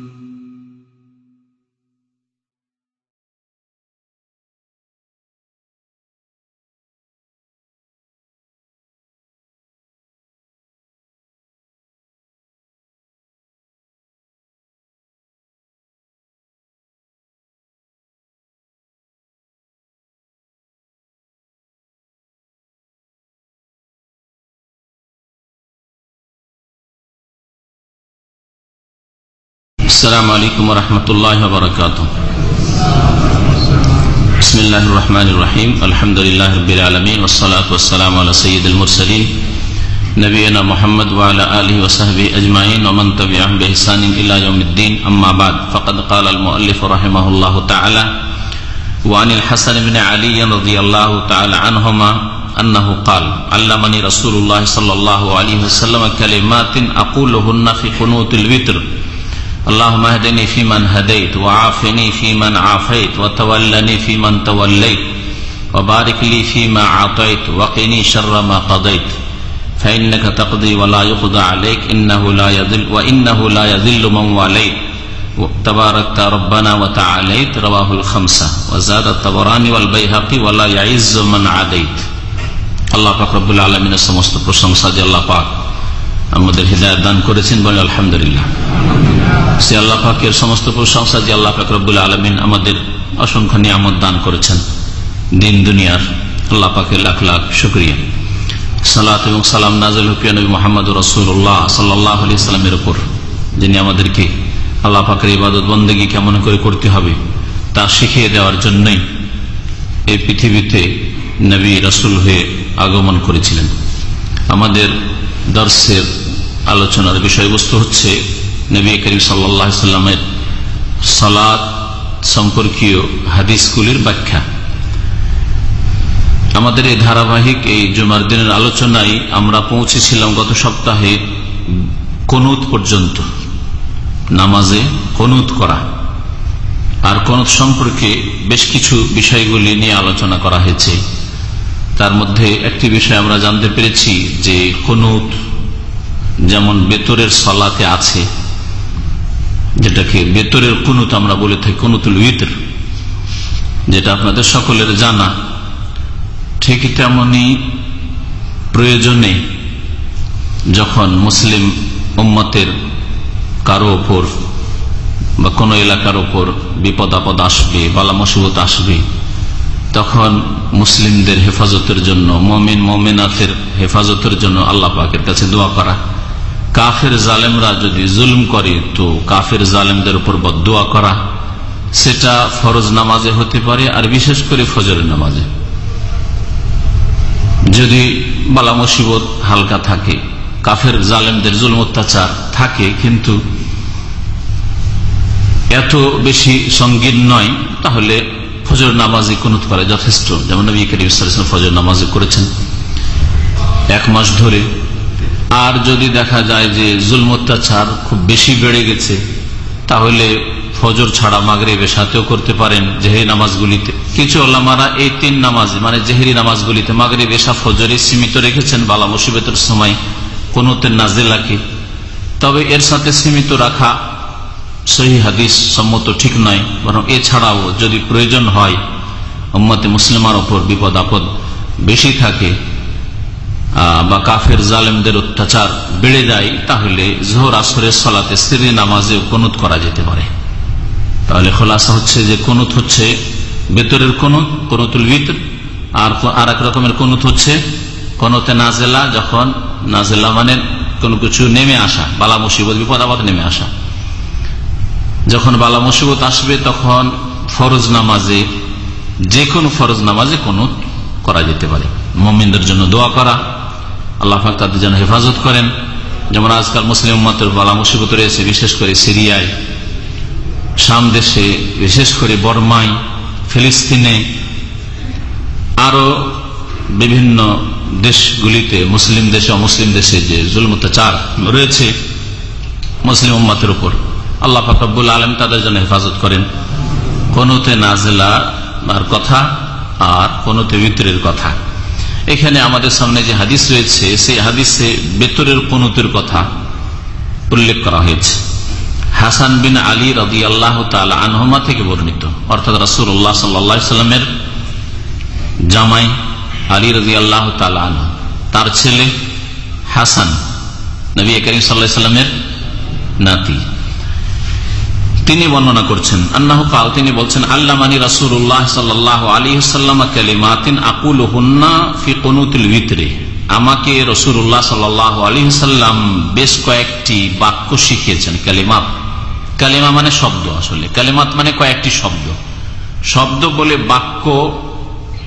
Mm-hmm. السلام علیکم ورحمۃ اللہ وبرکاتہ۔ بسم اللہ الرحمن الرحیم۔ الحمد للہ رب العالمین والصلاة والسلام علی سید المرسلین۔ نبینا محمد وعلى آلہ وصحبہ اجمعین۔ ومن تبعہم بحسان الى یوم الدین۔ اما بعد، فقد قال المؤلف رحمہ اللہ تعالی۔ وعن الحسن بن علی رضی اللہ تعالی عنہما انه قال علمني رسول اللہ صلی اللہ علیہ وسلم کلمات اقولهن فی قنوت الوتر۔ اللهم اهدني فيمن هديت وعافني فيمن عافيت وتولني فيمن توليت وبارك لي فيما اعطيت وقني شر ما قضيت فانك تقضي ولا يقضى عليك انه لا يذل وانه لا يذل من واليت تباركت ربنا وتعاليت رواه الخمسه وزاد الطبراني والبيهقي ولا يعز من عاديت আল্লাহ পাক রব্বুল আলমিনের সমস্ত প্রশংসা যে আল্লাহ পাক আমাদের হৃদায়ত দান করেছেন বলে আলহামদুলিল্লাহ। সে আল্লাহ পাকের সমস্ত প্রশংসা যে আল্লাহ পাক রব্বুল আলমিন আমাদের অসংখ্য নিয়ামত দান করেছেন। দিন দুনিয়ার আল্লাহ পাকের লাখ লাখ শুক্রিয়া। সালাত এবং সালাম নাজল হুফিয়া নবী মোহাম্মদ রসুল্লাহ সাল্লাহ আলি সাল্লামের ওপর যিনি আমাদেরকে আল্লাহ পাকের ইবাদত বন্দেগী কেমন করে করতে হবে তা শিখিয়ে দেওয়ার জন্যই এই পৃথিবীতে নবী রসুল হয়ে আগমন করেছিলেন। আমাদের দর্শের আলোচনার বিষয়বস্তু হচ্ছে নবী করিম সাল্লামের সালাদ সম্পর্কীয় হাদিসগুলির ব্যাখ্যা। আমাদের এই ধারাবাহিক এই জুমার দিনের আলোচনায় আমরা পৌঁছেছিলাম গত সপ্তাহে কনুত পর্যন্ত, নামাজে কনুত করা, আর কনুত সম্পর্কে বেশ কিছু বিষয়গুলি নিয়ে আলোচনা করা হয়েছে। তার মধ্যে একটি বিষয় আমরা জানতে পেরেছি যে কনুত যেমন বেতরের সলাতে আছে, যেটাকে বেতরের কুনুত আমরা বলে থাকি, কুনুতুল যেটা আপনাদের সকলের জানা, ঠিক তেমনি প্রয়োজনে যখন মুসলিম উম্মতের কারও ওপর বা কোনো এলাকার ওপর বিপদ আপদ আসবে বালা মুসিবত আসবে তখন মুসলিমদের হেফাজতের জন্য, মমিন মমিনাথের হেফাজতের জন্য আল্লাহ পাকের কাছে দোয়া করা। কাফের জালেমরা যদি জুলম করে, তো কাফের জালেমদের উপর বদোয়া করা। সেটা ফরজ নামাজে হতে পারে, আর বিশেষ করে ফজরের নামাজে। যদি বালা মুসিবত হালকা থাকে, কাফের জালেমদের জুলম অত্যাচার থাকে, কিন্তু এত বেশি সঙ্গীন নয়, তাহলে ফজর নামাজে কুনুত করা যথেষ্ট? যেমন নবী করিম ফজর নামাজে করেছেন। এক মাস ধরে আর যদি দেখা যায় যে জুলম অত্যাচার খুব বেশি বেড়ে গেছে, তাহলে ফজর ছাড়া মাগরে সাথেও করতে পারেন জেহেরি নামাজগুলিতে। কিছু আল্লামারা এই তিন নামাজ মানে জেহেরি নামাজগুলিতে মাগরে বেশা ফজরে সীমিত রেখেছেন, বালা মুসিবতের সময় কোনতের নাজেলাকে তবে এর সাথে সীমিত রাখা সহি হাদিস সম্মত ঠিক নয় বরং এছাড়াও যদি প্রয়োজন হয়, উম্মতে মুসলিমার ওপর বিপদ আপদ বেশি থাকে বা কাফের জালেমদের অত্যাচার বেড়ে যায়, তাহলে জোহর, আসরের সলাতে স্ত্রী নামাজে কনুত করা যেতে পারে। তাহলে খোলাসা হচ্ছে যে কনুত হচ্ছে বেতরের কনুত, কনুতুল ভিতর, আর আর এক রকমের কনুত হচ্ছে কনতে নাজেলা, যখন নাজেলা মানে কোনো কিছু নেমে আসা বালা মুসিবত বিপদ আপদ নেমে আসা। যখন বালা মুসিবত আসবে, তখন ফরজ নামাজে, যে কোনো ফরজ নামাজে কোনো করা যেতে পারে। মমিনদের জন্য দোয়া করা। আল্লাহ তাদের যেন হেফাজত করেন। যেমন আজকাল মুসলিম উম্মাতের বালা মুসিবত রয়েছে, বিশেষ করে সিরিয়ায়। শাম দেশে, বিশেষ করে বর্মায়, ফিলিস্তিনে আরও বিভিন্ন দেশগুলিতে, মুসলিম দেশে অমুসলিম দেশে যে জুলম অত্যাচার রয়েছে, মুসলিম উম্মাতের উপর। আল্লাহ ফাকবুল আলম তাদের জন্য হেফাজত করেন। কোনতে নাজেলা কথা আর কোনতে ভিতরের কথা। এখানে আমাদের সামনে যে হাদিস রয়েছে, সেই হাদিসে বেতরের কোনতের কথা উল্লেখ করা হয়েছে। হাসান বিন আলী রদি আল্লাহ আনহমা থেকে বর্ণিত। অর্থাৎ রাসুল্লাহ সাল্লামের জামাই আলী রদি আল্লাহ আনহ। তার ছেলে হাসান, নবী করিম সাল্লাহ সাল্লামের নাতি। তিনি বর্ণনা করছেন। আল্লাহ কাল তিনি বলছেন আল্লাহ মানি রাসুল্লাহ সাল্লাহ আলী সাল্লাম কালিমাতিন আকুল হুন্না ফি কনুতুল ভিতরে আমাকে রসুল্লাহ সাল্লাহ আলী সাল্লাম বেশ কয়েকটি বাক্য শিখিয়েছেন, কালিমাত। কালিমা মানে শব্দ আসলে। কালিমাত মানে কয়েকটি শব্দ। শব্দ বলে বাক্য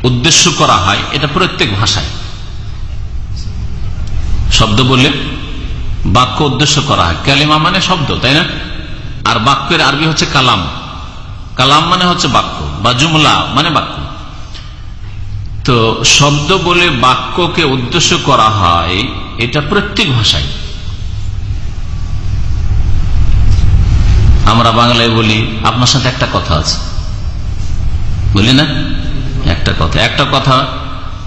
উদ্দেশ্য করা হয়, এটা প্রত্যেক ভাষায়। শব্দ বলে বাক্য উদ্দেশ্য করা হয়। কালিমা মানে শব্দ, তাই না? আর বাক্যের আরবি হচ্ছে কালাম। কালাম মানে হচ্ছে বাক্য, বা জুমলা মানে বাক্য। তো শব্দ বলে বাক্যকে উদ্দেশ্য করা হয়, এটা প্রত্যেক ভাষায়। আমরা বাংলায় বলি, আপনার সাথে একটা কথা আছে। বলি না? একটা কথা। একটা কথা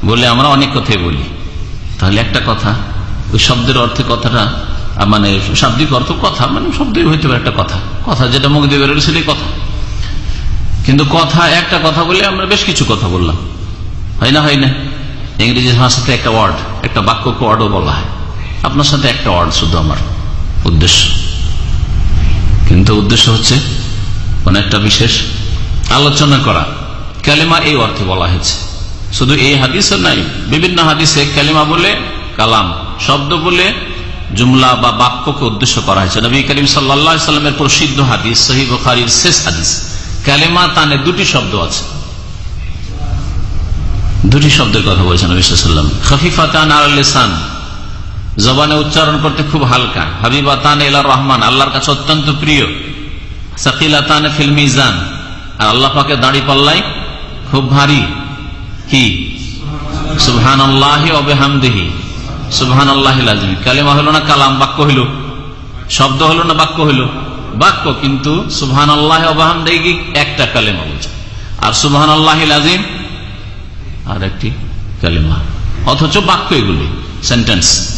বলে আমরা অনেক কথাই বলি। তাহলে একটা কথা, ওই শব্দের অর্থে কথাটা মানে শাব্দিক অর্থ কথা মানে শব্দই হইতে পারে একটা কথা। কথা যেটা মুখ দিয়ে বেরোলে সেটাই কথা। কিন্তু কথা, একটা কথা বলে আমরা বেশ কিছু কথা বললাম। হয় না হয় না? ইংরেজি ভাষাতে একটা ওয়ার্ড একটা বাক্যকে ওয়ার্ডও বলা হয়। আপনার সাথে একটা ওয়ার্ড শুধু আমার উদ্দেশ্য। কিন্তু উদ্দেশ্য হচ্ছে কোন একটা বিশেষ আলোচনা করা। ক্যালেমা এই অর্থে বলা হয়েছে। শুধু এই হাদিসে নাই, বিভিন্ন হাদিসে ক্যালেমা বলে কালাম, শব্দ বলে জুমলা বা বাক্যকে উদ্দেশ্য করা হয়েছে। নবী করিম সাল্লামের প্রসিদ্ধ হাদিস সহি শেষ হাদিস ক্যালেমা তানে দুটি শব্দ আছে। দুটি শব্দের কথা বলছেন নবীলাম খফিফা তান আলান জবানে উচ্চারণ করতে খুব হালকা। হাবিবা তান এলা রহমান, আল্লাহর কাছে অত্যন্ত প্রিয়। সাকিলা তান ফিলমিজান আর আল্লাহ পাকে দাঁড়ি পাল্লাই খুব ভারী। কি? সুবহান আল্লাহ অবেহামদেহি সুবহান আল্লাহ কালেমা হলো না কালাম, বাক্য হইল। শব্দ হলো না বাক্য হইল। বাক্য কিন্তু সুবহান আল্লাহ অবাহামদেহি একটা কালেমা বলছে। আর সুবহান আল্লাহ আজিম আর একটি কালেমা। অথচ বাক্য এগুলি, সেন্টেন্স।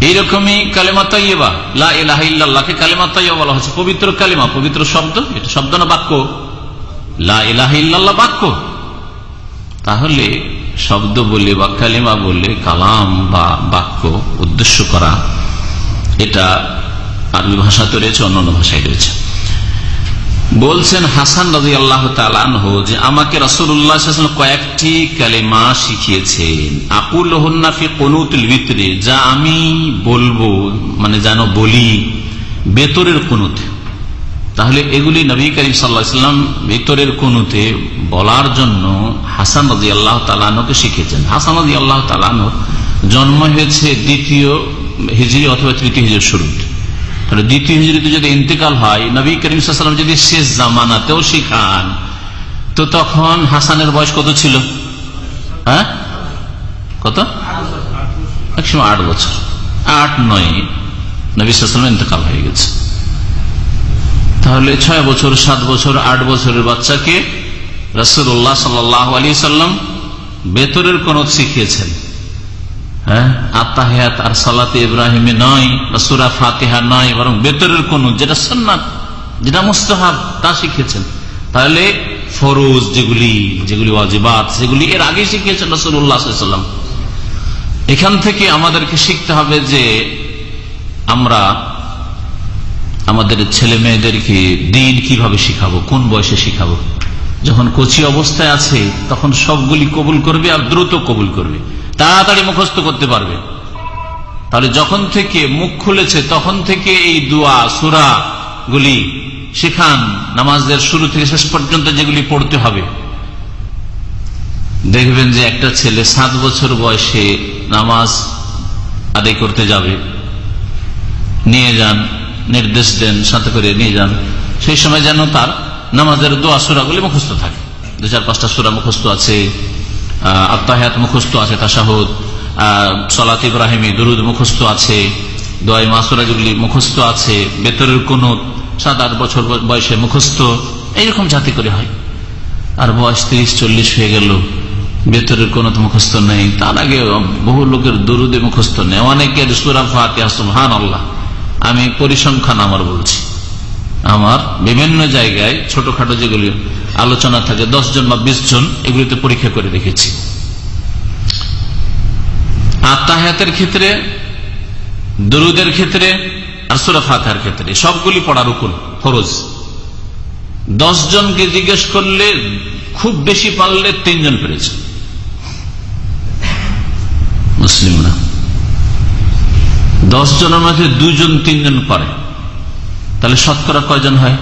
এইরকমই কালেমা তাইবা লাহাকে কালেমা তাইবা বলা হচ্ছে। পবিত্র কালেমা, পবিত্র শব্দ, এটা শব্দ না বাক্য? লাহ বাক্য। তাহলে শব্দ বলে বা কালিমা বলে কালাম বা বাক্য উদ্দেশ্য করা, এটা আরবি ভাষাতে রয়েছে, অন্যান্য ভাষায় রয়েছে। বলছেন হাসান রাজি আল্লাহ যে, আমাকে রসুল্লাহ কয়েকটি কালেমা শিখিয়েছেন। আকুল হন্নাফি কনুতুল ভিতরে যা আমি বলব মানে যেন বলি, বেতরের কনুতে। তাহলে এগুলি নবী করিম সাল্লাহাম ভিতরের কনুতে বলার জন্য হাসান রাজি আল্লাহ তালানকে শিখেছেন হাসান রাজি আল্লাহ তালানোর জন্ম হয়েছে দ্বিতীয় হিজড়ি অথবা তৃতীয় হিজড়ির শুরুতে। তাহলে দ্বিতীয় হিজড়িতে যদি ইন্তেকাল হয়, নবী করিম সাল্লাম যদি শেষ জামানাতেও শিখান, তো তখন হাসানের বয়স কত ছিল? হ্যাঁ? কত? একসময় আট বছর। আট নয় নবী সাল্লাম ইন্তেকাল হয়ে গেছে। তাহলে ছয় বছর, সাত বছর, আট বছরের বাচ্চাকে রসুল্লাহ সাল্লাহ আলী সাল্লাম বেতরের কোন শিখিয়েছেন। হ্যাঁ? আর সালাতে ইব্রাহিমে বরং বেতরের কোন, যেটা যেটা তা তাহলে ফরোজ যেগুলি যেগুলি সেগুলি এর শিখিয়েছেন এখান থেকে আমাদেরকে শিখতে হবে যে আমরা আমাদের ছেলে মেয়েদেরকে দিন কীভাবে শিখাবো? কোন বয়সে শিখাবো? যখন কচি অবস্থায় আছে, তখন সবগুলি কবুল করবে আর দ্রুত কবুল করবে। তাড়াতাড়ি মুখস্থ করতে পারবে। তাহলে যখন থেকে মুখ খুলেছে, তখন থেকে এই দোয়া সুরা গুলি শিখান। নামাজদের শুরু থেকে শেষ পর্যন্ত যেগুলি পড়তে হবে। দেখবেন যে একটা ছেলে সাত বছর বয়সে নামাজ আদায় করতে যাবে। নিয়ে যান। নির্দেশ দেন, সাথে করে নিয়ে যান। সেই সময় যেন তার নামাজের দোয়া সুরাগুলি মুখস্থ থাকে। দু চার পাঁচটা সুরা মুখস্থ আছে আত্মাহাত মুখস্থ আছে তাসাহুদ সলাত ইব্রাহিমী, দরুদ মুখস্থ আছে, দোয়াই মাসুরা যেগুলি মুখস্থ আছে, বেতরের কোন সাত আট বছর বয়সে মুখস্থ, এইরকম জাতি করে হয়। আর বয়স তিরিশ, চল্লিশ হয়ে গেল, বেতরের কোন মুখস্থ নেই। তার আগে বহু লোকের দুরুদে মুখস্থ নেই। অনেকের সুরা ফাতে হান আল্লাহ আমি পরিসংখ্যান আমার বলছি। আমার বিভিন্ন জায়গায় ছোটখাটো যেগুলি আলোচনা থাকে, দশ জন বা বিশ জন, এগুলিতে পরীক্ষা করে রেখেছি আত্মাহাতের ক্ষেত্রে, দরুদের ক্ষেত্রে আর সুরা ফাতার ক্ষেত্রে, সবগুলি পড়ার উপর ফরজ। দশ জনকে জিজ্ঞেস করলে খুব বেশি পারলে তিনজন পেরেছে। মুসলিমরা। দশ জনের মধ্যে দুজন তিনজন পারে তাহলে শতকরা কয়জন হয়?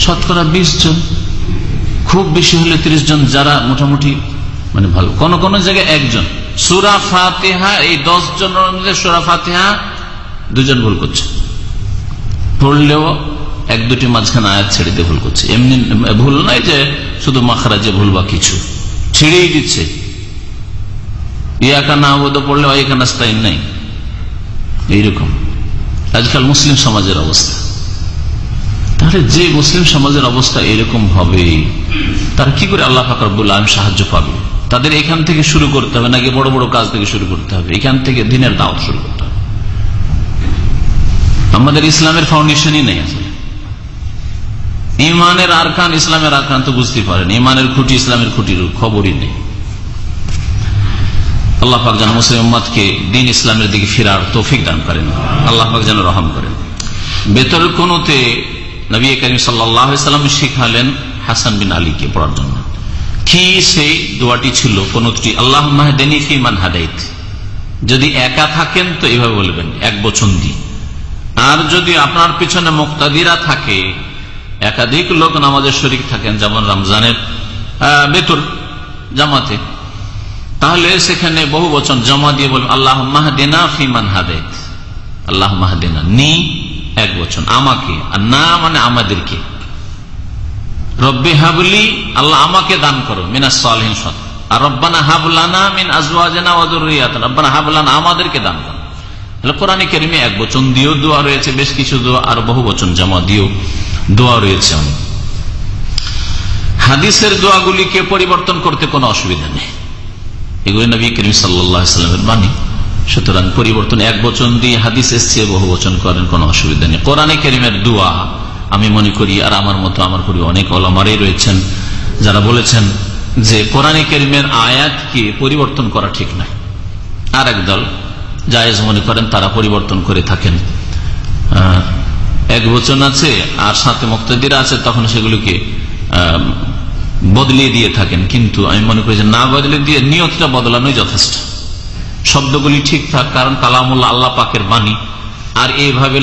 শতকরা বিশ জন। খুব বেশি হলে ত্রিশ জন, যারা মোটামুটি মানে ভালো। কোন কোন জায়গায় একজন। সুরা ফাতেহা, এই দশ জনের মধ্যে সুরা ফাতেহা দুজন ভুল করছে। পড়লেও এক দুটি মাঝখানে আয়াত ছেড়ে দিয়ে ভুল করছে। এমনি, ভুল নাই যে শুধু মাখারাজে ভুল বা কিছু। ছেড়েই দিচ্ছে। ইয়াকা না পড়লে এখানে স্থায়ী নাই। এইরকম। আজকাল মুসলিম সমাজের অবস্থা। তাহলে যে মুসলিম সমাজের অবস্থা এরকম হবে, তারা কি করে আল্লাহ ফাকরবুল আলম সাহায্য পাবে? তাদের এখান থেকে শুরু করতে হবে, নাকি বড় বড় কাজ থেকে শুরু করতে হবে? এখান থেকে দিনের দাওয়াত শুরু করতে হবে। আমাদের ইসলামের ফাউন্ডেশনই নেই আসলে। ইমানের আরকান, ইসলামের আরকান তো বুঝতে পারেন। ইমানের খুঁটি ইসলামের খুঁটির খবরই নেই। আল্লাহ পাক যেন মুসলিম উম্মাদকে দিন ইসলামের দিকে ফিরার তৌফিক দান করেন। আল্লাহ পাক যেন রহম করেন। বেতর কোনতে নবী করিম সাল্লাম শিখালেন হাসান বিন আলীকে পড়ার জন্য। কি সেই দোয়াটি ছিল? কোনটি আল্লাহ মাহদেনি ফি মান হাদাইত। যদি একা থাকেন তো এইভাবে বলবেন, এক বচন দি আর যদি আপনার পিছনে মুক্তাদিরা থাকে, একাধিক লোক নামাজের শরিক থাকেন, যেমন রমজানের বেতর জামাতে। তাহলে সেখানে বহু বচন জমা দিয়ে বলবেন আল্লাহ মাহদেনা ফিমান হাদেদ আল্লাহ মাহদেনা, নি এক বচন, আমাকে, আর না মানে আমাদেরকে। রব্বে হাবলি, আল্লাহ আমাকে দান করো মিনা সালহীন আর রব্বানা হাবলানা মিন ওয়াজুরিয়াত রব্বানা হাবলানা আমাদেরকে দান করো। কোরআনে কেরিমে এক বচন দিয়েও দোয়া রয়েছে, বেশ কিছু দোয়া, আর বহু বচন জমা দিয়েও দোয়া রয়েছে। হাদিসের দোয়াগুলিকে পরিবর্তন করতে কোনো অসুবিধা নেই। এগুলি নবী করিম সাল্লামের বাণী। সুতরাং পরিবর্তন এক বচন দিয়ে হাদিস এসছে, বহু বচন করেন, কোনো অসুবিধা নেই। কোরআনে কেরিমের দোয়া, আমি মনে করি, আর আমার মতো আমার করি অনেক অলমারে রয়েছেন, যারা বলেছেন যে কোরআনে কেরিমের আয়াতকে পরিবর্তন করা ঠিক নয়। আর একদল জায়েজ মনে করেন, তারা পরিবর্তন করে থাকেন। এক বচন আছে, আর সাথে মুক্তদিরা আছে, তখন সেগুলিকে বদলিয়ে দিয়ে থাকেন। কিন্তু আমি মনে করি যে না বদলে দিয়ে নিয়তটা বদলানোই যথেষ্ট। শব্দগুলি ঠিক থাক, কারণ কালামুল্লাহ আল্লাহ পাকের বাণী। আর এইভাবে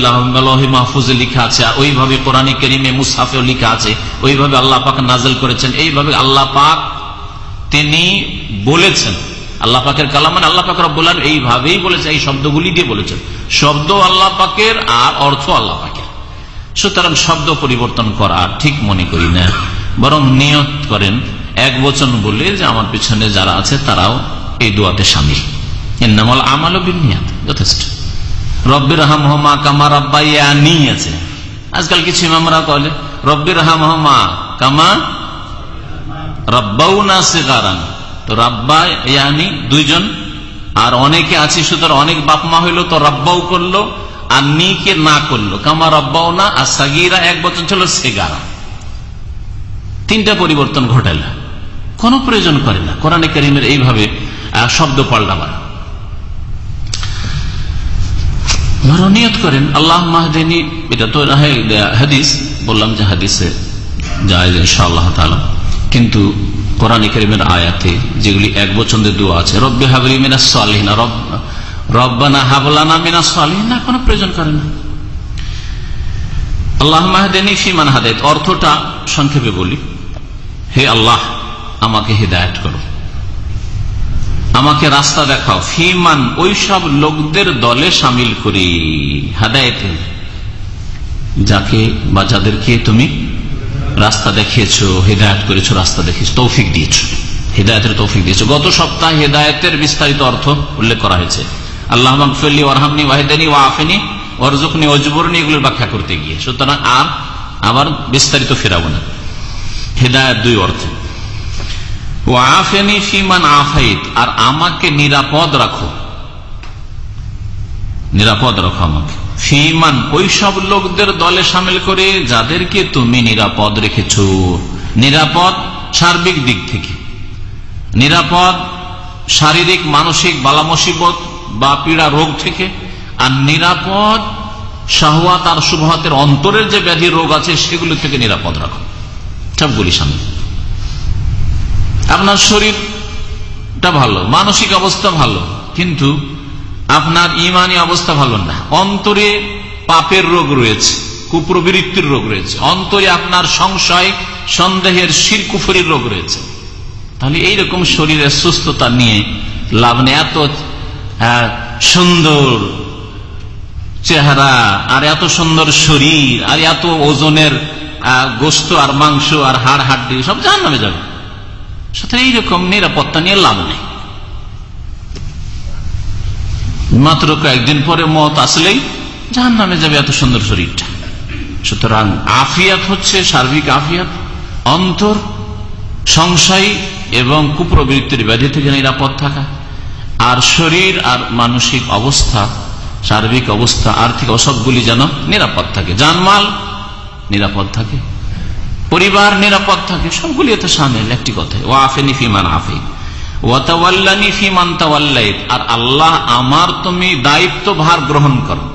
মাহফুজে লিখা আছে, আর ওইভাবে কোরআনী করিমে মুসাফেও লিখা আছে, ওইভাবে আল্লাহ পাক নাজল করেছেন, এইভাবে আল্লাহ পাক তিনি বলেছেন। আল্লাহ পাকের কালাম মানে আল্লাহ পাকের বলেন এইভাবেই বলেছেন, এই শব্দগুলি দিয়ে বলেছেন। শব্দ আল্লাহ পাকের আর অর্থ আল্লাহ পাকের। সুতরাং শব্দ পরিবর্তন করা ঠিক মনে করি না। বরং নিয়ত করেন এক বচন বলে যে আমার পিছনে যারা আছে তারাও এই দোয়াতে সামিল। এনামাল আমাল বিনিয়াত, যথেষ্ট। রব্বির হামহমা কামা রব্বাইয়ানি আছে। আজকাল কিছু ইমামরা কলে রব্বির হামহমা কামা রব্বাউনা সিগারান। তো রাব্বা ইয়ানি দুইজন, আর অনেকে আছে, সুতরাং অনেক বাপ মা হইল তো রব্বাও করল, আর নি কে না করল। কামা রব্বাও না আর সাগিরা এক বছর ছিল সেগারা তিনটা পরিবর্তন ঘটাল কোন প্রয়োজন করে না। কোরআনে করিমের এইভাবে শব্দ পাল্টাবার নিয়ত করেন, আল্লাহ এটা তো হাদিস, বললাম যে হাদিসে যায় তালা কিন্তু কোরআন করিমের আয়াতে যেগুলি এক বছর দোয়া আছে, রব্বে হাবলি মিনা সালিনা রব, রব্বানা হাবলানা মিনা সালিনা কোনো প্রয়োজন করে না। আল্লাহ মাহদিনী ফিমান হাদায়ত অর্থটা সংক্ষেপে বলি। হে আল্লাহ, আমাকে হৃদায়ত করো। আমাকে রাস্তা দেখাও। ফিমান ওই সব লোকদের দলে সামিল করি। হাদায়ত। যাকে বা যাদেরকে তুমি রাস্তা দেখিয়েছো, হৃদায়ত করেছ, রাস্তা দেখিয়েছো, তৌফিক দিয়েছ। হৃদায়তের তৌফিক দিয়েছ। গত সপ্তাহে হৃদায়তের বিস্তারিত অর্থ উল্লেখ করা হয়েছে। আল্লাহ মকফলি ওরহামনি ওয়াহিদানি ও আফেনি অরজুকনি অজবরনি এগুলোর ব্যাখ্যা করতে গিয়ে সুতরাং আর আবার বিস্তারিত ফেরাবো না। হৃদায়ত দুই অর্থে। ও আফেনি ফিমান আফাইত, আর আমাকে নিরাপদ রাখো। নিরাপদ রাখো আমাকে। ফিমান ওই সব লোকদের দলে সামিল করে যাদেরকে তুমি নিরাপদ রেখেছ। নিরাপদ সার্বিক দিক থেকে। নিরাপদ শারীরিক, মানসিক বালা মুসিবত বা পীড়া রোগ থেকে। আর নিরাপদ শাহওয়াত আর সুভাতের অন্তরের যে ব্যাধি রোগ আছে, সেগুলো থেকে নিরাপদ রাখো। সবগুলি সামনে আপনার শরীরটা ভালো, মানসিক অবস্থা ভালো, কিন্তু আপনার ইমানি অবস্থা ভালো না। অন্তরে পাপের রোগ রয়েছে, কুপ্রবৃত্তির রোগ রয়েছে, অন্তরে আপনার সংশয়, সন্দেহের শিরকুফরির রোগ রয়েছে। তাহলে এইরকম শরীরের সুস্থতা নিয়ে লাভ নেই। এত সুন্দর চেহারা, আর এত সুন্দর শরীর, আর এত ওজনের গোস্ত আর মাংস আর হাড় হাড্ডি, সব জাহান নামে যাবে। সাথে এইরকম নিরাপত্তা নিয়ে লাভ নেই। মাত্র কয়েকদিন পরে মত আসলেই জাহান নামে যাবে এত সুন্দর শরীরটা। সুতরাং আফিয়াত হচ্ছে সার্বিক আফিয়াত, অন্তর, সংশয় এবং কুপ্রবৃত্তির ব্যাধি থেকে নিরাপদ থাকা। আর শরীর আর মানসিক অবস্থা সার্বিক অবস্থা, আর্থিক অসবগুলি যেন নিরাপদ থাকে। জানমাল নিরাপদ থাকে। পরিবার নিরাপদ থাকে। সবগুলি এতে সামিল, একটি কথা। ও আফেনি ফিমান আফে। ওয়াতাওয়াল্লানি ফিমান তাওয়াল্লাইত। আর আল্লাহ আমার তুমি দায়িত্ব ভার গ্রহণ করো।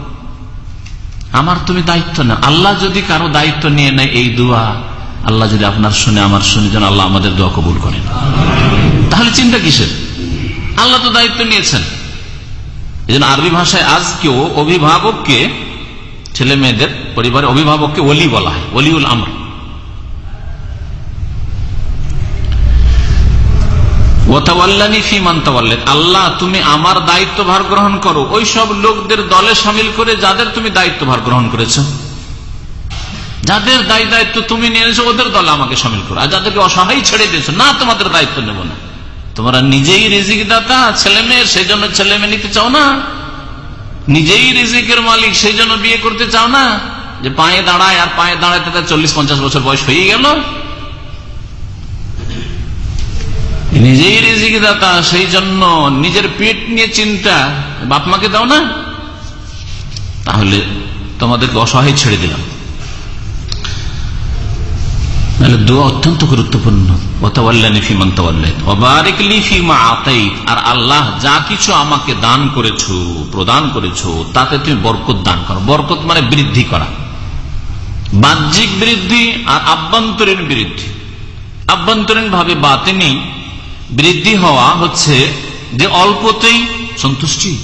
আমার তুমি দায়িত্ব না। আল্লাহ যদি কারও দায়িত্ব নিয়ে নেয় এই দোয়া, আল্লাহ যদি আপনার শুনে, আমার শুনে যেন আল্লাহ আমাদের দোয়া কবুল করেন। তাহলে চিন্তা কিসের? আল্লাহ তো দায়িত্ব নিয়েছেন। এই জন্য আরবি ভাষায় আজ কেউ অভিভাবককে, ছেলে মেয়েদের পরিবারের অভিভাবককে ওলি বলা হয়, ওলিউল আমর। আল্লাহ তুমি আমার দায়িত্ব ভার গ্রহণ করো। ওই সব লোকদের দলে সামিল করে যাদের তুমি দায়িত্ব ভার গ্রহণ করেছ। যাদের দায়ী দায়িত্ব তুমি নিয়েছো ওদের দলে আমাকে সামিল করো। আর যাদেরকে অসহায় ছেড়ে দিয়েছ, না তোমাদের দায়িত্ব নেব না। তোমরা নিজেই রিজিক দাতা ছেলে মেয়ে, সেই জন্য ছেলে মেয়ে নিতে চাও না? নিজেই রিজিকের মালিক, সেই জন্য বিয়ে করতে চাও না? যে পায়ে দাঁড়ায় আর পায়ে দাঁড়াইতে তার চল্লিশ পঞ্চাশ বছর বয়স হয়ে গেল। নিজেই রিজিক দাতা সেই জন্য নিজের পেট নিয়ে চিন্তা, বাপ মাকে দাও না? তাহলে তোমাদেরকে অসহায় ছেড়ে দিলাম। দোয়া অত্যন্ত গুরুত্বপূর্ণ। আর আল্লাহ যা কিছু আমাকে দান করেছ, প্রদান করেছ, তাতে তুমি বরকত দান করো। বরকত মানে বৃদ্ধি করা। বাহ্যিক বৃদ্ধি আর আভ্যন্তরীণ বৃদ্ধি। আভ্যন্তরীণ ভাবে বাতেনি বৃদ্ধি হওয়া হচ্ছে যে অল্পতেই সন্তুষ্টি,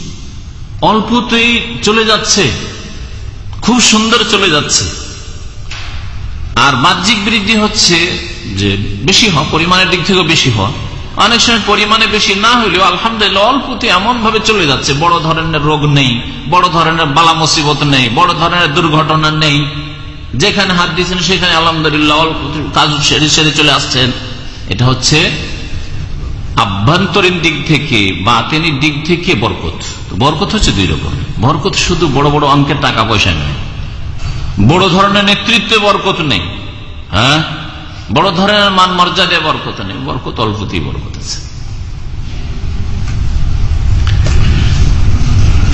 অল্পতেই চলে যাচ্ছে, খুব সুন্দর চলে যাচ্ছে। আর বাহ্যিক বৃদ্ধি হচ্ছে যে বেশি হওয়া, পরিমাণের দিক থেকেও বেশি হওয়া। অনেক সময় পরিমাণে বেশি না হলেও আলহামদুলিল্লাহ অল্পতে এমন ভাবে চলে যাচ্ছে, বড় ধরনের রোগ নেই, বড় ধরনের বালা মুসিবত নেই, বড় ধরনের দুর্ঘটনা নেই। যেখানে হাত দিয়েছেন সেখানে আলহামদুলিল্লাহ অল্প কাজ সেরে সেরে চলে আসছেন। এটা হচ্ছে আভ্যন্তরীণ দিক থেকে বা বাতেনির দিক থেকে বরকত। বরকত হচ্ছে দুই রকম। বরকত শুধু বড় বড় অঙ্কের টাকা পয়সা নয়। বড় ধরনের নেতৃত্বে বরকত নেই হ্যাঁ? বড় ধরনের মান মর্যাদায় বরকত নেই, বরকত অল্পতেই বরকত আছে।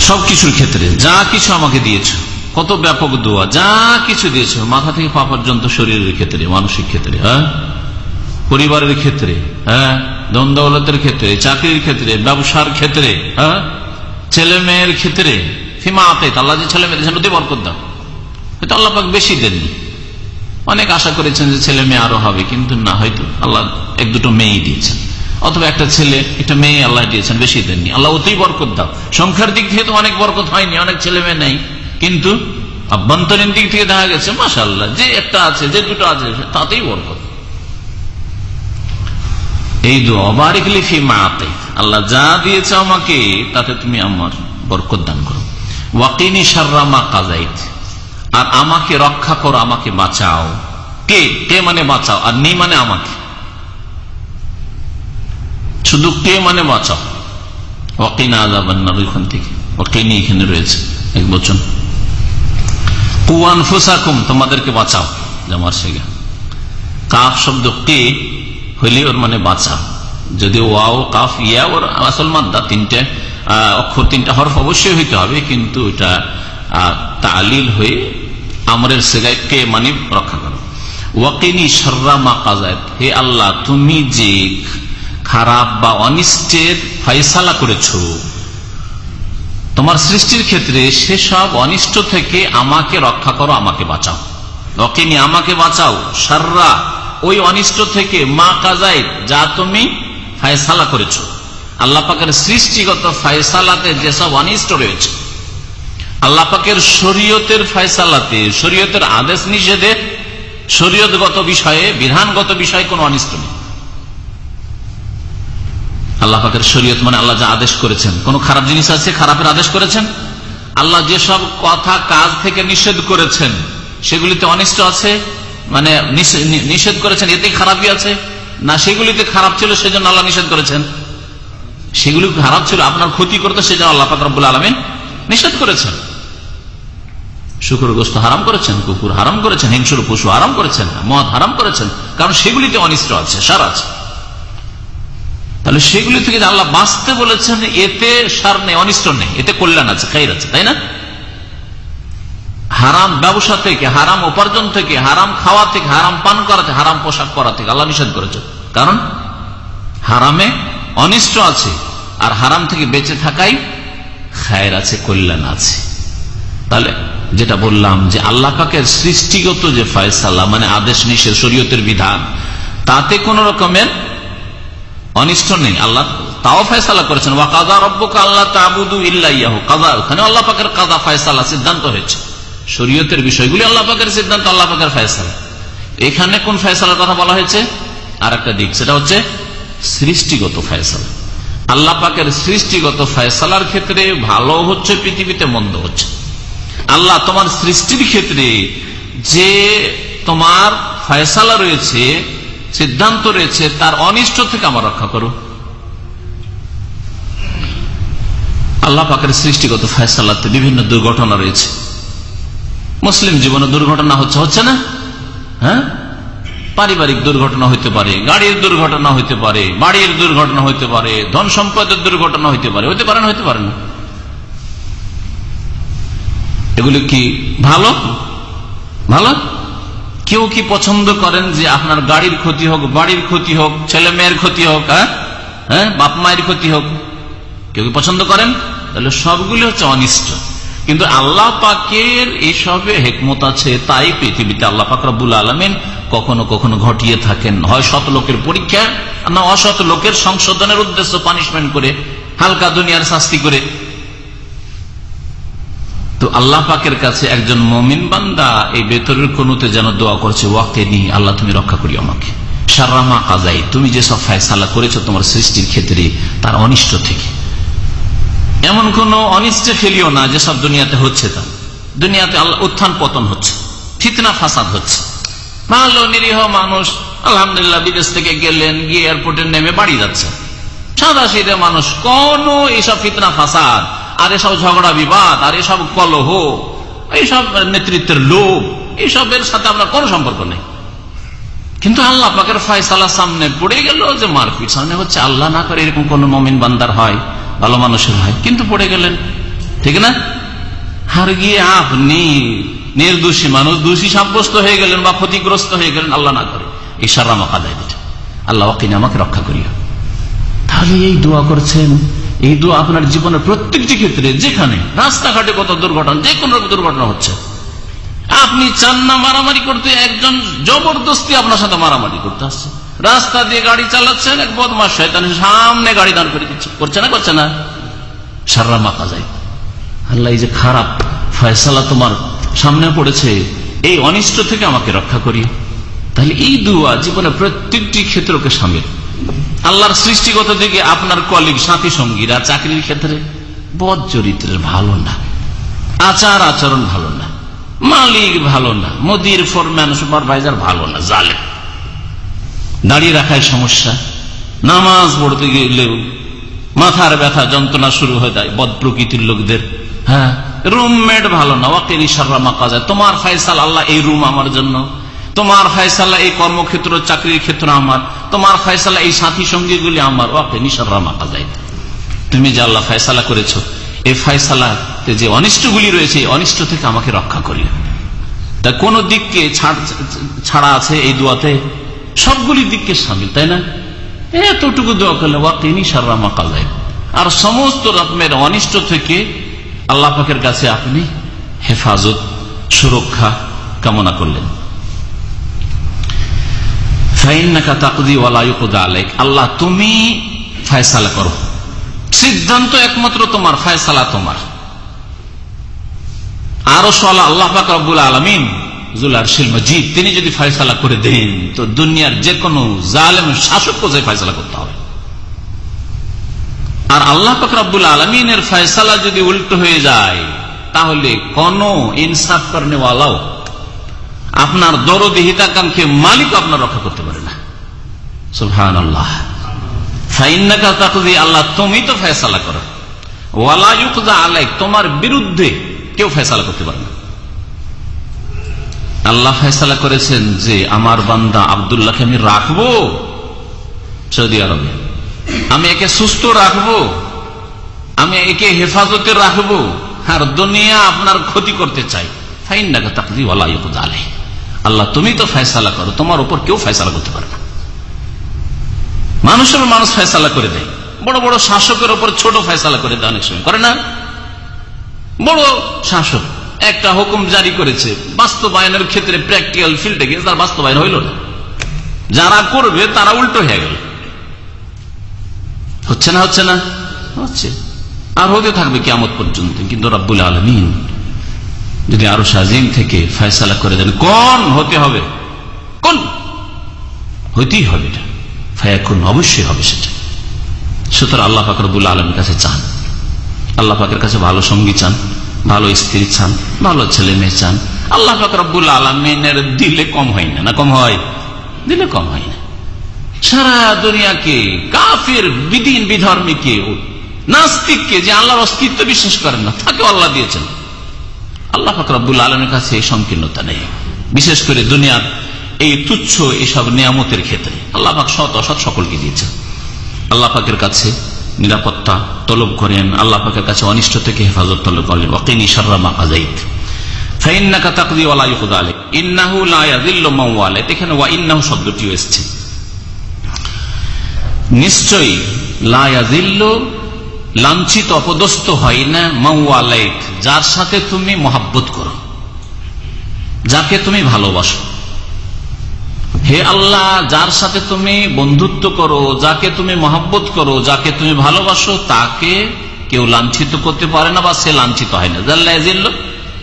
সবকিছুর ক্ষেত্রে যা কিছু আমাকে দিয়েছ, কত ব্যাপক দোয়া, যা কিছু দিয়েছ, মাথা থেকে পা পর্যন্ত শরীরের ক্ষেত্রে, মানসিক ক্ষেত্রে হ্যাঁ? পরিবারের ক্ষেত্রে হ্যাঁ? দ্বন্দ্বলতের ক্ষেত্রে, চাকরির ক্ষেত্রে, ব্যবসার ক্ষেত্রে হ্যাঁ? ছেলে মেয়ের ক্ষেত্রে ফিমা আতে আল্লাহ যে ছেলে মেয়েদের বরকত দাও। হয়তো আল্লাহ পাক বেশি দেননি। অনেক আশা করেছেন যে ছেলে মেয়ে আরও হবে, কিন্তু না, হয়তো আল্লাহ এক দুটো মেয়ে দিয়েছেন। অথবা একটা ছেলে, একটা মেয়ে আল্লাহ দিয়েছেন, বেশি দেননি। আল্লাহ ওতেই বরকত দাও। সংখ্যার দিক থেকে তো অনেক বরকত হয়নি, অনেক ছেলে মেয়ে নেই। কিন্তু আভ্যন্তরীণ দিক থেকে দেখা গেছে মাসাল্লাহ যে একটা আছে, যে দুটো আছে, তাতেই বরকত। এই দোয়ারিকলি ফি মাতে আল্লাহ যা দিয়েছে আমাকে, তাতে তুমি আমার বরকত দান করো। ওয়াকিনি সার্রামা কাজাইত। আর আমাকে রক্ষা করো, আমাকে বাঁচাও। কে? কে মানে বাঁচাও? আর নেই মানে আমাকে। শুধু কে মানে বাঁচাও? অকিনা আজাবান্নার ওইখান থেকে। অকিনি এখানে রয়েছে? এক বচন। কুয়ান ফুসাকুম তোমাদেরকে বাঁচাও। জামার শেখা। কাফ শব্দ কে হইলে ওর মানে বাঁচাও। যদি ওয়াও কাফ, ইয়া ওর আসল মাদ্দা তিনটে অক্ষর তিনটা হরফ অবশ্যই হইতে হবে, কিন্তু এটা তালিল হয়ে আমরের সেগায় কে মানে রক্ষা করো। ওয়াকিনি সর্রা মা কাজায় হে আল্লাহ, তুমি যে খারাপ বা অনিষ্টের ফয়সালা করেছ, তোমার সৃষ্টির ক্ষেত্রে সেসব অনিষ্ট থেকে আমাকে রক্ষা করো, আমাকে বাঁচাও। অকিনি আমাকে বাঁচাও সাররা ওই অনিষ্ট থেকে মা কাজাই যা তুমি ফায়সালা করেছ। আল্লাহ পাকের সৃষ্টিগত ফায়সালাতে যেসব অনিষ্ট রয়েছে আল্লাহ পাকের শরীয়তের ফায়সালাতে, শরীয়তের আদেশ নিষেধে শরীয়তগত বিষয়ে, বিধানগত বিষয়ে কোনো অনিষ্ট নেই। আল্লাহ শরীয়ত মানে আল্লাহ যা আদেশ করেছেন। কোন খারাপ জিনিস আছে, খারাপের আদেশ করেছেন? আল্লাহ যেসব কথা কাজ থেকে নিষেধ করেছেন, সেগুলিতে অনিষ্ট আছে? মানে নিষেধ করেছেন এতে খারাপই আছে? না, সেগুলিতে খারাপ ছিল, সেজন্য আল্লাহ নিষেধ করেছেন। সেগুলি খারাপ ছিল, আপনার ক্ষতি করতে সেজন্য আল্লাহ ফাকরাবুল আলমিন নিষেধ করেছেন। শুকুর গোস্ত হারাম করেছেন, কুকুর হারাম করেছেন, হিংসুর পশু হারাম করেছেন, মদ হারাম করেছেন, কারণ সেগুলিতে অনিষ্ট আছে, সার আছে। তাহলে সেগুলি থেকে আল্লাহ বাঁচতে বলেছেন, এতে সার নেই, অনিষ্ট নেই, এতে কল্যাণ আছে খাই আছে, তাই না? হারাম ব্যবসা থেকে, হারাম উপার্জন থেকে, হারাম খাওয়া থেকে, হারাম পান করা থেকে, হারাম পোশাক করা থেকে আল্লাহ নিষেধ করেছে কারণ হারামে অনিষ্ট আছে, আর হারাম থেকে বেঁচে থাকাই খায়ের আছে, কল্যাণ আছে। তাহলে যেটা বললাম যে আল্লাহ পাকের সৃষ্টিগত যে ফয়সালা মানে আদেশ নিষেধ, শরীয়তের বিধান, তাতে কোন রকমের অনিষ্ট নেই। আল্লাহ তাও ফয়সালা করেছেন। ওয়া কাদা রব্বকা আল্লাহ তাবুদু ইল্লাহ কাদা ওখানে আল্লাহ পাকের কাদা ফয়সালা সিদ্ধান্ত হয়েছে। শরীয়তের বিষয়গুলি আল্লাহ পাকের সিদ্ধান্ত, আল্লাহ পাকের ফয়সালা। এখানে কোন ফয়সালার কথা বলা হয়েছে? আর একটা দিক, সেটা হচ্ছে সৃষ্টিগত ফয়সালা। আল্লাহ পাকের সৃষ্টিগত ফয়সালার ক্ষেত্রে ভালো হচ্ছে, পৃথিবীতে মন্দ হচ্ছে। আল্লাহ তোমার সৃষ্টির ক্ষেত্রে যে তোমার ফয়সালা রয়েছে, সিদ্ধান্ত রয়েছে, তার অনিষ্ট থেকে আমার রক্ষা করো। আল্লাহ পাকের সৃষ্টিগত ফয়সালাতে বিভিন্ন দুর্ঘটনা রয়েছে। মুসলিম জীবনে দুর্ঘটনা হচ্ছে হচ্ছে না? হ্যাঁ? পারিবারিক দুর্ঘটনা হইতে পারে, গাড়ির দুর্ঘটনা হইতে পারে, বাড়ির দুর্ঘটনা হইতে পারে, ধন সম্পদের দুর্ঘটনা হইতে পারে হইতে পারে না, হইতে পারে না। এগুলি কি ভালো? ভালো? কেউ কি পছন্দ করেন যে আপনার গাড়ির ক্ষতি হোক, বাড়ির ক্ষতি হোক, ছেলে মেয়ের ক্ষতি হোক হ্যাঁ? হ্যাঁ? বাপ মায়ের ক্ষতি হোক। কেউ কি পছন্দ করেন? তাহলে সবগুলি হচ্ছে অনিষ্ট। কিন্তু আল্লাহ পাকের এসবে হেকমত আছে, তাই পৃথিবীতে আল্লাহ পাক রব্বুল আলমিন কখনো কখনো ঘটিয়ে থাকেন। হয় শত লোকের পরীক্ষা, না অসৎ লোকের সংশোধনের উদ্দেশ্য পানিশমেন্ট করে, হালকা দুনিয়ার শাস্তি করে। তো আল্লাহ পাকের কাছে একজন মমিন বান্দা এই বেতরের কোনোতে যেন দোয়া করছে, ওয়াকে নি, আল্লাহ তুমি রক্ষা করি আমাকে। সারামা কাজাই, তুমি যেসব ফায়সালা করেছ তোমার সৃষ্টির ক্ষেত্রে তার অনিষ্ট থেকে। এমন কোন অনিষ্টে ফেলিও না যেসব দুনিয়াতে হচ্ছে তা। দুনিয়াতে আল্লাহ উত্থান পতন হচ্ছে, ফিতনা ফাসাদ হচ্ছে। ভালো নিরীহ মানুষ, আলহামদুলিল্লাহ বিদেশ থেকে গেলেন, গিয়ে এয়ারপোর্টে নেমে বাড়ি যাচ্ছে। সাদা সিদে মানুষ, কোন এইসব ফিতনা ফাসাদ আর এসব ঝগড়া, বিবাদ, আর এসব কলহ, এইসব নেতৃত্বের লোভ, এইসবের সাথে আপনার কোনো সম্পর্ক নেই। কিন্তু আল্লাহ পাকের ফয়সালা সামনে পড়ে গেল যে মারপিট সামনে হচ্ছে আল্লাহ না করে এরকম কোন মমিন বান্দার হয়, ভালো মানুষের হয়। কিন্তু পড়ে গেলেন। ঠিক না? হার গিয়ে আপনি নির্দোষী মানুষ, দোষী সাব্যস্ত হয়ে গেলেন বা ক্ষতিগ্রস্ত হয়ে গেলেন আল্লাহ না করে। এই সারা মাকা দেয় আল্লাহ আমাকে রক্ষা করিয়া। তাহলে এই দোয়া করছেন এই দোয়া আপনার জীবনের প্রত্যেকটি ক্ষেত্রে, যেখানে, রাস্তাঘাটে কত দুর্ঘটনা, যে কোনো দুর্ঘটনা হচ্ছে। আপনি চান না মারামারি করতে, একজন জবরদস্তি আপনার সাথে মারামারি করতে আসছে। রাস্তা দিয়ে গাড়ি চালাচ্ছেন এক বদমাস শয়তান সামনে গাড়ি দান করে দিচ্ছে। করছে না করছে না। সাররা মাকা যায়। আল্লাহ, এই যে খারাপ ফয়সালা তোমার সামনে পড়েছে, এই অনিষ্ট থেকে আমাকে রক্ষা করি তাহলে এই দুয়া জীবনের প্রত্যেকটি ক্ষেত্রকে সামিল। আল্লাহর সৃষ্টিগত দিকে আপনার কলিগ সাথী সঙ্গীরা চাকরির ক্ষেত্রে বদ চরিত্রের ভালো না, আচার আচরণ ভালো না, মালিক ভালো না, মোদির ফোরম্যান, সুপারভাইজার ভালো না জালে দাঁড়িয়ে রাখায় সমস্যা। নামাজ পড়তে গেলেও মাথার ব্যথা, যন্ত্রণা শুরু হয়ে যায় বদ প্রকৃতির লোকদের। হ্যাঁ রুমমেট ভালো না ওয়াকের ইশারা মাকা যায় তোমার ফাইসাল আল্লাহ এই রুম আমার জন্য। তোমার ফায়সালা এই কর্মক্ষেত্র, চাকরির ক্ষেত্র আমার। তোমার ফায়সালা এই সাথী সঙ্গীগুলি আমার। ওকে নিশারা মাকা যায়। তুমি যে আল্লাহ ফায়সালা করেছ, এই ফায়সালা যে অনিষ্টগুলি রয়েছে অনিষ্ট থেকে আমাকে রক্ষা করিও। তা কোন দিককে ছাড়া আছে এই দোয়াতে? সবগুলি দিককে সামিল, তাই না? এতটুকু দোয়া করলে ওয়াকিনি সাররামা কাজাই আর সমস্ত রকমের অনিষ্ট থেকে আল্লাহ পাকের কাছে আপনি হেফাজত, সুরক্ষা কামনা করলেন। আল্লাহ, তুমি ফায়সালা করো। সিদ্ধান্ত একমাত্র তোমার, ফায়সালা তোমার। আরও সলা আল্লাহ পাক রব্বুল আলমিন তিনি যদি ফয়সালা করে দেন, তো দুনিয়ার যে কোনো জালেম শাসক কোথায় ফয়সালা করতে হবে। আর আল্লাহ পাক রব্বুল আলমিনের ফয়সালা যদি উল্টো হয়ে যায়, তাহলে কোন ইনসাফ করেওয়ালাও আপনার দরদি হিতাকাঙ্ক্ষে মালিক আপনার রক্ষা করতে পারে না। আল্লাহ, তুমি তো ফয়সালা করো। আলাই তোমার বিরুদ্ধে কেউ ফেসলা করতে পারে না। আল্লাহ ফেসলা করেছেন যে, আমার বান্দা আবদুল্লাহকে আমি রাখব সৌদি আরবে। আমি একে সুস্থ রাখব। আমি একে হেফাজতে রাখব। আর দুনিয়া আপনার ক্ষতি করতে চাই। ফাইন না তাকদি আলে আল্লাহ, তুমি তো ফেসলা করো, তোমার উপর কেউ ফেসলা করতে পারে না। মানুষের মানুষ ফেসলা করে দেয়। বড় বড় শাসকের উপর ছোট ফেসলা করে দেয় অনেক সময়। করে না? বড় শাসক, একটা হুকুম জারি করেছে, বাস্তবায়নের ক্ষেত্রে প্র্যাকটিক্যাল ফিল্ডে গিয়ে তার বাস্তবায়ন হইল না। যারা করবে, তারা উল্টো হয়ে গেল। হচ্ছে না হচ্ছে না? হচ্ছে। আর হতে থাকবে কেমন পর্যন্ত, কিন্তু রব্বুল আলমিন যদি আরও সাজিম থেকে ফয়সালা করে দেন, কোন হতে হবে? কোন? হইতেই হবে এটা। ফায়াকুন অবশ্যই হবে সেটা। সুতরাং আল্লাহ ফাকরবুল আলমের কাছে চান। আল্লাহ পাকের কাছে ভালো সঙ্গী চান, ভালো স্ত্রী চান, ভালো ছেলে মেয়ে চান। আল্লাহ পাক রব্বুল আলমিনের দিলে কম হয় না না কম হয়? দিলে কম হয় না। সারা দুনিয়াকে কাফের বিদিন বিধর্মীকে নাস্তিককে যে আল্লাহর অস্তিত্ব বিশ্বাস করেন না তাকে আল্লাহ দিয়েছেন। আল্লাহ পাক রব্বুল আলমের কাছে এই সংকীর্ণতা নেই। বিশেষ করে দুনিয়ার এই তুচ্ছ এইসব নিয়ামতের ক্ষেত্রে। আল্লাহ পাক সৎ, অসৎ সকলকে দিয়েছেন। আল্লাহ পাকের কাছে নিরাপত্তা তলব করেন। আল্লাহ পাকের কাছে অনিষ্ট থেকে হেফাজত তলব করেন। ওকিনী সার্রামা আজাইত নিশ্চয়ই লাঞ্ছিত, অপদস্থ হয় না মাউলাইত যার সাথে তুমি মহাব্বত করো, যাকে তুমি ভালোবাসো। হে আল্লাহ, যার সাথে তুমি বন্ধুত্ব করো, যাকে তুমি মহাব্বত করো, যাকে তুমি ভালোবাসো, তাকে কেউ লাঞ্ছিত করতে পারে না বা সে লাঞ্ছিত হয় না।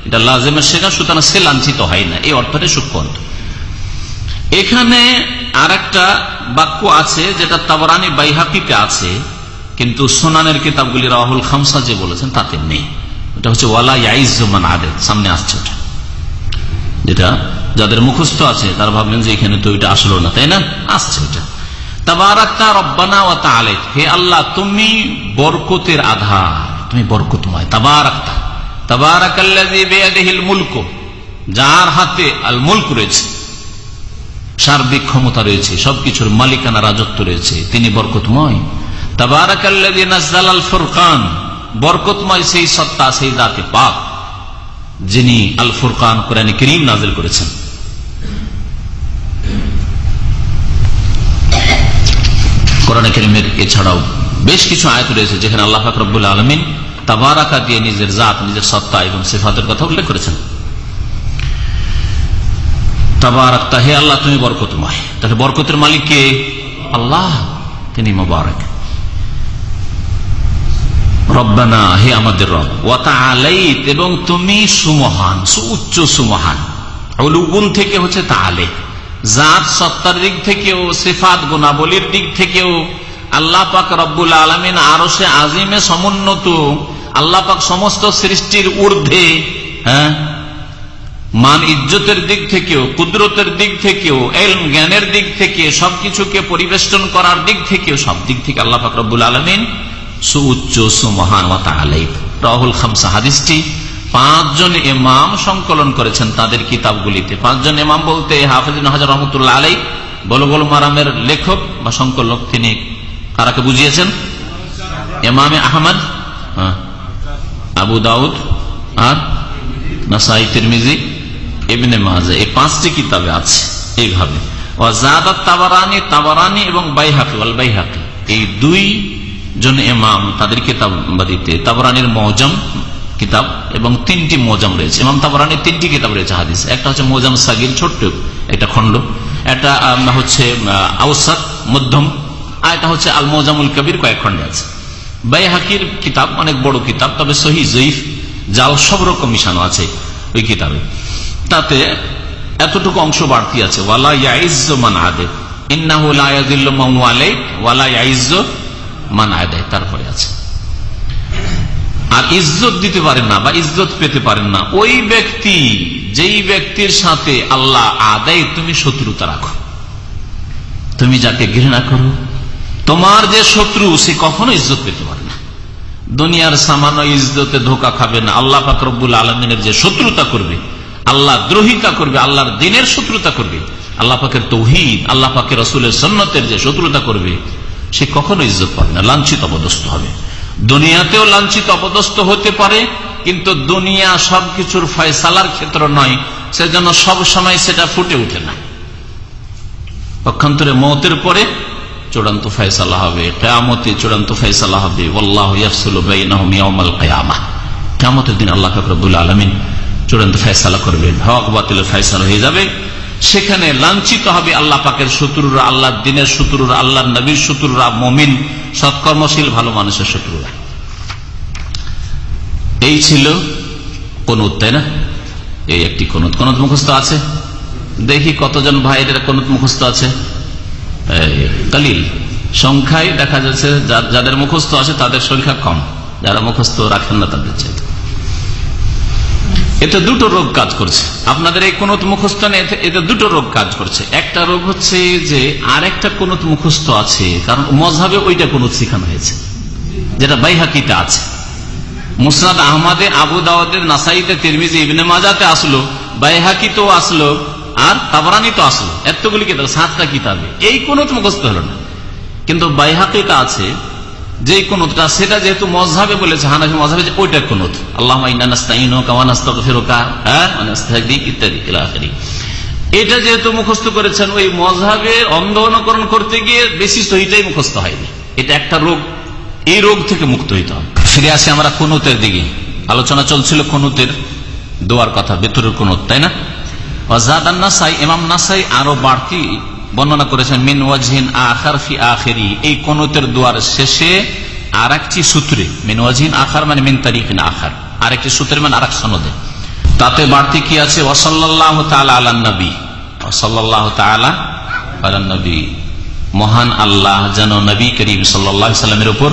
এটা লাজেমের শেখা সুতরাং সে লাঞ্ছিত হয় না। এই অর্থটা সূক্ষ্ম এখানে আর একটা বাক্য আছে, যেটা তাবরানি বাইহাকিতে আছে। কিন্তু সোনানের কিতাবগুলি রাহুল খামসা যে বলেছেন তাতে নেই ওটা হচ্ছে ওয়ালা ইয়াইজমান আদের সামনে আসছে ওটা। যেটা যাদের মুখস্থ আছে, তারা ভাবলেন যে এখানে তো ওইটা আসলো না, তাই না? আসছে ওইটা তাবারাক্তা রব্বানা ও তালে হে আল্লাহ, তুমি বরকতের আধার। তুমি বরকতময়, তাবারাক্তা। তাবারাকাল্লাহিল মুলক। যার হাতে আল মুলক রয়েছে, সার্বিক ক্ষমতা রয়েছে, সবকিছুর মালিকানা রাজত্ব রয়েছে, তিনি বরকতময়। ফুরকান, বরকতময় সেই সত্তা, সেই পাক, যিনি আল ফুরকান করিম নাজিল করেছেন। কোরআন করিমের এছাড়াও বেশ কিছু আয়ত রয়েছে, যেখানে আল্লাহ ফাকরুল আলমিন তাবারাকা দিয়ে নিজের জাত, নিজের সত্তা এবং সেফাতের কথা উল্লেখ করেছেন। তাবারাক্তা হে আল্লাহ, তুমি বরকতময়। তাহলে বরকতের মালিক কে? আল্লাহ, তিনি মোবারক। রব্বানা, হে আমাদের রব ওয়াতা আলাইত এবং তুমি সুমহান, সুউচ্চ সুমহান। অলুগুন থেকে হচ্ছে তাহলে জাত, সত্তার দিক থেকেও, সেফাত, গুণাবলীর দিক থেকেও আল্লাহ পাক রব্বুল আলমিন আরও সে আজিমে সমুন্নত। আল্লাহ পাক সমস্ত সৃষ্টির ঊর্ধ্বে হ্যাঁ মান ইজ্জতের দিক থেকেও, কুদরতের দিক থেকেও এল জ্ঞানের দিক থেকে, সবকিছুকে পরিবেষ্টন করার দিক থেকেও, সব দিক থেকে আল্লাহ পাক রব্বুল আলমিন সুউচ্চ সুমহান রাহুল খামসা হাদিসটি পাঁচজন ইমাম সংকলন করেছেন তাদের কিতাবগুলিতে। পাঁচজন ইমাম বলতে হাফিজ হাজার রহমতুল্লাহ আলাই বলগোল মারামের লেখক বা সংকলক তিনি কারাকে বুঝিয়েছেন? ইমামে আহমদ হ্যাঁ, আবু দাউদ আর নাসাই তিরমিজি এমনি মাজা এই পাঁচটি কিতাবে আছে এইভাবে। তাবারানি তাবারানি এবং বাইহাকি ওয়াল বাইহাকি। এই দুই জন এমাম তাদের কিতাবাদিতে তাবরানির মজম কিতাব এবং তিনটি মোজাম রয়েছে। ইমাম তাবরানির তিনটি কিতাব রয়েছে, হাদিস। একটা হচ্ছে মোজাম সাগির ছোট্ট একটা খণ্ড। একটা হচ্ছে আউসাদ মধ্যম। আর এটা হচ্ছে আল মোজামুল কবির, কয়েক খণ্ডে আছে। বাই হাকির কিতাব অনেক বড় কিতাব, তবে সহি জয়ীফ, জাল সব রকম মিশানো আছে ওই কিতাবে। তাতে এতটুকু অংশ বাড়তি আছে। ওয়ালা ইয়াইজ মান আদে ইন্নাহু ওয়ালা ইয়াইজ মান আদে তারপরে আছে। আর ইজ্জত দিতে পারেন না বা ইজ্জত পেতে পারেন না, ওই ব্যক্তি, যেই ব্যক্তির সাথে আল্লাহ আদায়, তুমি শত্রুতা রাখো। তুমি যাকে ঘৃণা করো, তোমার যে শত্রু, সে কখনো ইজ্জত পেতে পারে না। দুনিয়ার সামান্য ইজ্জতে ধোকা খাবে না। আল্লাহ ফাকরবুল আলমিনের যে শত্রুতা করবে, আল্লাহ দ্রোহিতা করবে, আল্লাহর দিনের শত্রুতা করবে, আল্লাহ পাকের তৌহিদ, আল্লাহ পাকের রসুলের সন্ন্যতের যে শত্রুতা করবে সে কখনো ইজ্জত পাবে না, লাঞ্ছিত অবদস্ত হবে। দুনিয়াতেও লাঞ্ছিত অপদস্থ হতে পারে, কিন্তু দুনিয়া সবকিছুর ফয়সালার ক্ষেত্র নয়, সেজন্য সব সময় সেটা ফুটে উঠে না। পক্ষান্তরে মতের পরে চূড়ান্ত ফয়সালা হবে, কেয়ামতে চূড়ান্ত ফয়সালা হবে। কেয়ামতের দিন আল্লাহ ফকরবুল আলমিন চূড়ান্ত ফয়সালা করবেন। হক বাতিলের ফয়সালা হয়ে যাবে। সেখানে লাঞ্ছিত হবে আল্লাহ পাকের শত্রুরা আল্লাহ দিনের শত্রুরা আল্লাহ নবীর শত্রুরা, মমিন, সৎকর্মশীল, ভালো মানুষের শত্রুরা। এই ছিল কনুত তাই না? এই একটি কনুত কনুত মুখস্থ আছে? দেখি কতজন ভাইদের কনুত মুখস্থ আছে। কালিল সংখ্যায় দেখা যাচ্ছে যাদের মুখস্থ আছে তাদের সংখ্যা কম। যারা মুখস্থ রাখেন না তাদের চাইতে। এতে দুটো রোগ কাজ করছে। আপনাদের এই কোন মুখস্থ এতে দুটো রোগ কাজ করছে। একটা রোগ হচ্ছে যে আর একটা কোন মুখস্থ আছে, কারণ মজাবে ওইটা কোন শিখানো হয়েছে, যেটা বাইহাকিতে আছে। মুসনাদ আহমদে, আবু দাওয়াদের নাসাইতে, তিরমিজি, ইবনে মাজাতে আসলো বাইহাকি তো আসলো, আর তাবরানি তো আসলো। এতগুলি কিতাব, সাতটা কিতাবে। এই কোন মুখস্থ হলো না। কিন্তু বাইহাকিটা আছে যে কোনটা, সেটা যেহেতু মজাবে বলেছে, হানাফি মজাবে ওইটা কোনত আল্লাহ হ্যাঁ? ইত্যাদি এটা যেহেতু মুখস্থ করেছেন, ওই মজাবের অন্ধ অনুকরণ করতে গিয়ে বেশি সহিটাই মুখস্থ হয়নি। এটা একটা রোগ, এই রোগ থেকে মুক্ত হইতে হবে। ফিরে আসি আমরা কোনতের দিকে। আলোচনা চলছিল কোনতের দোয়ার কথা ভেতরের কোনত তাই না? এমাম নাসাই আরও বাড়তি বর্ণনা করেছেন, মিন ওয়াজহিন আখার ফি আখেরি। এই কোনতের দোয়ার শেষে আর একটি সূত্রে, মিন ওয়াজহিন আখার মানে মিন তারিখিন আখার। আর একটি সূত্রের মানে আর এক সনদে। তাতে বাড়তি কি আছে? ওসল্লাহ তালা আল্লাহ নবী। ওসল্লাহ তালা আল্লাহ নবী। মহান আল্লাহ যেন নবী করিম সাল্লাহ সাল্লামের উপর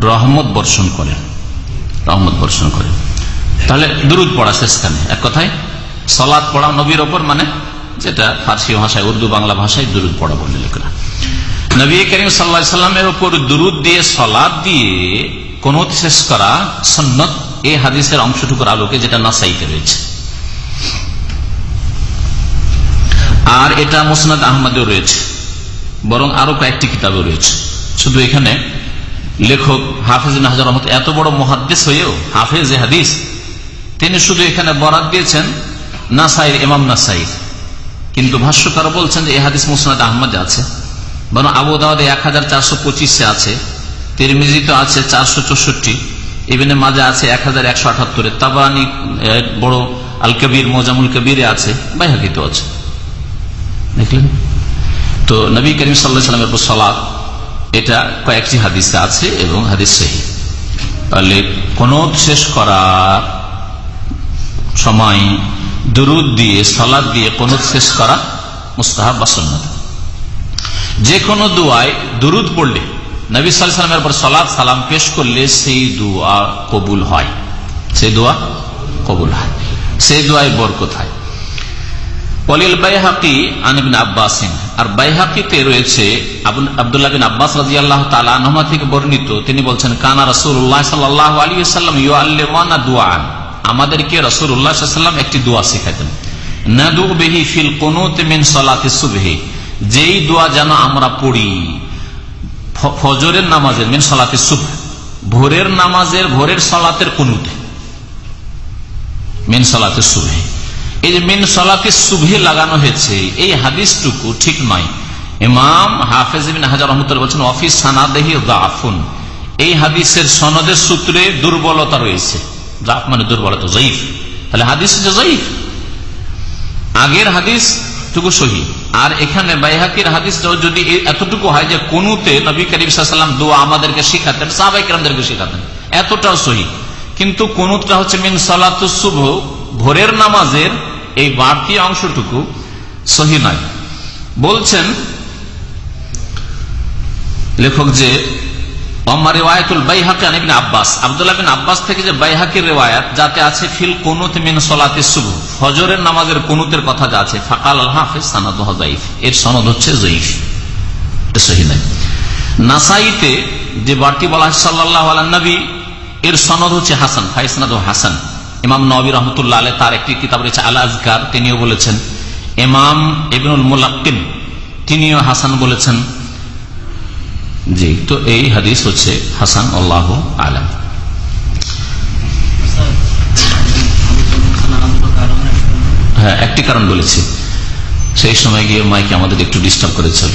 রহমত বর্ষণ করেন। রহমত বর্ষণ করেন। তাহলে দুরুদ পড়া শেষখানে এক কথায় সলাদ পড়া নবীর ওপর মানে যেটা ফার্সি ভাষায়, উর্দু বাংলা ভাষায় দুরুদ পড়া বলে লেখা। নবী করিম সাল্লা সাল্লামের উপর দিয়ে সলাদ দিয়ে কোন শেষ করা সন্ন্যত এই হাদিসের অংশটুকুর আলোকে যেটা নাসাইতে রয়েছে। আর এটা মোসনাদ আহমদেও রয়েছে, বরং আরও কয়েকটি কিতাবে রয়েছে। শুধু এখানে লেখক হাফিজ নাহাজ রহমত এত বড় মহাদ্দেশ হয়েও হাফিজ হাদিস, তিনি শুধু এখানে বরাদ দিয়েছেন, নাসাইর এমাম নাসাইর। কিন্তু ভাষ্যকার বলছেন যে হাদিস মুসনাদ আহমদে আছে। বরং আবু দাওয়াদে এক হাজার চারশো পঁচিশে আছে। তিরমিজিতে আছে চারশো চৌষট্টি। ইভেনে মাঝে আছে এক হাজার একশো আঠাত্তরে তাবানি বড় আল কবির মোজামুল কবিরে আছে, বাইহাকিতে আছে। দেখলেন? তো নবী করিম সাল্লাহ সাল্লামের উপর সলাদ এটা কয়েকটি হাদিসে আছে এবং হাদিস সেহি। তাহলে কোন শেষ করার সময় দুরুদ দিয়ে, সালাদ দিয়ে কোন শেষ করা মুস্তাহাব বা সন্ন্যত যে কোনো দোয়ায় দুরুদ পড়লে, নবী সালামের পর সালাদ সালাম পেশ করলে সেই দোয়া কবুল হয়। সেই দোয়া কবুল হয়। সেই দোয়ায় বরকত হয়। আর রয়েছে আব্বাস থেকে বর্ণিত। তিনি বলছেন, কানা রসুল্লাহ সাল্লাহ আলী সাল্লাম ইউ আল্লাহ দোয়ান আমাদেরকে রসুল উল্লাহাম একটি দোয়া শিখাতেন নাদু বেহি ফিল কোন যেই দোয়া যেন আমরা পড়ি ফজরের নামাজের, মিন সলাতে সুব ভোরের নামাজের, ভোরের সলাতের কোনুতে। মিন সালাতে সুভে এই যে মিন সালাতে সুভে লাগানো হয়েছে, এই হাদিসটুকু ঠিক নয়। ইমাম হাফেজ হাজার রহমতুল্লাহ বলছেন অফিস সানাদেহি দাফুন। এই হাদিসের সনদের সূত্রে দুর্বলতা রয়েছে। জাফ মানে দুর্বলতা জয়ীফ। তাহলে হাদিস হচ্ছে জয়ীফ, আগের হাদিস টুকু সহি। আর এখানে বাইহাকির হাদিস যদি এতটুকু হয় যে কোনুতে নবী করিম সাল্লাম দোয়া আমাদেরকে শিখাতেন, সাহবাইকরামদেরকে শিখাতেন, এতটাও সহি। কিন্তু কোনুতটা হচ্ছে মিন সালাতুসুভ ভোরের নামাজের এই বাড়তি অংশটুকু সহি নয়। বলছেন লেখক যে আব্বাস। আব্বাস থেকে যে বাইহাকির যাতে আছে ফিল সলাতে শুভ ফজরের নামাজের আছে এর সনদ হচ্ছে নাসাইতে যে বাড়তি বলা হয় এর সনদ হচ্ছে হাসান, ফাইসনাদ হাসান। ইমাম নবী রহমতুল্লাহ তার একটি কিতাব রয়েছে আল আজকার, তিনিও বলেছেন। ইমাম ইবনুল মুলাক্কিম, তিনিও হাসান বলেছেন। জি, তো এই হাদিস হচ্ছে হাসান আল্লাহ আলম। হ্যাঁ একটি কারণ বলেছি। সেই সময় গিয়ে মাইকে আমাদের একটু ডিস্টার্ব করেছিল।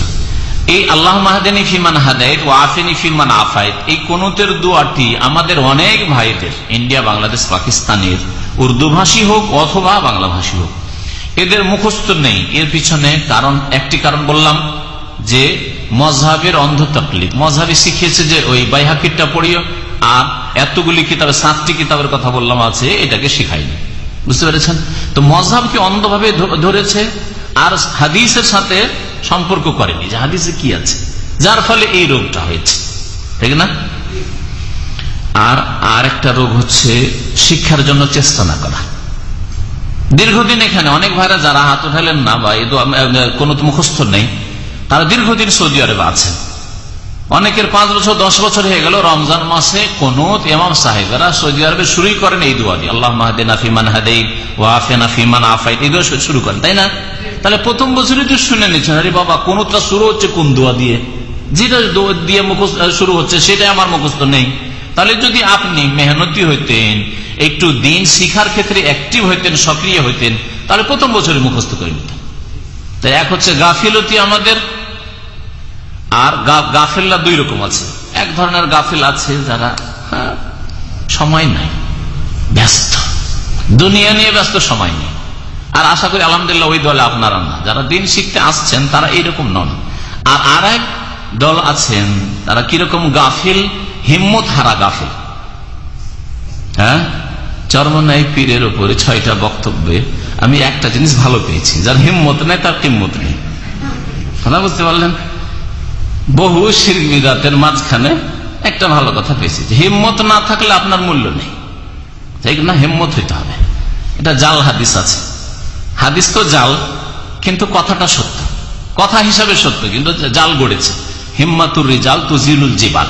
এই আল্লাহ মাহাদিনী ফিমান হাদায়ত ও আফিনী ফিমান আফায়ত এই কোনতের দুয়াটি আমাদের অনেক ভাইদের, ইন্ডিয়া, বাংলাদেশ, পাকিস্তানের উর্দু ভাষী হোক অথবা বাংলা ভাষী হোক, এদের মুখস্থ নেই। এর পিছনে কারণ, একটি কারণ বললাম যে মজহাবের অন্ধ তকলিফ মজহাবে শিখিয়েছে যে ওই বাইহাকিরটা পড়িও, আর এতগুলি কিতাবে, সাতটি কিতাবের কথা বললাম আছে, এটাকে শিখাইনি বুঝতে পেরেছেন? তো মজহাবকে অন্ধভাবে ধরেছে, আর হাদিসের সাথে সম্পর্ক করেনি। যে হাদিসে কি আছে? যার ফলে এই রোগটা হয়েছে। ঠিক না? আর আর একটা রোগ হচ্ছে শিক্ষার জন্য চেষ্টা না করা। দীর্ঘদিন এখানে অনেক ভাইরা যারা হাত উঠালেন না বা কোন মুখস্থ নেই। তারা দীর্ঘদিন সৌদি আরবে আছেন অনেকের পাঁচ বছর, দশ বছর হয়ে গেল রমজান মাসে কোন এমাম সাহেবেরা সৌদি আরবে শুরুই করেন এই দোয়া দিয়ে। আল্লাহ মাহদিন আফিমান হাদেই ওয়াফেন আফিমান আফাইদ এই দোয়া শুরু করেন, তাই না? তাহলে প্রথম বছরই তো শুনে নিচ্ছেন, আরে বাবা, কোনটা শুরু হচ্ছে কোন দোয়া দিয়ে? যেটা দিয়ে শুরু হচ্ছে সেটাই আমার মুখস্থ নেই। তাহলে যদি আপনি মেহনতি হইতেন, একটু দিন শিখার ক্ষেত্রে অ্যাক্টিভ হইতেন, সক্রিয় হইতেন, তাহলে প্রথম বছরে মুখস্থ করে নিতেন। তাই এক হচ্ছে গাফিলতি আমাদের আর গাফিল্লা দুই রকম আছে। এক ধরনের গাফিল আছে যারা হ্যাঁ, সময় নাই ব্যস্ত। দুনিয়া নিয়ে ব্যস্ত সময় নেই। আর আশা করি আলহামদুলিল্লাহ ওই দলে আপনারা না। যারা দিন শিখতে আসছেন তারা এইরকম নন। আর আর এক দল আছেন তারা কীরকম গাফিল? হিম্মত হারা গাফিল। হ্যাঁ? চরমনাই পীরের উপরে ছয়টা বক্তব্যে আমি একটা জিনিস ভালো পেয়েছি। যার হিম্মত নেই তার কিম্মত নেই। কথা বুঝতে পারলেন? বহু শিরবিদাতের মাঝখানে একটা ভালো কথা পেয়েছি হিম্মত না থাকলে আপনার মূল্য নেই। ঠিক না? হিম্মত হইতে হবে। এটা জাল হাদিস আছে। হাদিস তো জাল, কিন্তু কথাটা সত্য। কথা হিসাবে সত্য, কিন্তু জাল গড়েছে। হিম্মাতুর জাল তু জিলুল জিবাল।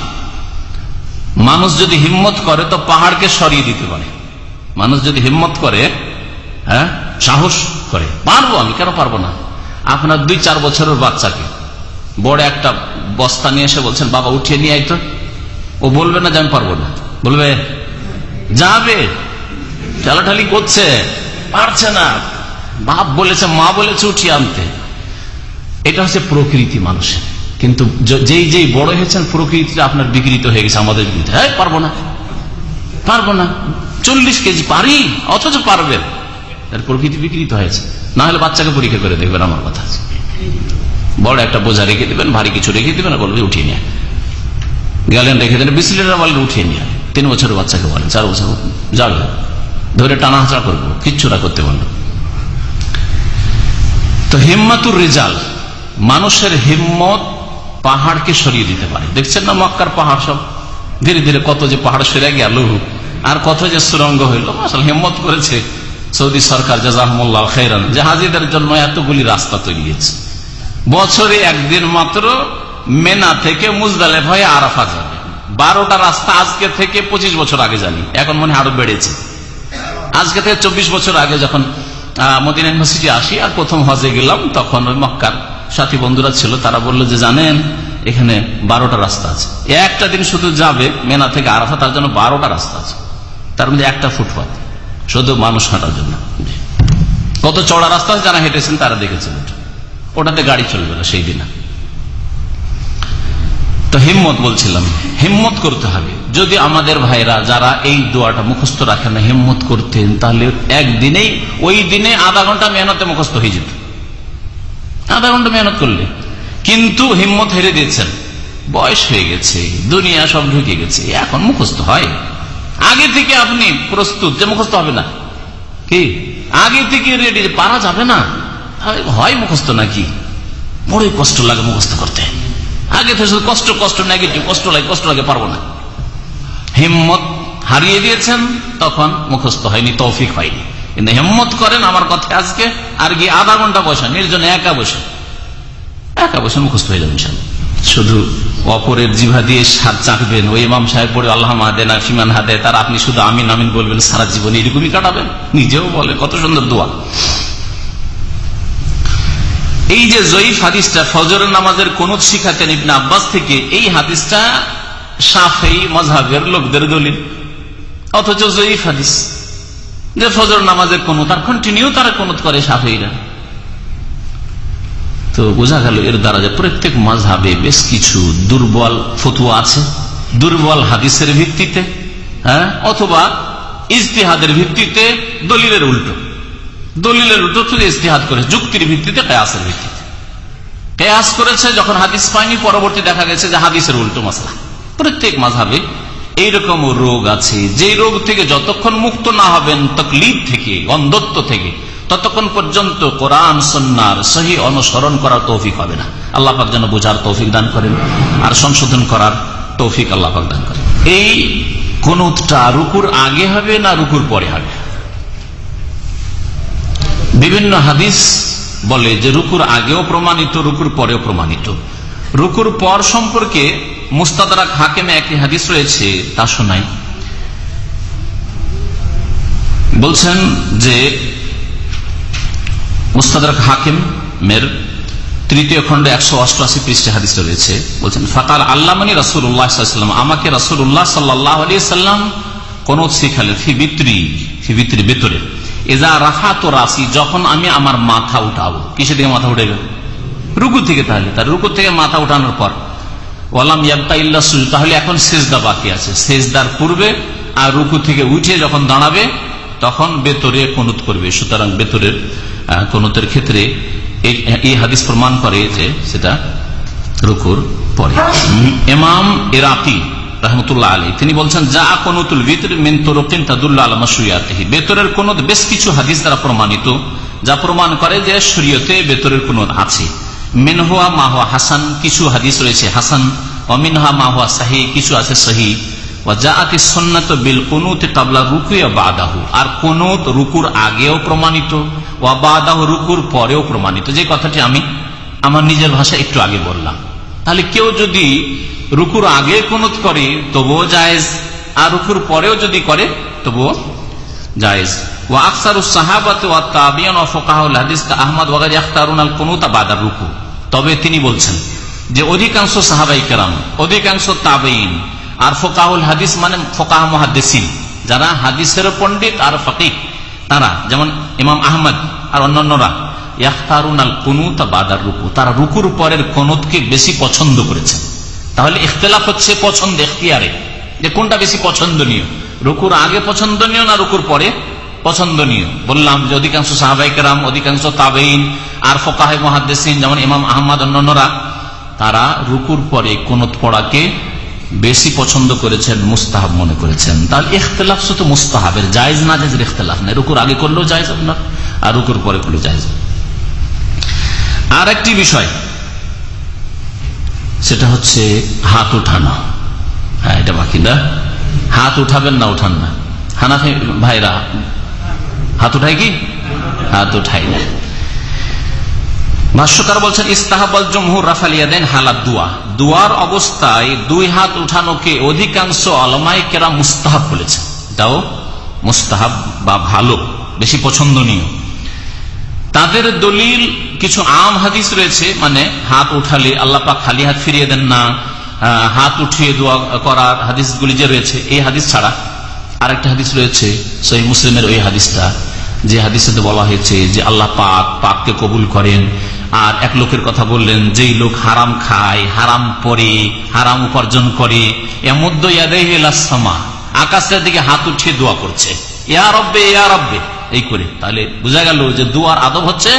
মানুষ যদি হিম্মত করে, তো পাহাড়কে সরিয়ে দিতে পারে। মানুষ যদি হিম্মত করে হ্যাঁ সাহস করে, পারব আমি, কেন পারব না? আপনার দুই চার বছরের বাচ্চাকে, বড় একটা বস্তা নিয়ে এসে বলছেন, বাবা, উঠিয়ে নিয়ে আইতো ও বলবে না যে আমি পারব না। বলবে, যাবে, ঠেলাঠালি করছে, পারছে না। বাপ বলেছে, মা বলেছে উঠিয়ে আনতে। এটা হচ্ছে প্রকৃতি মানুষের। কিন্তু যেই যেই বড় হয়েছেন, প্রকৃতিটা আপনার বিকৃত হয়ে গেছে আমাদের বিরুদ্ধে। হ্যাঁ পারব না। পারব না। চল্লিশ কেজি পারি, অথচ পারবেন। প্রকৃতি বিকৃত হয়েছে। না হলে বাচ্চাকে পরীক্ষা করে দেখবেন, আমার কথা বড় একটা বোঝা রেখে দেবেন, ভারী কিছু রেখে দেবেন বলবে উঠিয়ে নিয়ে গেলেন, রেখে দেন বিশ লিটার উঠিয়ে নিয়ে তিন বছরের বাচ্চাকে বলেন, চার বছর যাবে ধরে টানা হাঁচড়া করব কিচ্ছুরা করতে পারল তো হিম্মাতুর রেজাল, মানুষের হিম্মত পাহাড়কে সরিয়ে দিতে পারে। দেখছেন না মক্কার পাহাড় সব? ধীরে ধীরে কত যে পাহাড় সরে গেল, আর কত যে সুরঙ্গ হইল আসলে হিম্মত করেছে সৌদি সরকার, জাজাহমুল্লাহ খেরান জাহাজিদের জন্য এতগুলি রাস্তা তৈরি হয়েছে। বছরে একদিন মাত্র মেনা থেকে মুজদালে ভয়ে আরাফা যাবে বারোটা রাস্তা আজকে থেকে পঁচিশ বছর আগে জানি, এখন মনে আরও বেড়েছে। আজকে থেকে চব্বিশ বছর আগে যখন মদিন ইউনিভার্সিটি আসি আর প্রথম হজে গেলাম, তখন ওই মক্কার সাথী বন্ধুরা ছিল, তারা বলল যে, জানেন, এখানে বারোটা রাস্তা আছে। একটা দিন শুধু যাবে মেনা থেকে আরাফা তার জন্য বারোটা রাস্তা আছে। তার মধ্যে একটা ফুটপাথ শুধু মানুষ হাঁটার জন্য। কত চড়া রাস্তা যারা হেঁটেছেন তারা দেখেছেন ওটাতে গাড়ি চলবে না সেই দিন। তো হিম্মত বলছিলাম, হিম্মত করতে হবে। যদি আমাদের ভাইরা যারা এই দোয়াটা মুখস্থ রাখেন না, হিম্মত করতেন, তাহলে একদিনেই, ওই দিনে আধা ঘণ্টা মেহনতে মুখস্থ হয়ে যেত। আধা ঘণ্টা মেহনত করলে। কিন্তু হিম্মত হেরে দিয়েছেন। বয়স হয়ে গেছে, দুনিয়া সব ঢুকে গেছে, এখন মুখস্থ হয়। আগে থেকে আপনি প্রস্তুত যে মুখস্থ হবে না। কি? আগে থেকে রেডি পারা যাবে না। হয় মুখস্থ নাকি? বড়ই কষ্ট লাগে মুখস্থ করতে। আগে শুধু কষ্ট কষ্ট নেগেটিভ কষ্ট লাগে কষ্ট লাগে, পারব না। হিম্মত হারিয়ে দিয়েছেন, তখন মুখস্থ হয়নি, তৌফিক হয়নি। কিন্তু হিম্মত করেন আমার কথা আজকে, আর গিয়ে আধা ঘণ্টা বসা নির্জনে একা বসে। একা বসে মুখস্থ হয়ে যাবেন শুধু অপরের জিভা দিয়ে সাত চাকবেন, ওই ইমাম সাহেব পড়ে, আল্লাহ মাহাদেন ফিমান হাদে তার আপনি শুধু আমিন আমিন বলবেন, সারা জীবন এরকমই কাটাবেন। নিজেও বলে, কত সুন্দর দোয়া। এই যে জয়ীফ হাদিসটা ফজর নামাজের কোন শিখাতেন ইবনা আব্বাস থেকে, এই হাদিসটা সাফেই মজাবের লোকদের দলিল। অথচ জয়ীফ হাদিস, যে ফজর নামাজের কোন, তার কন্টিনিউ তারা কোন করে সাফেইরা তো বোঝা গেল এর দ্বারা যে প্রত্যেক মাঝহাবে বেশ কিছু দুর্বল ফতুয়া আছে। দুর্বল হাদিসের ভিত্তিতে হ্যাঁ? অথবা ইজতিহাদের ভিত্তিতে দলিলের উল্টো। দলিলের শুধু ইজতিহাদ করে, যুক্তির ভিত্তিতে কেয়াসের ভিত্তিতে। কেয়াস করেছে যখন হাদিস পায়নি, পরবর্তী দেখা গেছে যে হাদিসের উল্টো মশলা প্রত্যেক মাঝহাবে এইরকম রোগ আছে যে রোগ থেকে যতক্ষণ মুক্ত না হবেন, তকলিফ থেকে অন্ধত্ব থেকে, ততক্ষণ পর্যন্ত কোরআন সন্ন্যার সহি অনুসরণ করার তৌফিক হবে না। আল্লাহ পাক যেন বোঝার তৌফিক দান করেন আর সংশোধন করার তৌফিক আল্লাহ পাক দান করেন। এই কোনটা রুকুর আগে হবে না রুকুর পরে হবে? বিভিন্ন হাদিস বলে যে রুকুর আগেও প্রমাণিত, রুকুর পরেও প্রমাণিত। রুকুর পর সম্পর্কে মুস্তাদারাক হাকিমে একটি হাদিস রয়েছে, তা শোনাই। বলছেন যে মুস্তাদারাক হাকিম মের তৃতীয় খন্ডে একশো অষ্টআশি পৃষ্ঠে হাদিস রয়েছে। বলছেন, ফাকাল আল্লামানি রসুল্লাহাম আমাকে রসুল্লাহ সাল্লাহ আলী সাল্লাম কোন শিখালেন ফি বিত্রি ফি বিত্রি। এজা রাখা তো রাশি যখন আমি আমার মাথা উঠাবো। কিসে থেকে মাথা উঠে গেল রুকু থেকে তাহলে তার রুকু থেকে মাথা উঠানোর পর, ওয়ালাম ইয়াবকা ইল্লা সুজ তাহলে এখন সেজদা বাকি আছে। সেজদার পূর্বে আর রুকু থেকে উঠে যখন দাঁড়াবে, তখন বেতরে কনুত করবে। সুতরাং বেতরের কনুতের ক্ষেত্রে এই হাদিস প্রমাণ করে যে সেটা রুকুর পরে। এমাম এরাকি রহমতুল্লাহ আলী তিনি বলছেন, যা কনুতুল বেতরের কোন, বেশ কিছু হাদিস দ্বারা প্রমাণিত, যা প্রমাণ করে যে বেতরের কোন আছে। মিনহুয়া মাহুয়া হাসান, কিছু হাদিস রয়েছে হাসান। অমিনহা মাহুয়া সাহি, কিছু আছে সহি। রুকুর আগেও প্রমাণিত রুকুর পরেও প্রমাণিত। যে কথাটি আমি আমার নিজের ভাষা একটু আগে বললাম। তাহলে কেউ যদি রুকুর আগে কোনুত করে, তবুও জায়েজ। আর রুকুর পরেও যদি করে, তবুও জায়েজ। ও আকসার সাহাবাত হাদিস আহমদ আল কুনুতা বাদার রুকু। তবে তিনি বলছেন যে অধিকাংশ সাহাবাই কেরাম, অধিকাংশ তাবেইন আর ফোকাহুল হাদিস মানে ফোকাহ মহাদিসিন যারা হাদিসের পণ্ডিত আর ফকিক তারা যেমন ইমাম আহমদ আর অন্যান্যরা ইয়াখতারুন আল কুনুতা বাদার রুকু। তারা রুকুর পরের কনুতকে বেশি পছন্দ করেছেন। তাহলে ইখতলাফ হচ্ছে পছন্দ এখতিয়ারে, যে কোনটা বেশি পছন্দনীয়? রুকুর আগে পছন্দনীয় না রুকুর পরে পছন্দনীয়? বললাম যে অধিকাংশ সাহাবাইকেরাম অধিকাংশ তাবেইন আর ফোকাহে মহাদ্দেসিন, যেমন ইমাম আহমদ অন্যান্যরা তারা রুকুর পরে কোনত পড়াকে বেশি পছন্দ করেছেন, মুস্তাহাব মনে করেছেন। তাহলে ইখতলাফ শুধু মুস্তাহাবের, জায়জ না জায়জের ইখতলাফ নেই। রুকুর আগে করলেও জায়জ আপনার, আর রুকুর পরে করলেও জায়জ। আর একটি বিষয়। সেটা হচ্ছে হাত উঠানো। হ্যাঁ এটা বাকি না? হাত উঠাবেন না, উঠান না। হানাফি ভাইরা, হাত উঠাই কি? হাত উঠাই না। ভাষ্যকার বলছেন, ইস্তাহাবল জমহুর রাফালিয়া দেন হালাত দুয়া। দুয়ার অবস্থায় দুই হাত উঠানোকে অধিকাংশ আলমাই কেরা মুস্তাহাব বলেছে এটাও মুস্তাহাব বা ভালো, বেশি পছন্দনীয়। তাদের দলিল কিছু আম হাদিস রয়েছে মানে হাত উঠালে, আল্লাহ পাক খালি হাত ফিরিয়ে দেন না হাত উঠিয়ে দোয়া করার হাদিসগুলি যে রয়েছে, এই হাদিস ছাড়া আরেকটা হাদিস রয়েছে, সহি মুসলিমের ওই হাদিসটা, যে হাদিসে বলা হয়েছে যে আল্লাহ পাক পাককে কবুল করেন। আর এক লোকের কথা বললেন, যেই লোক হারাম খায়, হারাম পরে, হারাম উপার্জন করে এমদ্দামা আকাশের দিকে হাত উঠিয়ে দোয়া করছে। ইয়া রব্বে ইয়া রব্বে, এই করে। তাহলে বোঝা গেল যে দোয়ার আদব হচ্ছে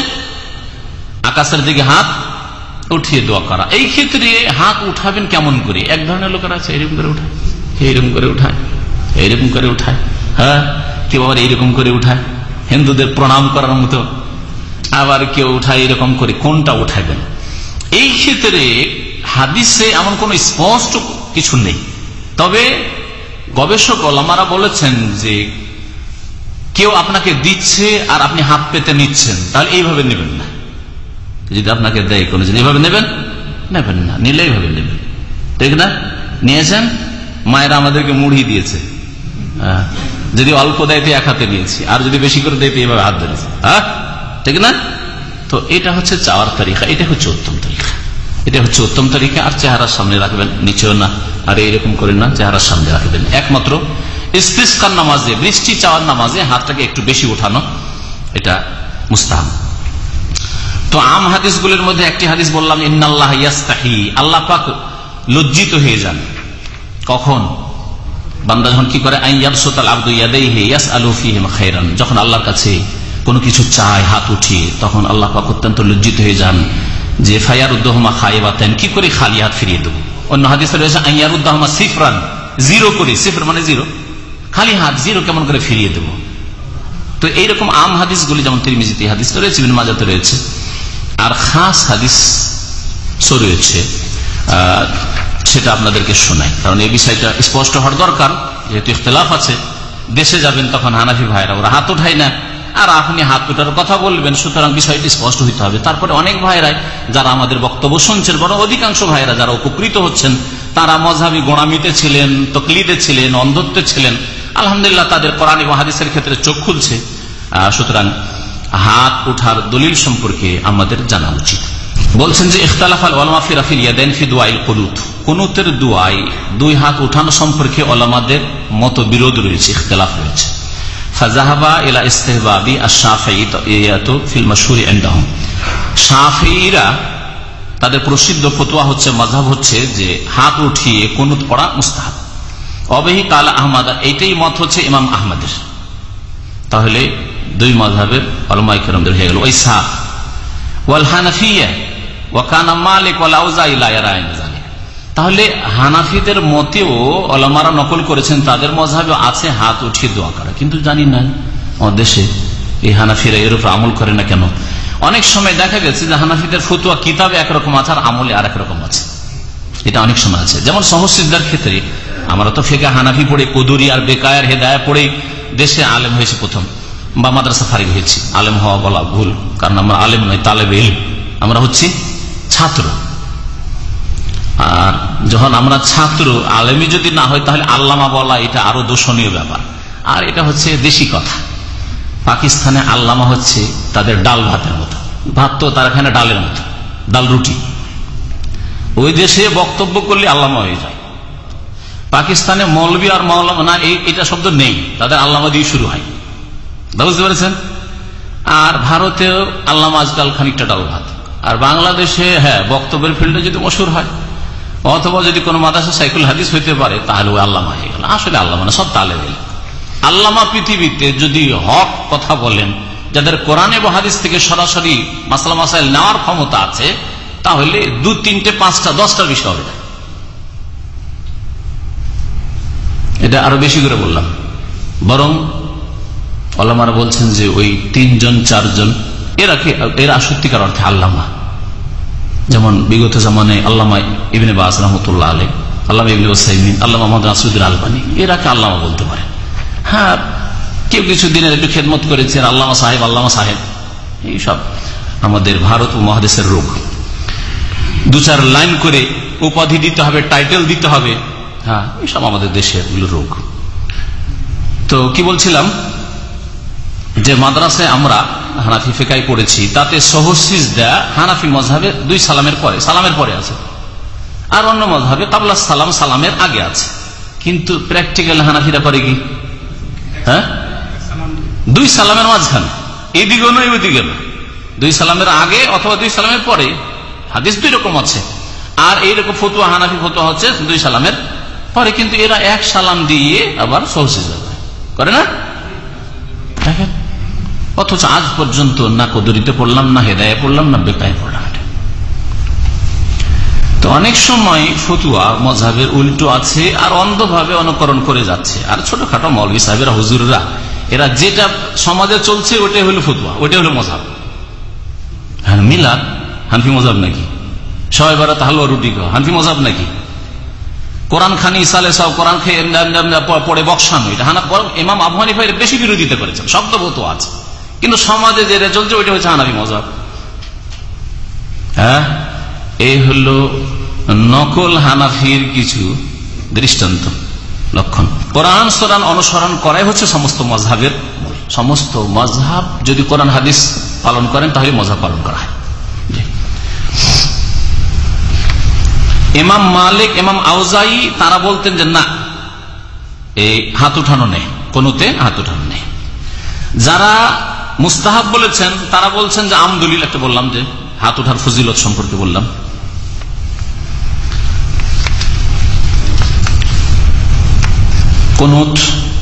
আকাশের দিকে হাত উঠিয়ে দোয়া করা। এই ক্ষেত্রে হাত উঠাবেন কেমন করে? এক ধরনের লোকের আছে, এরকম করে উঠায়। এইরকম করে উঠায়। এইরকম করে উঠায়। হ্যাঁ কেউ আবার এইরকম করে উঠায়। হিন্দুদের প্রণাম করার মতো। আবার কেউ উঠায় এরকম করে। কোনটা উঠাবেন? এই ক্ষেত্রে হাদিসে এমন কোন স্পষ্ট কিছু নেই। তবে গবেষক, ওলামারা বলেছেন যে কেউ আপনাকে দিচ্ছে আর আপনি হাত পেতে নিচ্ছেন, তাহলে এইভাবে নেবেন না। যদি আপনাকে দেয় কোনো জিনিস এইভাবে নেবেন? নেবেন না নিলে এইভাবে নেবেন। ঠিক না? নিয়েছেন? মায়েরা আমাদেরকে মুড়ি দিয়েছে। হ্যাঁ, যদি অল্প দেয় এক হাতে নিয়েছি আর যদি বেশি করে দেয় তো এইভাবে হাত ধরেছে। হ্যাঁ? ঠিক না? তো এটা হচ্ছে চাওয়ার তারিখা এটা হচ্ছে উত্তম তারিখা। এটা হচ্ছে উত্তম তারিখা আর চেহারার সামনে রাখবেন নিচেও না। আর এইরকম করে না চেহারার সামনে রাখবেন। একমাত্র ইস্তিস্কার নামাজে বৃষ্টি চাওয়ার নামাজে হাতটাকে একটু বেশি উঠানো এটা মুস্তাহ তো আম হাদিসগুলির মধ্যে একটি হাদিস বললাম, ইন্নাল্লাহ ইয়াস্তাহি। আল্লাহ পাক লজ্জিত হয়ে যান। কখন? বান্দা যখন কি করে? যখন আল্লাহর কাছে কোনো কিছু চায়, হাত উঠিয়ে, তখন আল্লাহ পাক অত্যন্ত লজ্জিত হয়ে যান যে ফায়ার উদ্দহমা খাইবাতেন কি করে খালি হাত ফিরিয়ে দেবো? অন্য হাদিস রয়েছে আইয়ার উদ্দহমা সিফরান। জিরো করে, সিফর মানে জিরো। খালি হাত, জিরো কেমন করে ফিরিয়ে দেবো? তো এইরকম আম হাদিসগুলি, যেমন তিরমিজিতে হাদিস রয়েছে মাজাতে রয়েছে। আর খাস হাদিস রয়েছে সেটা আপনাদেরকে শোনাই। কারণ এই বিষয়টা স্পষ্ট হওয়ার দরকার, যেহেতু ইখতলাফ আছে, দেশে যাবেন তখন হানাফি ভাইরা ওরা হাত উঠায় না। আর আপনি হাত উঠার কথা বলবেন, সুতরাং বিষয়টি স্পষ্ট হইতে হবে। তারপরে অনেক ভাইরাই যারা আমাদের বক্তব্য শুনছেন বড় অধিকাংশ ভাইরা যারা উপকৃত হচ্ছেন, তারা মজাবি গোড়ামিতে ছিলেন, তকলিদে ছিলেন, অন্ধত্বে ছিলেন। আলহামদুলিল্লাহ তাদের কোরআন এবং হাদিসের ক্ষেত্রে চোখ খুলছে। সুতরাং হাত উঠার দলিল সম্পর্কে আমাদের জানা উচিত। বলছেন যে দুই হাত উঠানো সম্পর্কে মত বিরোধ রয়েছে রয়েছে। তাদের প্রসিদ্ধ ফতোয়া হচ্ছে, মাযহাব হচ্ছে যে, হাত উঠিয়ে কুনুত পড়া মুস্তাহাব। অবহি কাল আহমদ, এইটাই মত হচ্ছে ইমাম আহমদের। তাহলে দুই মজাবের অলমাই কেরমদের হয়ে গেল। ওই ওয়াল হানাফিয়া। তাহলে হানাফিদের মতেও অলমারা নকল করেছেন, তাদের মজাবে আছে হাত উঠিয়ে দোয়া করা। কিন্তু জানি না দেশে এই হানাফিরা এর উপর আমল করে না কেন? অনেক সময় দেখা গেছে যে হানাফিদের ফতুয়া কিতাবে একরকম আছে আর আমলে আর রকম আছে। এটা অনেক সময় আছে। যেমন সহসিদ্ধার ক্ষেত্রে আমরা তো ফেকা হানাফি পড়ে, কদুরি আর বেকায়ের হেদায় পড়ে দেশে আলেম হয়েছে প্রথম। বা মাদ্রাসা ফারিক হয়েছি। আলেম হওয়া বলা ভুল, কারণ আমরা আলেম নয় তালেব এল আমরা হচ্ছি ছাত্র। আর যখন আমরা ছাত্র আলেমি যদি না হয়, তাহলে আল্লামা বলা এটা আরও দোষণীয় ব্যাপার। আর এটা হচ্ছে দেশি কথা। পাকিস্তানে আল্লামা হচ্ছে তাদের ডাল ভাতের মতো। ভাত তো তার এখানে ডালের মতো। ডাল রুটি। ওই দেশে বক্তব্য করলে আল্লামা হয়ে যায়। পাকিস্তানে মৌলবী আর মৌলামা না এটা শব্দ নেই। তাদের আল্লামা দিয়ে শুরু হয়। বুঝতে পেরেছেন? আর ভারতেও আল্লামা আজকাল খানিকটা ডাল ভাত আর বাংলাদেশে হ্যাঁ বক্তব্যের ফিল্ডে যদি মশুর হয়, অথবা যদি কোনো মাদাসা সাইকুল হাদিস হইতে পারে, তাহলে ওই আল্লামা হয়ে গেল। আসলে আল্লামা না, সব তালে গেল আল্লামা পৃথিবীতে যদি হক কথা বলেন, যাদের কোরআন এবং হাদিস থেকে সরাসরি মাসাল মাসাইল নেওয়ার ক্ষমতা আছে, তাহলে দু, তিনটে, পাঁচটা, দশটা বিষয় হবে। এটা আরও বেশি করে বললাম। বরং আল্লামারা বলছেন যে ওই তিনজন, চারজন, এরা এরা সত্যিকার অর্থে আল্লামা। যেমন বিগত জামানে আল্লামা ইবিনে বাস রহমতুল্লাহ আলী আল্লামা ইবিন ওসাইমিন আল্লামা মোহাম্মদ নাসুদ্দিন আলবানী এরাকে আল্লামা বলতে পারে? হ্যাঁ কেউ কিছু দিনের একটু খেদমত করেছেন আল্লামা সাহেব আল্লামা সাহেব। এইসব আমাদের ভারত ও মহাদেশের রোগ। দু চার লাইন করে উপাধি দিতে হবে, টাইটেল দিতে হবে। হ্যাঁ এইসব আমাদের দেশের রোগ। তো কি বলছিলাম? যে মাদ্রাসায় আমরা হানাফি ফেকাই পড়েছি, তাতে সহসিজ দেয়া হানাফি মজাবে দুই সালামের পরে সালামের পরে আছে। আর অন্য মজাবে কাবলা সালাম, সালামের আগে আছে। কিন্তু প্র্যাকটিক্যাল হানাফিরা পারে কি? হ্যাঁ? দুই সালামের মাঝখানে। এদিকে নয় ওইদিকে না। দুই সালামের আগে অথবা দুই সালামের পরে। হাদিস দুই রকম আছে। আর এইরকম ফতুয়া, হানাফি ফতুয়া হচ্ছে দুই সালামের পরে, কিন্তু এরা এক সালাম দিয়ে আবার সহসে যাবে করে না? অথচ আজ পর্যন্ত না কদরিতে পড়লাম, না হেদায় পড়লাম, না বেকায় পড়লাম তো অনেক সময় ফতুয়া মজাবের উল্টো আছে আর অন্ধভাবে অনুকরণ করে যাচ্ছে। আর ছোটখাটো মৌলী সাহেবেরা, হুজুররা, এরা যেটা সমাজে চলছে, ওটাই হলো ফতুয়া, ওটাই হলো মজাব হ্যাঁ মিলাদ, হানফি মজাব নাকি? সবাই বারাত হালুয়া রুটি খাওয়া হানফি মজাব নাকি? কোরআন খানি ইসালে সব কোরআন খেয়ে পড়ে বক্সানো এটা হানা ইমাম আবু হানিফা এর বেশি বিরোধিতা করেছেন। শব্দবোধ আছে। কিন্তু সমাজে যেটা চলছে, ওইটা হচ্ছে হানাফি মজাব। হ্যাঁ? এই হলো নকল হানাফির কিছু দৃষ্টান্ত, লক্ষণ। কোরআন সরান অনুসরণ করাই হচ্ছে সমস্ত মজহাবের সমস্ত মজহাব যদি কোরআন হাদিস পালন করেন, তাহলে মজাব পালন করা হয়। ইমাম মালিক, ইমাম আউজাই, তারা বলতেন যে না, এই হাত উঠানো নেই, কোনোতে হাত উঠানো নেই। যারা মুস্তাহাব বলেছেন, তারা বলছেন যে আমদুলিল একটা বললাম যে, হাত উঠার ফজিলত সম্পর্কে বললাম। কোনুত,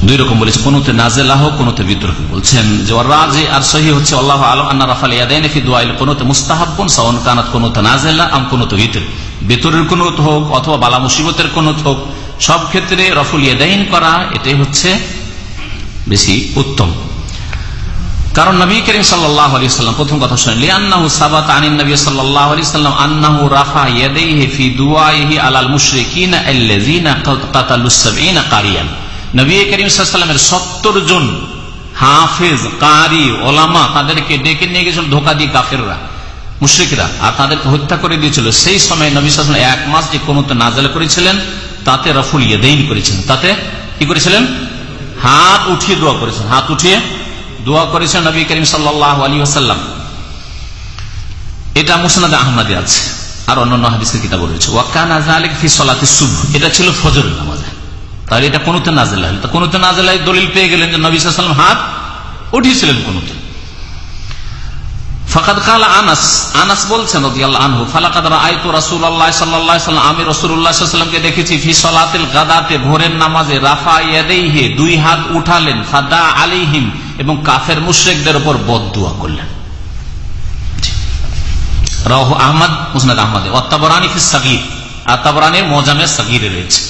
দুই রকম বলেছে, কোনুতে নাজেলাহ, কোনুতে বিদ্রোহ। বলছেন যে রাজে আর সহি হচ্ছে, আল্লাহ আলম, আন্না রাফাল ইয়াদাইনফি দোয়াইল কোনুতে মুস্তাহাব্বন সাউন কানাত কোনুতে নাজেলা আম কোনুতে ভিতর বেতরের কোনুত হোক অথবা বালা মুসিবতের কোনুত হোক, সব ক্ষেত্রে রফুল ইয়াদাইন করা, এটাই হচ্ছে বেশি উত্তম। কারণ নবী করিম সাল্লাম প্রথম কথা সাবাত আনিন নবী সাল্লাম রাফা আলাল কারিয়ান। নবী জন হাফেজ, কারি, ওলামা তাদেরকে ডেকে নিয়ে গেছিল ধোকা দিয়ে কাফেররা, মুশ্রিকরা, আর তাদেরকে হত্যা করে দিয়েছিল। সেই সময় নবী সাল্লাম এক মাস যে কোন নাজাল করেছিলেন, তাতে রফুল ইয়েদেইন করেছিলেন। তাতে কি করেছিলেন? হাত উঠিয়ে দোয়া করেছেন হাত উঠিয়ে দোয়া করেছেন নবী করিম সাল্লাহ আলী আসাল্লাম এটা মুসনাদ আহমদে আছে, আর অন্য হাদিসের কিতাব রয়েছে। ফি সলাতে এটা ছিল ফজরের নামাজে। তাহলে এটা কোনোতে নাজেলা কোনোতে নাজেলায় দলিল পেয়ে গেলেন যে নবী সাল্লাম হাত উঠিয়েছিলেন কোনোতে। কাল আনাস আনাস বলছেন ফালাকাদ সাল্লাম আমি দেখেছি ফি গাদাতে, ভোরের নামাজে, রাফা দুই হাত উঠালেন, ফাদা আলাইহিম, এবং কাফের মুশরিকদের উপর বদদুয়া করলেন। রাহু আহমদ সাগীর সাগীরে রয়েছে।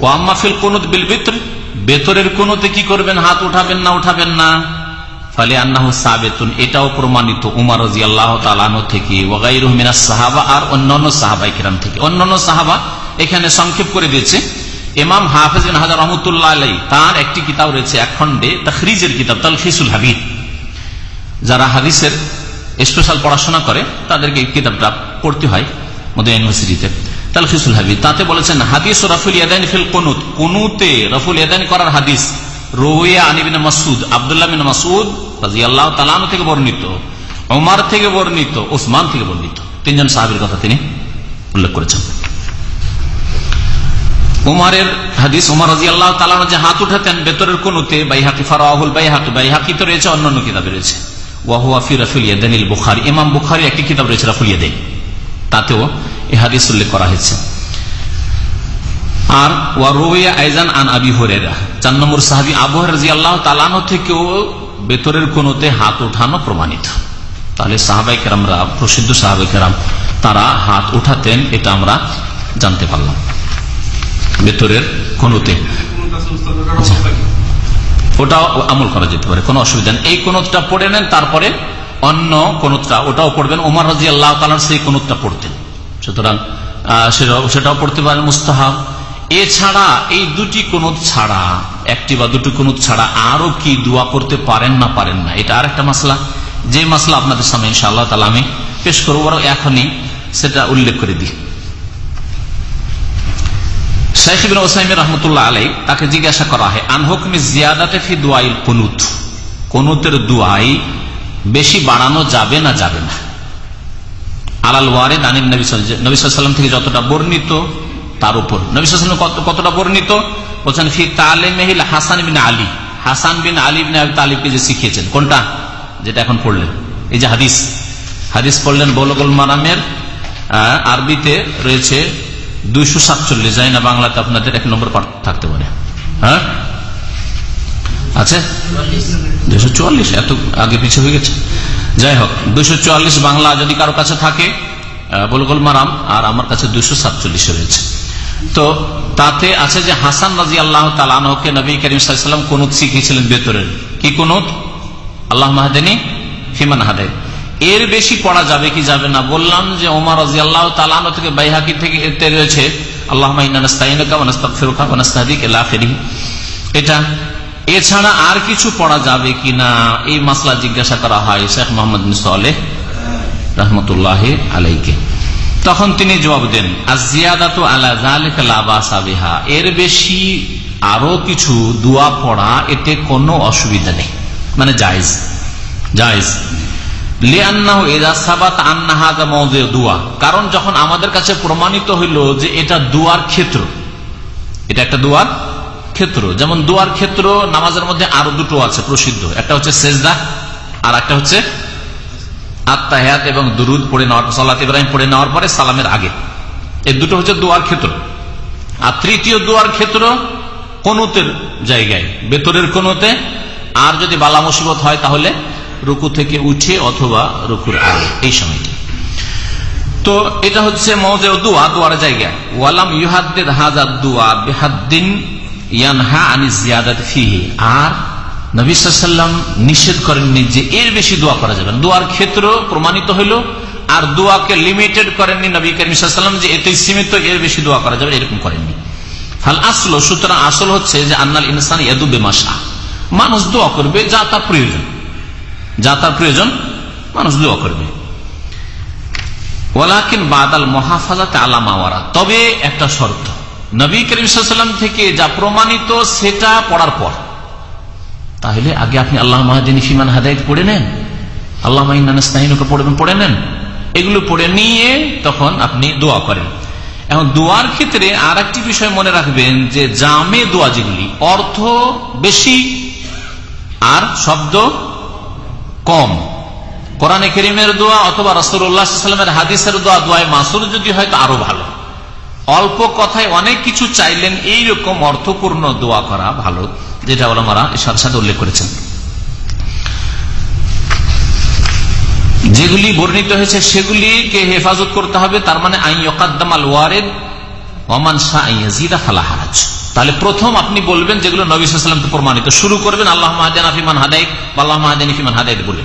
ও ফিল কুনুত বিল বিত্র, বেতরের কোনোতে কি করবেন, হাত উঠাবেন না উঠাবেন না? ফলে আন্নাহ সাবেতুন, এটাও প্রমাণিত উমার রাজি আল্লাহ থেকে ওগাইর মিনা সাহাবা আর অন্যান্য সাহাবাই কিরাম থেকে। অন্যান্য সাহাবা এখানে সংক্ষেপ করে দিয়েছে। ইমাম হাফেজ বিন হাজার রহমতুল্লাহ আলাই তার একটি কিতাব রয়েছে এক তখরিজের কিতাব, তালখিসুল হাবিব যারা হাদিসের স্পেশাল পড়াশোনা করে, তাদেরকে কিতাবটা পড়তে হয় মদিনা ইউনিভার্সিটিতে। তালখিসুল হাবিব তাতে বলেছেন, হাদিস ও রফুল ইয়াদান ফিল কনুত, কনুতে রফুল ইয়াদান করার হাদিস থেকে বর্ণিত ওমার থেকে বর্ণিত ওসমান থেকে বর্ণিত। তিনজন সাহাবির কথা তিনি উল্লেখ করেছেন। উমারের হাদিস, উমার রাজি আল্লাহ যে হাত উঠাতেন বেতরের কোনুতে বাইহাকি ফারাহুল বাইহাকি তো রয়েছে অন্যান্য কিতাবে রয়েছে। ওয়াহুয়া ফি রাফুল ইয়াদানিল ইমাম বুখারি রয়েছে তাতেও এই হাদিস উল্লেখ করা হয়েছে। আর ওয়ারোয়া আইজান আন আবি হরেরা চার নম্বর সাহাবি তালানো থেকেও বেতরের কোনোতে হাত প্রমাণিত। তাহলে প্রসিদ্ধ তারা হাত উঠাতেন, এটা আমরা জানতে পারলাম। বেতরের কোনোতে ওটাও আমল করা যেতে পারে, কোনো অসুবিধা নেই। এই কোনটা পড়ে নেন, তারপরে অন্য কোনটা ওটাও পড়বেন। ওমর রাজি আল্লাহ তালার সেই কোনটা পড়তেন। সুতরাং সেটাও পড়তে পারেন মুস্তাহাব। এছাড়া এই দুটি কোনুত ছাড়া, একটি বা দুটি কোনুত ছাড়া আরও কি দোয়া করতে পারেন না পারেন না? এটা আর একটা মাসলা। যে মাসলা আপনাদের সামনে ইনশাআল্লাহ তালা আমি পেশ করব, বরং এখনই সেটা উল্লেখ করে দিই। তাকে জিজ্ঞাসা করা হয় কনুত? বেশি বাড়ানো যাবে না যাবে না। আলাল ওয়ারেদ আনিন নবী থেকে যতটা বর্ণিত তার উপর। নবী কতটা বর্ণিত? বলছেন, ফি তালে মেহিল হাসান বিন আলী। হাসান বিন আলী বিন তালিবকে যে শিখিয়েছেন। কোনটা? যেটা এখন পড়লেন। এই যে হাদিস। হাদিস পড়লেন বলগুল মারামের আরবিতে রয়েছে দুইশো সাতচল্লিশ। যাই না, বাংলাতে আপনাদের এক নম্বর পাঠ থাকতে পারে। হ্যাঁ? আছে? দুশো চুয়াল্লিশ। এত আগে পিছিয়ে হয়ে গেছে। যাই হোক দুশো চুয়াল্লিশ বাংলা যদি কারও কাছে থাকে বলগুল মারাম, আর আমার কাছে দুশো সাতচল্লিশ রয়েছে। তো তাতে আছে যে হাসান রাজি আল্লাহ তালানহকে নবী করিম সাল্লাম কুনুত শিখিয়েছিলেন বেতরের কি কুনুত আল্লাহ মাহাদিনী ফিমান হাদে এর বেশি পড়া যাবে কি যাবে না? বললাম যে ওমর রাজি আল্লাহ তালানো থেকে বাইহাকি থেকে রয়েছে আল্লাহ এটা এছাড়া আর কিছু পড়া যাবে কি না? এই মাসলা জিজ্ঞাসা করা হয় শেখ মোহাম্মদ রহমতুল্লাহ আলাইকে তখন তিনি জবাব দেন এর বেশি আরও কিছু দোয়া পড়া এতে কোনো অসুবিধা নেই। মানে জায়জ। জায়জ। কারণ যখন আমাদের কাছে প্রমাণিত হইল যে এটা দুয়ার ক্ষেত্র, এটা একটা দুয়ার ক্ষেত্র। যেমন দুয়ার ক্ষেত্র, নামাজের মধ্যে আরও দুটো আছে প্রসিদ্ধ। একটা হচ্ছে সেজদা, আর একটা হচ্ছে আত্মাহাত এবং দুরুদ পড়ে নেওয়ার সালাত ইব্রাহিম পড়ে নেওয়ার পরে সালামের আগে। এই দুটো হচ্ছে দুয়ার ক্ষেত্র। আর তৃতীয় দুয়ার ক্ষেত্র কোনতের জায়গায় বেতরের কোনতে। আর যদি বালা মুসিবত হয়, তাহলে রুকু থেকে উঠে অথবা রুকুর আগে, এই সময়টি। তো এটা হচ্ছে মৌজে দোয়া, দোয়ার জায়গা। ওয়ালাম ইউহাদ্দিদ হাজার দোয়া বেহাদ্দিন ইয়ানহা আনি জিয়াদাত আর নবিসাল্লাম নিষেধ করেননি যে এর বেশি দোয়া করা যাবে দোয়ার ক্ষেত্র প্রমাণিত হইল আর দোয়াকে লিমিটেড করেননি নবী করিমসাল্লাম যে এতেই সীমিত এর বেশি দোয়া করা যাবে, এরকম করেননি। ফাল আসলো, সুতরাং আসল হচ্ছে যে, আন্নাল ইনসান এদু বেমাসা মানুষ দোয়া করবে যা তার প্রয়োজন। যা তার প্রয়োজন, মানুষ দোয়া করবে। ওলাকিন বাদাল মহাফাজাতে আলামাওয়ারা তবে একটা শর্ত, নবী করিমসাল্লাম থেকে যা প্রমাণিত সেটা পড়ার পর। তাহলে আগে আপনি আল্লাহ মাহাদিন ফিমান হাদায়ত পড়ে নেন। আল্লাহ মাহিনাকে পড়বেন, পড়ে নেন। এগুলো পড়ে নিয়ে তখন আপনি দোয়া করেন। এখন দোয়ার ক্ষেত্রে আর একটি বিষয় মনে রাখবেন যে জামে দোয়া যেগুলি, অর্থ বেশি আর শব্দ কম। কোরআনে করিমের দোয়া অথবা রসুল্লাহামের হাদিসের দোয়া দোয়ায় মাসুর যদি হয় তো আরও ভালো। অল্প কথায় অনেক কিছু চাইলেন এইরকম অর্থপূর্ণ দোয়া করা ভালো। যেটা ওলামারা সাথে সাথে উল্লেখ করেছেন। যেগুলি বর্ণিত হয়েছে, সেগুলিকে হেফাজত করতে হবে, তার মানে তাহলে প্রথম আপনি বলবেন যেগুলো নবী প্রমাণিত। শুরু করবেন আল্লাহ মাহাদান আফিমান হাদাইক আল্লাহ মাহাদান ইফিমান হাদাইক বলে।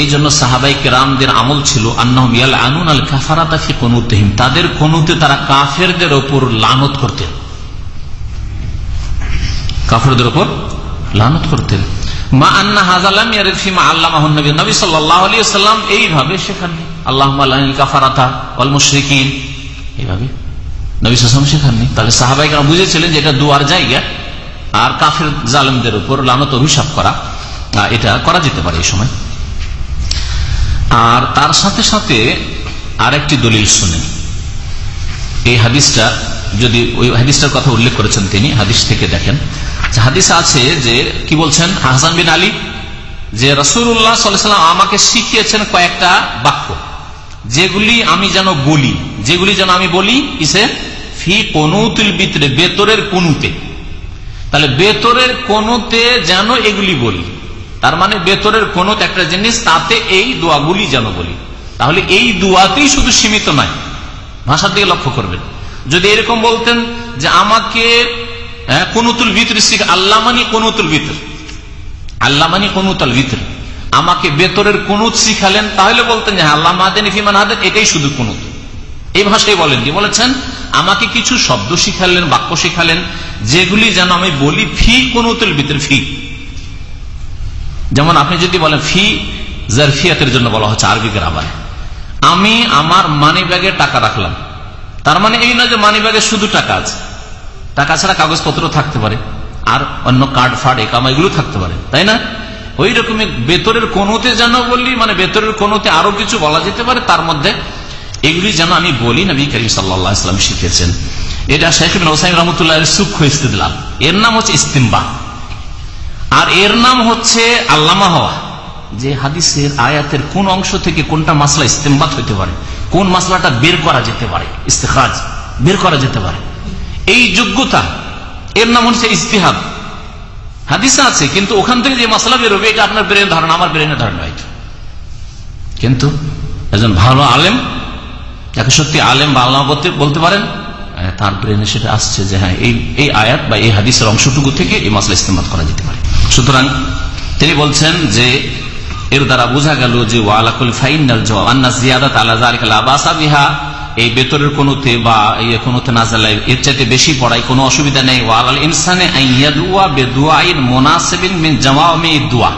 এই জন্য সাহাবাই কেরামদের আমল ছিল আন্নাহম ইয়াল আনুন আল কাফারাতাফি তাদের কনুতে তারা কাফেরদের ওপর লানত করতেন। কাফেরদের ওপর লানত করতেন। মা আন্না হাজালাম আল্লাহ নবী। নবী সাল্লাম এইভাবে শেখাননি। আল্লাহ কাফারাতা এইভাবে নবী সাল্লাম শেখাননি। তাহলে বুঝেছিলেন যে এটা দুয়ার জায়গা। আর কাফের জালেমদের উপর লানত অভিশাপ করা এটা করা যেতে পারে এই সময়। আর তার সাথে সাথে আরেকটি দলিল শুনেন। এই হাদিসটা যদি ওই হাদিসটার কথা উল্লেখ করেছেন তিনি, হাদিস থেকে দেখেন। হাদিস আছে যে, কি বলছেন? হাসান বিন আলী? যে রসুল্লাহ সাল্লাম আমাকে শিখিয়েছেন কয়েকটা বাক্য। যেগুলি আমি যেন বলি, যেগুলি যেন আমি বলি কিসে ফি কনুতুল বিতরে, বেতরের কনুতে। তাহলে বেতরের কনুতে যেন এগুলি বলি। তার মানে বেতরের কোন একটা জিনিস, তাতে এই দোয়াগুলি যেন বলি। তাহলে এই দোয়াতেই শুধু সীমিত নয়। ভাষার দিকে লক্ষ্য করবেন। যদি এরকম বলতেন যে আমাকে কোনুতুল ভিতর শিখ আল্লাহ মানি কোনুতুল ভিতর আল্লাহ মানি কোনুতুল ভিতর আমাকে বেতরের শিখালেন, তাহলে বলতেন যে আল্লাহ মাহাদেন ইফিমান হাদেন এটাই শুধু এই বলেছেন, আমাকে কিছু শব্দ শিখালেন, বাক্য শিখালেন, যেগুলি যেন আমি বলি ফি কোনুতুল ভিতর ফি। যেমন আপনি যদি বলেন, ফি জারফিয়াতের জন্য বলা হচ্ছে আরবি গ্রামারে। আমি আমার মানি ব্যাগে টাকা রাখলাম। তার মানে এই নয় যে মানি ব্যাগে শুধু টাকা আছে। টাকা ছাড়া কাগজপত্র থাকতে পারে। আর অন্য কার্ড ফার্ড একামা এগুলো থাকতে পারে। তাই না? ওই রকমের বেতরের কোনোতে যেন বললি মানে বেতরের কোনোতে আরও কিছু বলা যেতে পারে, তার মধ্যে এগুলি যেন আমি বলি, নবী করিম সাল্লাম শিখেছেন এটা শেখ ওসাইম রহমতুল্লাহ সূক্ষ্ম ইস্তেদলাল। এর নাম হচ্ছে ইস্তিম্বা আর এর নাম হচ্ছে আল্লামা হওয়া। যে হাদিসের আয়াতের কোন অংশ থেকে কোনটা মাসলা ইস্তেমবাদ হইতে পারে, কোন মাসলাটা বের করা যেতে পারে ইস্তেখাজ বের করা যেতে পারে। এই যোগ্যতা, এর নাম হচ্ছে ইস্তিহাদ হাদিসে আছে, কিন্তু ওখান থেকে যে মাসলা বেরোবে এটা আপনার ব্রেনের ধারণা, আমার ব্রেনের ধারণা কিন্তু একজন ভালো আলেম, যাকে সত্যি আলেম বা আল্লাহ বলতে পারেন তার ব্রেনে সেটা আসছে যে হ্যাঁ এই এই আয়াত বা এই হাদিসের অংশটুকু থেকে এই মাসলা ইস্তেমাল করা যেতে পারে। সুতরাং তিনি বলছেন যে, এর দ্বারা বোঝা গেল যে ওয়ালাকুল ফাইনাল জওয়ান্না জিয়াদাত জালিকা আবাসা বিহা এই বেতরের কোনোতে বা কোনোতে নাজালাই এর চাইতে বেশি পড়াই কোনো অসুবিধা নেই। ওয়ালাল ইনসানে দোয়া।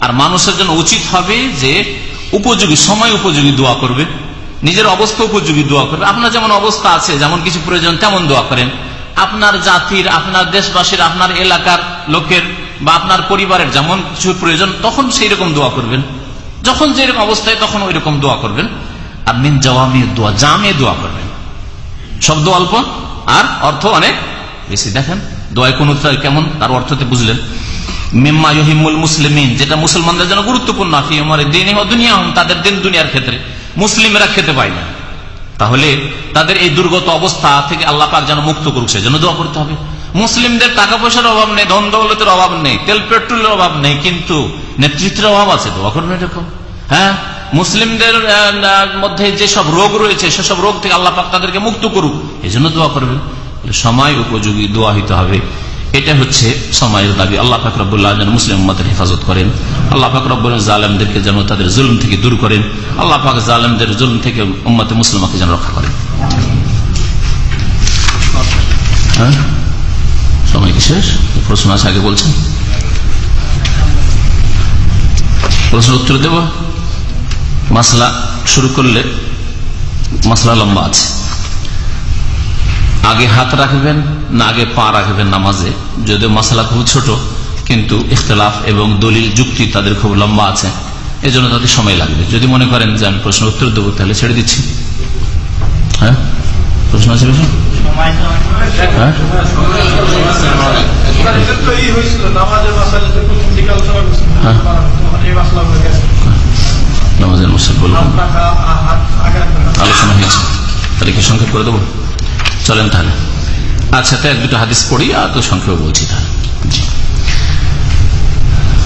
আর মানুষের জন্য উচিত হবে যে উপযোগী, সময় উপযোগী দোয়া করবে। নিজের অবস্থা উপযোগী দোয়া করবে। আপনার যেমন অবস্থা আছে, যেমন কিছু প্রয়োজন, তেমন দোয়া করেন। আপনার জাতির, আপনার দেশবাসীর, আপনার এলাকার লোকের বা আপনার পরিবারের যেমন কিছু প্রয়োজন, তখন সেই রকম দোয়া করবেন। যখন যেরকম অবস্থায়, তখন ওই রকম দোয়া করবেন। জওয়ামি দোয়া, জামে দোয়া করবেন। শব্দ অল্প, আর অর্থ অনেক বেশি। দেখেন, দোয়ায় কোন কেমন, তার অর্থতে বুঝলেন। ইহিমুল মুসলিমিন, যেটা মুসলমানদের জন্য গুরুত্বপূর্ণ দিন দুনিয়া তাদের দিন দুনিয়ার ক্ষেত্রে। মুসলিমরা খেতে পায় না। তাহলে তাদের এই দুর্গত অবস্থা থেকে আল্লাহ পাক যেন মুক্ত করুক, সেজন্য দোয়া করতে হবে। মুসলিমদের টাকা পয়সার অভাব নেই, ধন দৌলতের অভাব নেই, তেল, পেট্রোলের অভাব নেই, কিন্তু নেতৃত্বের অভাব আছে, দোয়া করবেন এরকম। হ্যাঁ মুসলিমদের মধ্যে যেসব রোগ রয়েছে, সেসব রোগ থেকে আল্লাহ পাক তাদেরকে মুক্ত করুক। এই জন্য দোয়া করবেন। সময় উপযোগী দোয়া হইতে হবে। এটা হচ্ছে সময়ের দাবি। আল্লাহ ফাকরবুল্লাহ যেন মুসলিম উম্মাদের হেফাজত করেন। আল্লাহ ফাকরবুল জালেমদেরকে যেন তাদের জুলুম থেকে দূর করেন। আল্লাহ পাক জালেমদের জুলুম থেকে উম্মাতে মুসলিমাকে যেন রক্ষা করেন। হ্যাঁ? সময় কি শেষ? প্রশ্ন আছে, আগে বলছেন। প্রশ্ন উত্তর দেব? মাসলা শুরু করলে মাসলা লম্বা আছে। আগে হাত রাখবেন না আগে পা রাখবেন নামাজে। যদিও মশলা খুব ছোট কিন্তু ইখতলাফ এবং দলিল যুক্তি তাদের খুব লম্বা আছে। এই জন্য তাদের সময় লাগবে। যদি মনে করেন যে আমি প্রশ্ন উত্তর দেবো তাহলে ছেড়ে দিচ্ছি। হ্যাঁ? প্রশ্ন আছে বেশি হ্যাঁ? নামাজের মশাল বলবেন আলোচনা হয়েছে তাহলে কি সংক্ষেপ করে দেবো চলেন তাহলে আচ্ছা তো এক দুটো হাদিস পড়ি আর তো সংক্ষেপে বলছি তাহলে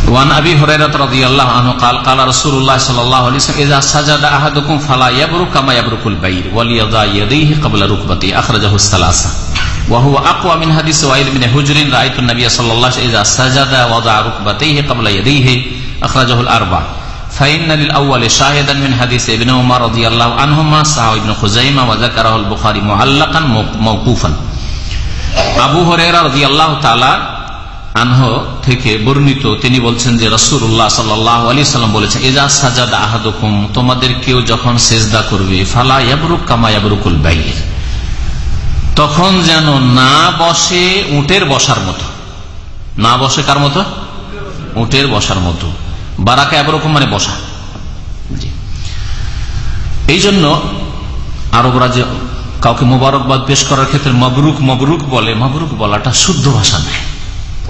وعن ابي هريره رضي الله عنه قال قال رسول الله صلى الله عليه وسلم اذا سجد احدكم فلا يبرك كما يبرك البعير وليضع يديه قبل ركبته اخرجه الثلاثه وهو اقوى من حديث وائل بن حجر رايت النبي صلى الله عليه وسلم اذا سجد وضع ركبتيه قبل يديه اخرجه الاربعه আবু থেকে বর্ণিত, তিনি বলছেন যে রসুর সাল্লাহ সাল্লাম বলেছেন এজা সাজাদ আহাদুকুম, তোমাদের কেউ যখন সেজদা করবে, ফালা কামায়াবরুকুল কামা তখন যেন না বসে উটের বসার মতো। না বসে কার মতো? উটের বসার মতো। বারাকা একরকম মানে বসা। এই জন্য আরব রাজ্যে কাউকে মোবারকবাদ পেশ করার ক্ষেত্রে মবরুক মবরুক বলে, মবরুক বলাটা শুদ্ধ ভাষা নেই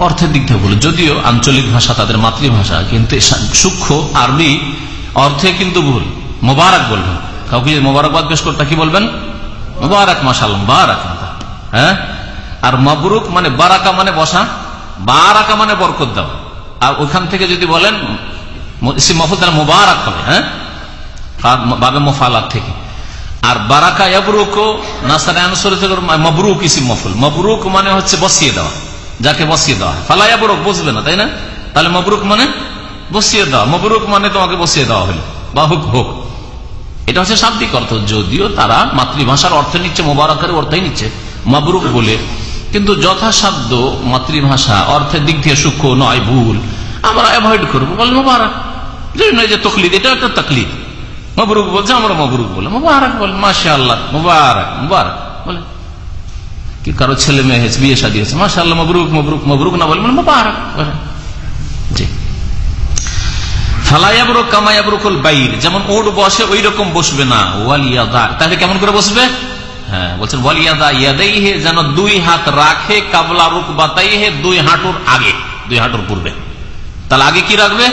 অর্থের দিক থেকে বলে, যদিও আঞ্চলিক ভাষা তাদের মাতৃভাষা, কিন্তু সূক্ষ্ম আরবি অর্থে কিন্তু ভুল। মোবারক বলবেন কাউকে মোবারকবাদ পেশ করতে কি বলবেন? মোবারক মাসাল বারাক হ্যাঁ? আর মবরুক মানে বারাকা মানে বসা, বারাকা মানে বরকত দেওয়া। আর ওখান থেকে যদি বলেন মফুল তারা মোবারক হবে হ্যাঁ? বাবে মোফালাত থেকে। আর বারাকা এবরুক মবরুক ইসিম মফুল মবরুক মানে হচ্ছে বসিয়ে দেওয়া। যাকে বসিয়ে দেওয়া ফালা এবরুক বসবে না, তাই না? তাহলে মবরুক মানে বসিয়ে দেওয়া। মবরুক মানে তোমাকে বসিয়ে দেওয়া হলো। বা হুক, হোক। এটা হচ্ছে শাব্দিক অর্থ। যদিও তারা মাতৃভাষার অর্থ নিচ্ছে, মোবারকের অর্থই নিচ্ছে, মবরুক বলে। কিন্তু যথাসাধ্য মাতৃভাষা অর্থের দিক থেকে সূক্ষ্ম, নয়, ভুল, আমরা অ্যাভয়েড করব। বল মোবারক। তকলিদ, এটা একটা তকলিদ। মবরুক বলছে, আমরা মবরুক বলে মোবারক বল মাসা আল্লাহ মুবারক মুবারক। বলে কি কারও ছেলে মেয়ে হয়েছে, বিয়ে হয়েছে মাসা আল্লাহ মবরুক মবরুক মবরুক না বলে মুবারক বলে জি। বাইর, যেমন ওট বসে ওই রকম বসবে না ওয়ালিয়া তাহলে কেমন করে বসবে? হ্যাঁ বলছেন, ওয়ালিয়াদা হে যেন দুই হাত রাখে, কাবলা রুক বাতাই হে দুই হাঁটুর আগে, দুই হাঁটুর পূর্বে। তাহলে আগে কি রাখবে?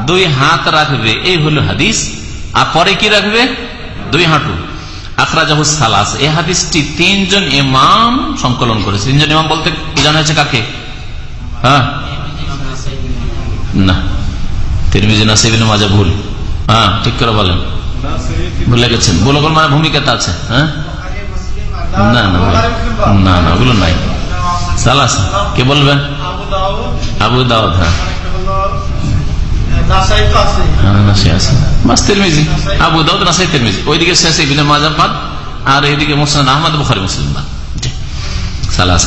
দুই হাত রাখবে, এই হলো হাদিস। আর পরে কি রাখবে? দুই হাঁটু। আখরাজাহুস সালাস। এই হাদিসটি তিনজন ইমাম সংকলন করেছে। তিনজন ইমাম বলতে বোঝানো হয়েছে কাকে? হ্যাঁ? না। ভুল। হ্যাঁ ঠিক করে বলেন। মানে আছে হ্যাঁ? না না না না কে বলবেন? আবু হ্যাঁ। সালাস।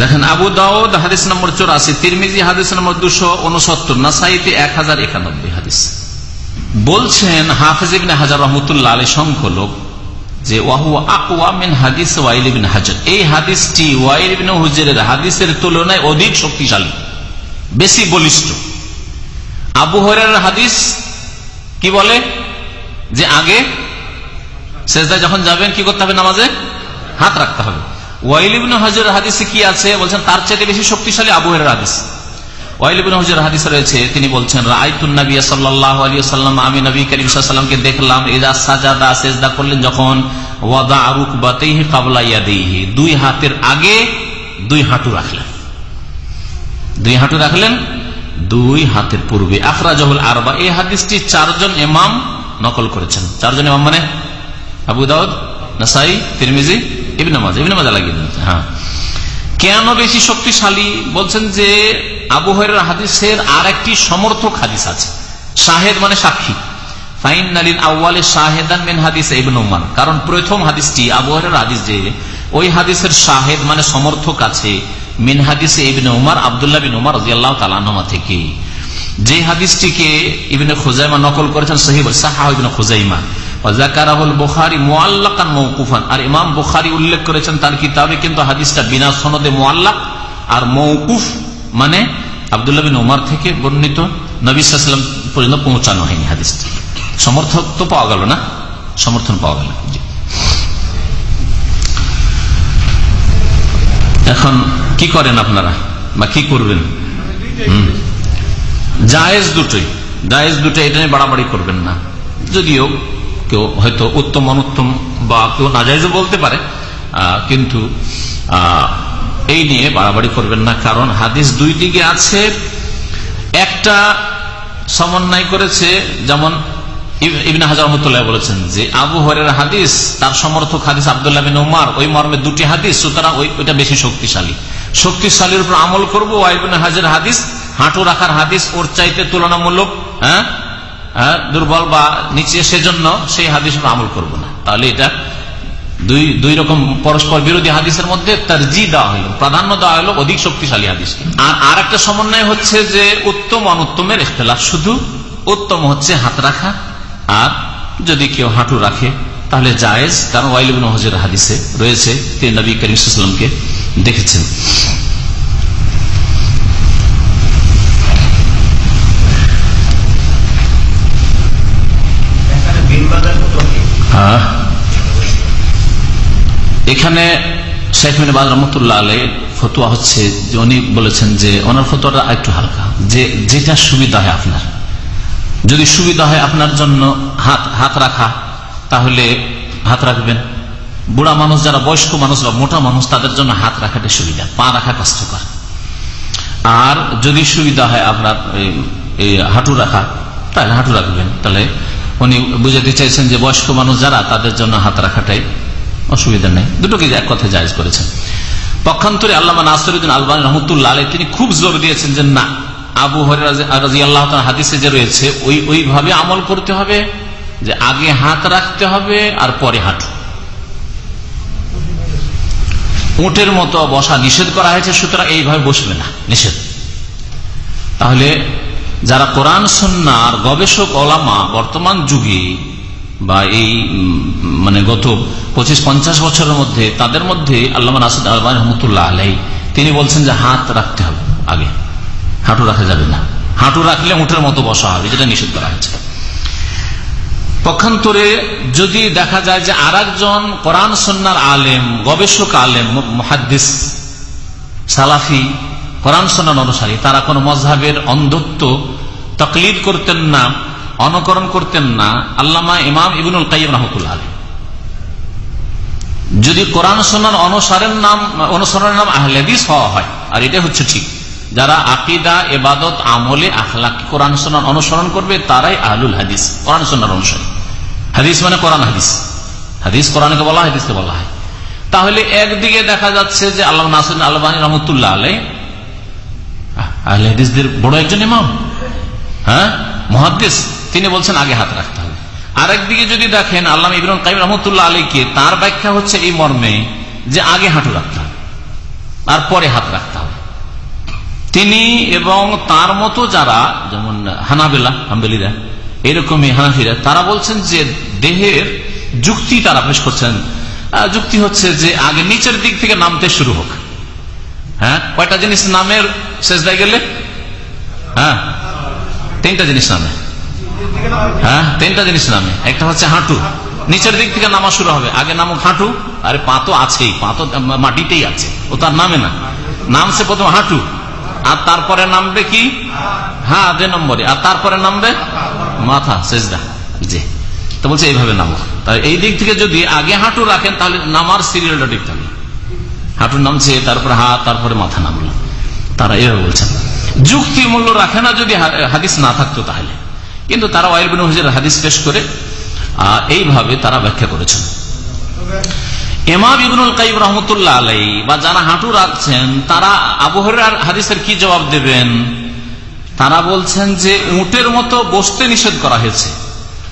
দেখেন, আবু দাউদ হাদিস নম্বর চৌরাশি, তিরমিজি হাদিস নম্বর দুশো উনসত্তর, নাসাইতে এক হাজার একানব্বই হাদিস। বলছেন হাফিজ ইবিন হাজার রহমতুল্লাহ আলী যে, ওয়াহু আকওয়া মিন হাদিস ওয়াইল ইবিন এই হাদিসটি ওয়াইল ইবিন হুজের হাদিসের তুলনায় অধিক শক্তিশালী, বেশি বলিষ্ঠ। আবু হরের হাদিস কি বলে? যে আগে শেষদায় যখন যাবেন, কি করতে হবে নামাজে? হাত রাখতে হবে। ওয়াইলিবিন হজর হাদিসে কি আছে? বলছেন, তার চাইতে বেশি শক্তিশালী আবু হরের হাদিস। রয়েছে, তিনি বলছেন সাল্লামকে দেখলাম করলেন যখন, ওয়াদা দুই হাতের আগে দুই হাঁটু রাখলেন। দুই হাঁটু রাখলেন দুই হাতের পূর্বে। আখরাজহুল আরবা, এই হাদিসটি চারজন এমাম নকল করেছেন। চারজন এমাম মানে আবু দাউদ, নাসাই, তিরমিজি, ইবিন ইবিন হ্যাঁ। কেন বেশি শক্তিশালী? বলছেন যে আবু হরের হাদিসের আর একটি সমর্থক হাদিস আছে। শাহেদ মানে সাক্ষী। কারণ প্রথম হাদিসটি আবু হরের হাদিস যে, ওই হাদিসের শাহেদ মানে সমর্থক আছে। মিন হাদিসে ইবিন উমার, আবদুল্লাহ বিন উমার রাজিয়াল্লাহ তালানমা থেকে। যে হাদিসটিকে ইবিনে খুজাইমা নকল করেছেন সহিব সাহা খুজাইমা। আর ইমাম বুখারি উল্লেখ করেছেন তার কিতাবে কিন্তু হাদিসটা বিনা সনদে মোয়াল্লাক আর মৌকুফ মানে আবদুল্লাহ বিন উমার থেকে বর্ণিত। নবী সাল্লাম পর্যন্ত পৌঁছানো হয়নি হাদিসটি। সমর্থক তো পাওয়া গেল না? সমর্থন পাওয়া গেল। এখন কি করেন আপনারা? বা কি করবেন? জায়েজ দুটোই। জায়েজ দুটো এটা নিয়ে বাড়াবাড়ি করবেন না। যদিও কেউ হয়তো উত্তম, অনুত্তম বা কেউ নাজাইজও বলতে পারে কিন্তু এই নিয়ে বাড়াবাড়ি করবেন না। কারণ হাদিস দুই দিকে আছে। একটা সমন্বয় করেছে, যেমন ইবিন বলেছেন যে, আবু হরের হাদিস, তার সমর্থক হাদিস আবদুল্লাহ বিন উমার, ওই মর্মে দুটি হাদিস, সুতরাং ওইটা বেশি শক্তিশালী। শক্তিশালীর উপর আমল করব ওয়াইবিন হাজার হাদিস, হাঁটু রাখার হাদিস, ওর চাইতে তুলনামূলক হ্যাঁ? দুর্বল বা নিচে, সেজন্য সেই হাদিস আমল করব না। তাহলে এটা দুই দুই রকম পরস্পর বিরোধী হাদিসের মধ্যে তার জি দেওয়া হলো, প্রাধান্য দেওয়া হলো অধিক শক্তিশালী হাদিস। আর আর একটা সমন্বয় হচ্ছে যে, উত্তম অনুত্তমের ইখতলাফ। শুধু উত্তম হচ্ছে হাত রাখা আর যদি কেউ হাঁটু রাখে তাহলে জায়েজ কারণ ওয়াইলিবিন হজের হাদিসে রয়েছে তিনি নবী করিমকে দেখেছেন। এখানে শেখ মিনাবাদ রহমতুল্লাহ আলী ফতুয়া হচ্ছে যে উনি বলেছেন যে ওনার ফতুয়াটা একটু হালকা। যে যেটা সুবিধা হয় আপনার। যদি সুবিধা হয় আপনার জন্য হাত হাত রাখা, তাহলে হাত রাখবেন। বুড়া মানুষ যারা বয়স্ক মানুষ বা মোটা মানুষ, তাদের জন্য হাত রাখাটা সুবিধা, পা রাখা কষ্টকর। আর যদি সুবিধা হয় আপনার হাঁটু রাখা, তাহলে হাঁটু রাখবেন। তাহলে উনি বুঝাতে চাইছেন যে বয়স্ক মানুষ যারা, তাদের জন্য হাত রাখাটাই অসুবিধা নেই। দুটোকে এক কথায় জায়জ করেছেন। পক্ষান্তরে আল্লাহ নাসরুদ্দিন আলবান রহমতুল্লাহ তিনি খুব জোর দিয়েছেন যে না আবু হরাজি আল্লাহ হাদিসে যে রয়েছে, ওই ওইভাবে আমল করতে হবে যে আগে হাত রাখতে হবে আর পরে হাঁটু। উটের মতো বসা নিষেধ করা হয়েছে, সুতরাং এইভাবে বসবে না, নিষেধ। তাহলে যারা কোরআন সন্ন্যার গবেষক, ওলামা বর্তমান যুগে বা এই মানে গত পঁচিশ, পঞ্চাশ বছরের মধ্যে, তাদের মধ্যে আল্লাহ নাসুদ আলমান রহমতুল্লাহ আলাই তিনি বলছেন যে হাত রাখতে হবে আগে। হাঁটু রাখা যাবে না। হাঁটু রাখলে উঠের মতো বসা হবে, যেটা নিষেধ করা হয়েছে। পক্ষান্তরে যদি দেখা যায় যে আর একজন কোরআন সন্ন্যার আলেম, গবেষক আলেম মহাদ্দিস, সালাফি কোরআন সন্ন্যান অনুসারী, তারা কোন মজহাবের অন্ধত্ব তকলিদ করতেন না, অনুকরণ করতেন না, আল্লামা ইমাম ইবনুল কাইম রহমতুল্লাহ আলী যদি কোরআন সন্ন্যান অনুসারের নাম অনুসরণের নাম আহলেদিস হওয়া হয়, আর এটা হচ্ছে ঠিক। যারা আকিদা এবাদত আমলে, আখলাক, কোরআন সন্ন্যান অনুসরণ করবে, তারাই আহলুল হাদিস। কোরআন সন্ন্যান অনুসারী হাদিস মানে কোরআন, হাদিস। হাদিস কোরআনকে বলা হয়, হাদিসকে বলা হয়। তাহলে একদিকে দেখা যাচ্ছে যে আল্লাহ নাসিন আলবানী রহমতুল্লাহ আলাই আহলে হাদিসদের বড় একজন ইমাম। হ্যাঁ? মহাদ্দেশ তিনি বলছেন, আগে হাত রাখতে হবে। আরেকদিকে যদি দেখেন আল্লাহ ইবরুল কাইম রহমতুল্লাহ আলীকে তার ব্যাখ্যা হচ্ছে এই মর্মে যে আগে হাঁটু রাখতে হবে। আর পরে হাত রাখতে হবে। তিনি এবং তার মতো যারা, যেমন হানাবেলা, হাম্বেলিরা, এরকমই হানাফিরা, তারা বলছেন যে দেহের যুক্তি তারা পেশ করছেন। যুক্তি হচ্ছে যে আগে নিচের দিক থেকে নামতে শুরু হোক। হ্যাঁ? কয়টা জিনিস নামের শেষ দেয় গেলে? হ্যাঁ? তিনটা জিনিস নামে। হ্যাঁ? তিনটা জিনিস নামে। একটা হচ্ছে হাঁটু। নিচের দিক থেকে নামা শুরু হবে। আগে নামুক হাঁটু। আরে পা তো আছেই। পা তো মাটিতেই আছে। ও তার নামে না। নামছে প্রথম হাঁটু। আর তারপরে নামবে কি? হ্যাঁ দে নম্বরে আর তারপরে নামবে? মাথা, সেজদা। জি। তো বলছে, এইভাবে নামো। তাহলে এই দিক থেকে যদি আগে হাঁটু রাখেন, তাহলে নামার সিরিয়ালটা ঠিক থাকবে। হাঁটু নামছে, তারপরে হাত, তারপরে মাথা নামলো। তারা এভাবে বলছেন যুক্তি মূল্য রাখে না যদি হাদিস না থাকতো তাহলে। কিন্তু তারা ওয়াইল বিন হুজের হাদিস পেশ করে এইভাবে তারা ব্যাখ্যা করেছেন। এমাম ইবনুল কাইব রহমতুল্লাহ আলাই বা যারা হাঁটু রাখছেন, তারা আবহাওয়ার হাদিসের কি জবাব দেবেন? তারা বলছেন যে উটের মতো বসতে নিষেধ করা হয়েছে।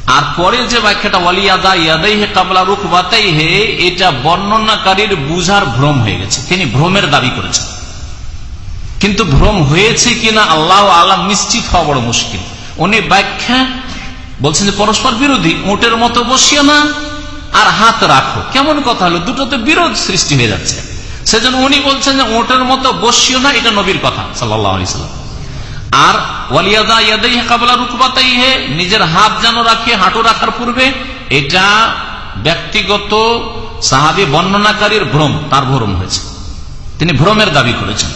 আর পরে যে ব্যাখ্যাটা ওয়ালিয়াদা ইয়াদাই হে কাবলা রুখ বাতাই হে এটা বর্ণনাকারীর বুঝার ভ্রম হয়ে গেছে। তিনি ভ্রমের দাবি করেছেন। কিন্তু ভ্রম হয়েছে কিনা আল্লাহ আল্লাহ নিশ্চিত হওয়া বড় মুশকিল। উনি ব্যাখ্যা বলছেন যে পরস্পর বিরোধী, উটের মতো বসিয়ে না আর হাত রাখো। কেমন কথা হলো? দুটোতে বিরোধ সৃষ্টি হয়ে যাচ্ছে। সেজন্য উনি বলছেন যে ওটের মতো বসিও না, এটা নবীর কথা সাল্লাম। আর ওয়ালিয়াদা ইয়াদাই রুকবাতাই হে নিজের হাত যেন রাখে, হাঁটু রাখার পূর্বে, এটা ব্যক্তিগত সাহাবি বর্ণনাকারীর ভ্রম, তার ভ্রম হয়েছে। তিনি ভ্রমের দাবি করেছেন।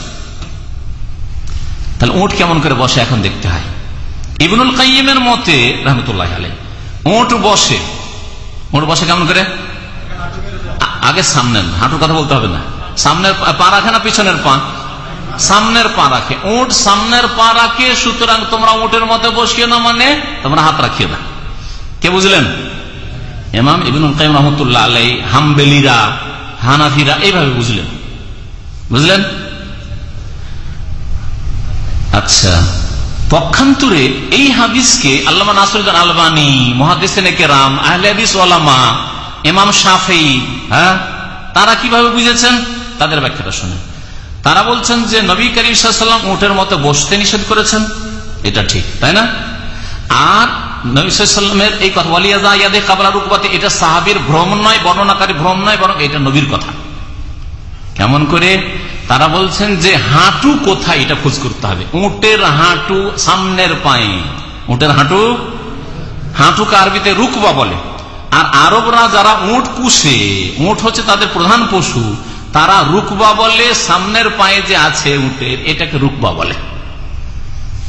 তাহলে উঠ কেমন করে বসে এখন দেখতে হয়? ইবনুল কাইমের মতে, রহমতুল্লাহ আলাই উঠ বসে। উঠ বসে কেমন করে? আগে সামনের, হাঁটুর কথা বলতে হবে না। সামনের পা রাখে না পিছনের পা? সামনের পা রাখে। উঠ সামনের পা রাখে, সুতরাং তোমরা উঠের মতো বসিও না মানে তোমরা হাত রাখিও না। কে বুঝলেন? এমাম কাইম রহমতুল্লাহ আলাই হামবেলিরা, হানাফিরা এইভাবে বুঝলেন। বুঝলেন? আচ্ছা। পক্ষান্তরে এই হাদিসকে আল্লামা নাসরুদ্দান আলবানী মহাদিসাম আহলাদিস ওলামা এমাম সাফেই হ্যাঁ তারা কীভাবে বুঝেছেন? তাদের ব্যাখ্যাটা শুনে। তারা বলছেন যে নবী করিম সাল্লাম উঠের মতো বসতে নিষেধ করেছেন। এটা ঠিক, তাই না? আর নবী সাল্লামের এই কথা ওয়ালিয়াদা কাবলা রুকবাতে, এটা সাহাবির ভ্রম নয়, বর্ণনাকারী ভ্রম নয়, বরং এটা নবীর কথা। কেমন করে? তারা বলছেন যে হাঁটু কোথায় এটা খোঁজ করতে হবে। উটের হাঁটু সামনের পায়ে। উটের হাঁটু? হাঁটুকে আরবিতে রুকবা বলে। আর আরবরা যারা উট পুষে, উট হচ্ছে তাদের প্রধান পশু, তারা রুকবা বলে সামনের পায়ে যে আছে উটের, এটাকে রুকবা বলে।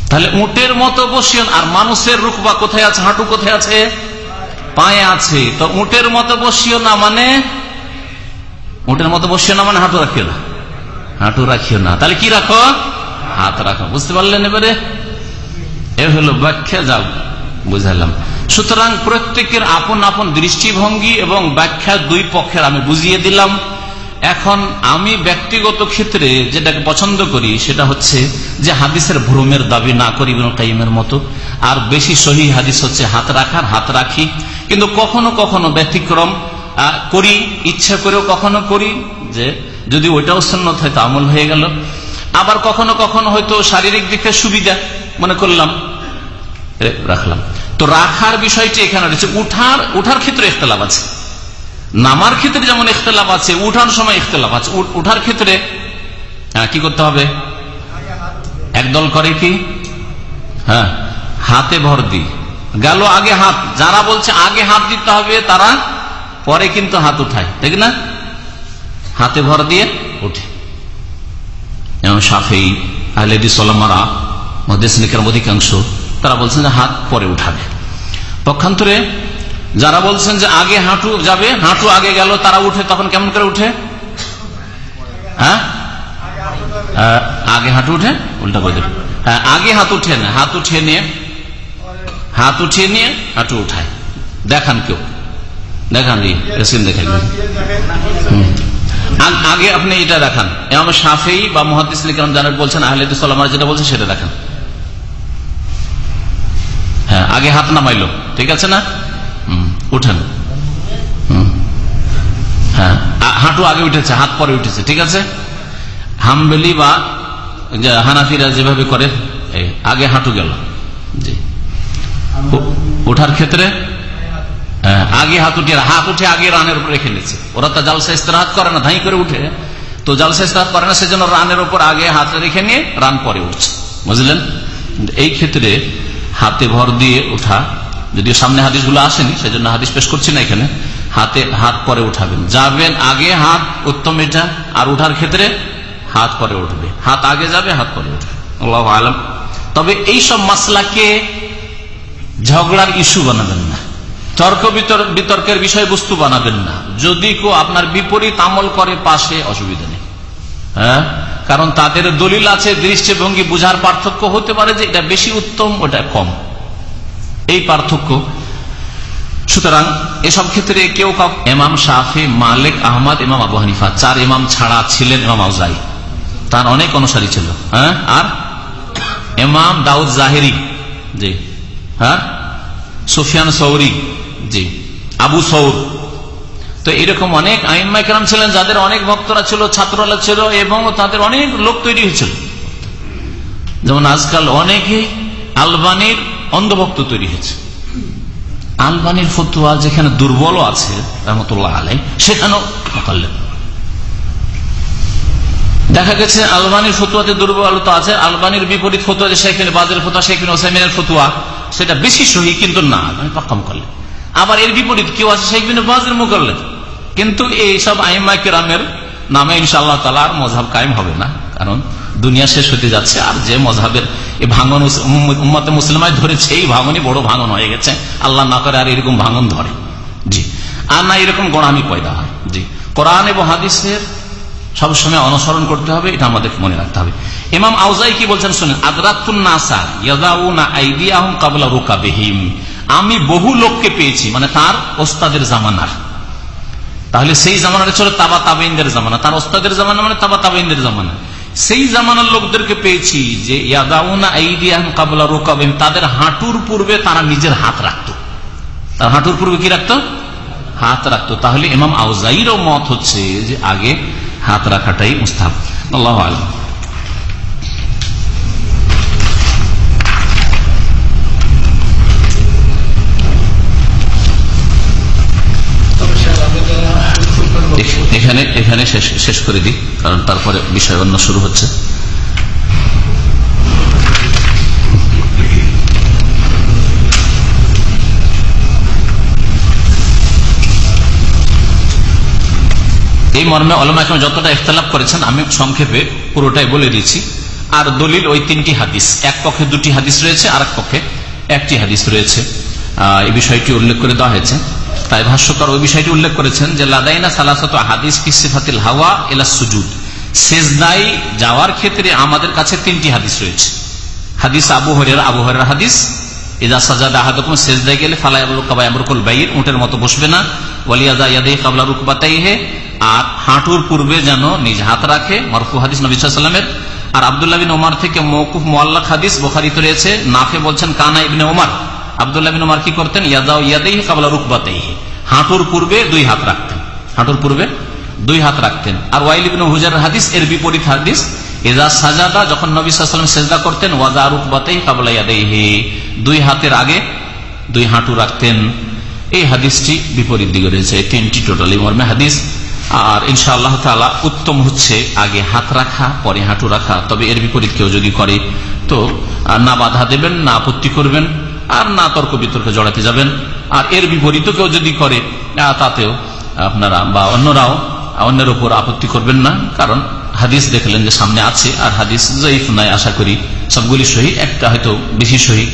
তাহলে উটের মতো বসিয়ন আর মানুষের রুকবা কোথায় আছে? হাঁটু কোথায় আছে? পায়ে আছে। তো উটের মতো বসিও না মানে উটের মতো বসিও না মানে হাঁটু রাখিও না। হাঁটু রাখিও না। তাহলে কি রাখো? হাত রাখো। বুঝতে পারলেন এবারে? এ হলো ব্যাখ্যা যাও বুঝালাম। সুতরাং প্রত্যেকের আপন আপন দৃষ্টিভঙ্গি এবং ব্যাখ্যা দুই পক্ষের আমি বুঝিয়ে দিলাম। এখন আমি ব্যক্তিগত ক্ষেত্রে যেটাকে পছন্দ করি, সেটা হচ্ছে যে হাদিসের ভ্রমের দাবি না করি কাইমের মতো। আর বেশি সহি হাদিস হচ্ছে হাত রাখার, হাত রাখি। কিন্তু কখনো কখনো ব্যতিক্রম করি, ইচ্ছা করেও কখনো করি যে যদি ওইটাও সন্ন্যত হয়তো আমল হয়ে গেল। আবার কখনো কখনো হয়তো শারীরিক দিকে সুবিধা মনে করলাম। রাখলাম। তো রাখার বিষয়টি এখানে রয়েছে। উঠার উঠার ক্ষেত্রে ইখতলাফ আছে। নামার ক্ষেত্রে যেমন ইখতলাফ আছে, উঠার সময় ইখতলাফ আছে। উঠার ক্ষেত্রে কি করতে হবে? একদল করে কি? হ্যাঁ হাতে ভর দি গেল আগে হাত। যারা বলছে আগে হাত দিতে হবে, তারা পরে কিন্তু হাত উঠায়। ঠিক না? হাতে ভর দিয়ে উঠে যেমন সাফেই, আহলেদি সলামারা মধ্যের অধিকাংশ, তারা বলছেন যে হাত পরে উঠাবে। পক্ষান্তরে যারা বলছেন যে আগে হাঁটু যাবে, হাঁটু আগে গেল, তারা উঠে, তখন কেমন করে উঠে? হ্যাঁ? আগে হাঁটু উঠে? উল্টা করে দেবে। হ্যাঁ আগে হাত উঠে না, হাত উঠিয়ে নিয়ে, হাত উঠিয়ে নিয়ে হাঁটু উঠায়। দেখান কেউ। দেখান দেখান আগে আপনি এটা দেখান। এমন সাফেই বা মহাদিস জানার বলছেন, আহলে সালামার যেটা বলছে সেটা দেখান। হ্যাঁ আগে হাত নামাইলো, ঠিক আছে না? উঠেন। হ্যাঁ হাঁটু আগে উঠেছে, হাত পরে উঠেছে, ঠিক আছে? হামবেলি বা হানাফিরা যেভাবে করে আগে হাঁটু গেল। জি। ওঠার ক্ষেত্রে আগে হাত উঠে হাত উঠে আগে রানের উপর রেখে নিচ্ছে। ওরা তো জালসা ইস্তেরাহাত করে না, ধাই করে উঠে। তো জালসা ইস্তেরাহাত করে না, সেজন্য রানের উপর আগে হাত রেখে নিয়ে রান পরে উঠছে। বুঝলেন? এই ক্ষেত্রে হাতে ভর দিয়ে ওঠা, যদিও সামনে হাদিসগুলো আসেনি, সেজন্য হাদিস পেশ করছি না এখানে। হাতে হাত পরে উঠাবেন। যাবেন আগে হাত, উত্তম এটা। আর উঠার ক্ষেত্রে হাত পরে উঠবে। হাত আগে যাবে, হাত পরে উঠবে। আল্লাহ আলম। তবে এই সব মাসলাকে ঝগড়ার ইস্যু বানাবেন তর্ক বিতর্কের বিষয়বস্তু বানাবেন না। যদি কেউ আপনার বিপরীত আমল করে, পাশে অসুবিধা নেই। হ্যাঁ? কারণ তাদের দলিল আছে, দৃষ্টিভঙ্গি বুঝার পার্থক্য হতে পারে যে এটা বেশি উত্তম, ওটা কম। এই পার্থক্য। সুতরাং এসব ক্ষেত্রে কেউ কাউ এমাম শাহে মালিক, আহমদ, ইমাম আবু হানিফা, চার ইমাম ছাড়া ছিলেন ইমাম আউজাই। তার অনেক অনুসারী ছিল। হ্যাঁ? আর এমাম দাউদ জাহেরি। জি। হ্যাঁ? সুফিয়ান সৌরি। জি আবু সৌর তো এরকম অনেক আইনমাইকরাম ছিলেন যাদের অনেক ভক্তরা ছিল, ছাত্ররা ছিল এবং তাদের অনেক লোক তৈরি হয়েছিল। যেমন আজকাল অনেকেই আলবানির অন্ধভক্ত তৈরি হয়েছে। আলবানির ফতুয়া যেখানে দুর্বল আছে, রহমতুল্লাহ আলাই সেখানেও মোকাল্লেন দেখা গেছে আলবানির ফতুয়াতে দুর্বলতা আছে, আলবানির বিপরীত ফতুয়া সেখানে বাজের ফতুয়া সেখানে ওসাইমিনের ফতুয়া, সেটা বেশি সহি কিন্তু না আমি পাক্কা মোকাল্লেন আবার এর বিপরীত কেউ আছে সেখানে বাজের মোকাল্লেন কিন্তু এই সব আইমা কেরামের নামে ইনশাআল্লাহ তালা আর মজাব কায়েম হবে না। কারণ দুনিয়া শেষ হতে যাচ্ছে, আর যে মজাবের এই ভাঙন উম্মতে মুসলিমায় ধরেছে, এই ভাঙনই বড় ভাঙন হয়ে গেছে। আল্লাহ না করে আর এরকম ভাঙন ধরে। জি। আর না এরকম গোড়ামি পয়দা হয়। জি। কোরআন এবং হাদিসের সবসময় অনুসরণ করতে হবে, এটা আমাদের মনে রাখতে হবে। ইমাম আউজাই কি বলছেন, শুনেন আমি বহু লোককে পেয়েছি মানে তার ওস্তাদের জামানার। তাহলে সেই জামানাটা ছিল তাবা তাবেইনদের জামানা। তার ওস্তাদের জামানা মানে তাবা তাবেইনদের জামানা। সেই জামানার লোকদেরকে পেয়েছি যে তাদের হাঁটুর পূর্বে তারা নিজের হাত রাখত। তার হাঁটুর পূর্বে কি রাখতো? হাত রাখতো। তাহলে ইমাম আউজাইরও মত হচ্ছে যে, আগে হাত রাখাটাই মুস্তাহ আল্লাহ আলম এখানে এখানে শেষ করে দিই, কারণ তারপরে বিষয় অন্য শুরু হচ্ছে। এই মর্মে অলমা এখন যতটা ইফতলাফ করেছেন, আমি সংক্ষেপে পুরোটাই বলে দিয়েছি। আর দলিল ওই তিনটি হাদিস, এক পক্ষে দুটি হাদিস রয়েছে আর এক পক্ষে একটি হাদিস রয়েছে। এই বিষয়টি উল্লেখ করে দেওয়া হয়েছে। তাই ভাষ্যকর ওই বিষয়টি উল্লেখ করেছেন যে, লাদাইনা সালাসত হাদিস কিসিফাতিল হাওয়া এলা সুজুদ। সেজদাই যাওয়ার ক্ষেত্রে আমাদের কাছে তিনটি হাদিস রয়েছে। হাদিস আবু হরের আবু হরের হাদিস গেলে বাইর মতো বসবে না। ইয়াদে কাবলা রুকবাতাই হে আর হাঁটুর পূর্বে যেন নিজ হাত রাখে, মরফু হাদিস আর ওমার থেকে মৌকুফ মোয়াল্লাক হাদিস বোখারিতে রয়েছে। নাফে বলছেন, কানা ইবনে ওমার আবদুল্লাহ বিন ওমার কি করতেন? ইয়াদাও ইয়াদেই কাবলা রুকবাতেই হাঁটুর পূর্বে দুই হাত রাখতেন। হাঁটুর পূর্বে দুই হাত রাখতেন। আর ওয়াইল ইবিন হুজার হাদিস এর বিপরীত হাদিস এজা সাজাদা যখন নবী সাল্লাম সেজদা করতেন, ওয়াজা রুকবাতেই কাবলা ইয়াদেই দুই হাতের আগে দুই হাঁটু রাখতেন। এই হাদিসটি বিপরীত দিকে রয়েছে, তিনটি টোটালি মর্মে হাদিস। আর ইনশা আল্লাহ তালা উত্তম হচ্ছে আগে হাত রাখা, পরে হাঁটু রাখা। তবে এর বিপরীত কেউ যদি করে, তো না বাধা দেবেন, না আপত্তি করবেন। আর না তর্ক বিতর্কে জড়াতে যাবেন। আর এর বিপরীত কেউ যদি করে তাতেও আপনারা বা অন্যরাও অন্যের উপর আপত্তি করবেন না। কারণ হাদিস দেখলেন যে সামনে আছে, আর হাদিস জয়ীফ নাই আশা করি। সবগুলি সহি, একটা হয়তো বেশি সহি,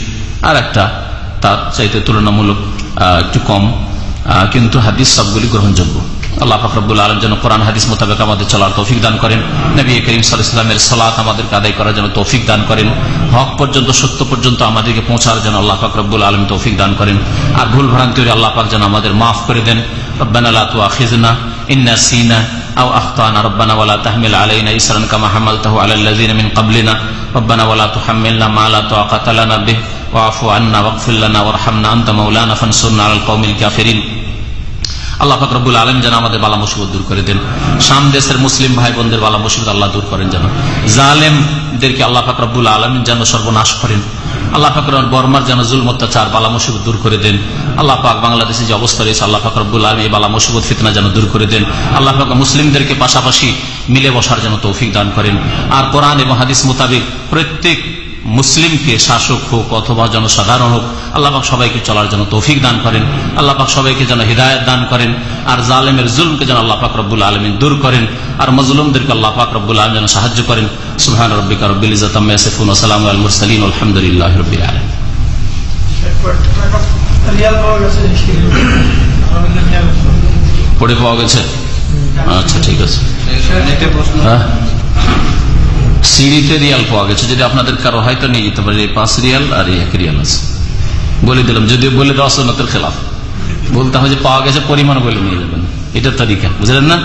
আর একটা তার চাইতে তুলনামূলক একটু কম। কিন্তু হাদিস সবগুলি গ্রহণযোগ্য। আল্লাহ ফখরবুল আলম যেন কোরআন হাদিস মোতাবেক আমাদের চলার তৌফিক দান করেন নবী করিম সাল ইসলামের সালাত আমাদেরকে আদায় করার জন্য তৌফিক দান করেন হক পর্যন্ত সত্য পর্যন্ত আমাদেরকে পৌঁছার জন্য আল্লাহ ফখরবুল আলম তৌফিক দান করেন আর ভুল ভ্রান্তি আল্লাহ পাক যেন আমাদের মাফ করে দেন রব্বানা লা তুআখিযনা ইন্না সিনা أو أخطأنا ربنا ولا تحمل علينا إسرا كما حملته على الذين من قبلنا ربنا ولا تحملنا ما لا طاقة لنا به واعف عنا واغفر لنا وارحمنا أنت مولانا فانصرنا على القوم الكافرين আল্লাহ ফাকরবুল আলম যেন আমাদের বালা মুসিবত দূর করে দেন। শাম দেশের মুসলিম ভাই বোনদের বালা মুসিবত আল্লাহ দূর করেন যেন। জালেমদেরকে আল্লাহ ফাকরবুল আলম যেন সর্বনাশ করেন। আল্লাহ ফাকর বর্মার যেন জুল অত্যাচার বালা মুসিবত দূর করে দেন। আল্লাহ পাক বাংলাদেশে যে অবস্থা রয়েছে, আল্লাহ ফাকরবুল আলম এই বালা মুসিবত ফিতনা যেন দূর করে দেন। আল্লাহ পাক মুসলিমদেরকে পাশাপাশি মিলে বসার যেন তৌফিক দান করেন। আর কোরআন এবং হাদিস মোতাবেক প্রত্যেক মুসলিমকে শাসক হোক অথবা জনসাধারণ হোক আল্লাহাক সবাইকে চলার জন্য তৌফিক দান করেন আল্লাহাক সবাইকে যেন হৃদায়ত দান করেন আর জালেমের জুলকে যেন আল্লাহ পাক রব্বুল আলমিন দূর করেন আর মজলুমদেরকে আল্লাহ পাক রব্বুল আলম যেন সাহায্য করেন। সুহান রব্বিকা রব্বিল ইজাতমসিফুন সালাম আলমুরসালিন আলহামদুলিল্লাহ রবিল আলম পড়ে পাওয়া গেছে? আচ্ছা ঠিক আছে। হ্যাঁ। সিঁড়িতে রিয়াল পাওয়া গেছে, যদি আপনাদের কারও হয়তো নিয়ে যেতে পারে, এই পাঁচ রিয়াল আর এক রিয়াল আছে। বলে দিলাম যদি বলে দেওয়া সন্ন্যতের খেলাফ। বলতে হবে যে পাওয়া গেছে পরিমাণ বলে নিয়ে যাবেন। এটা তরিকা, বুঝলেন না?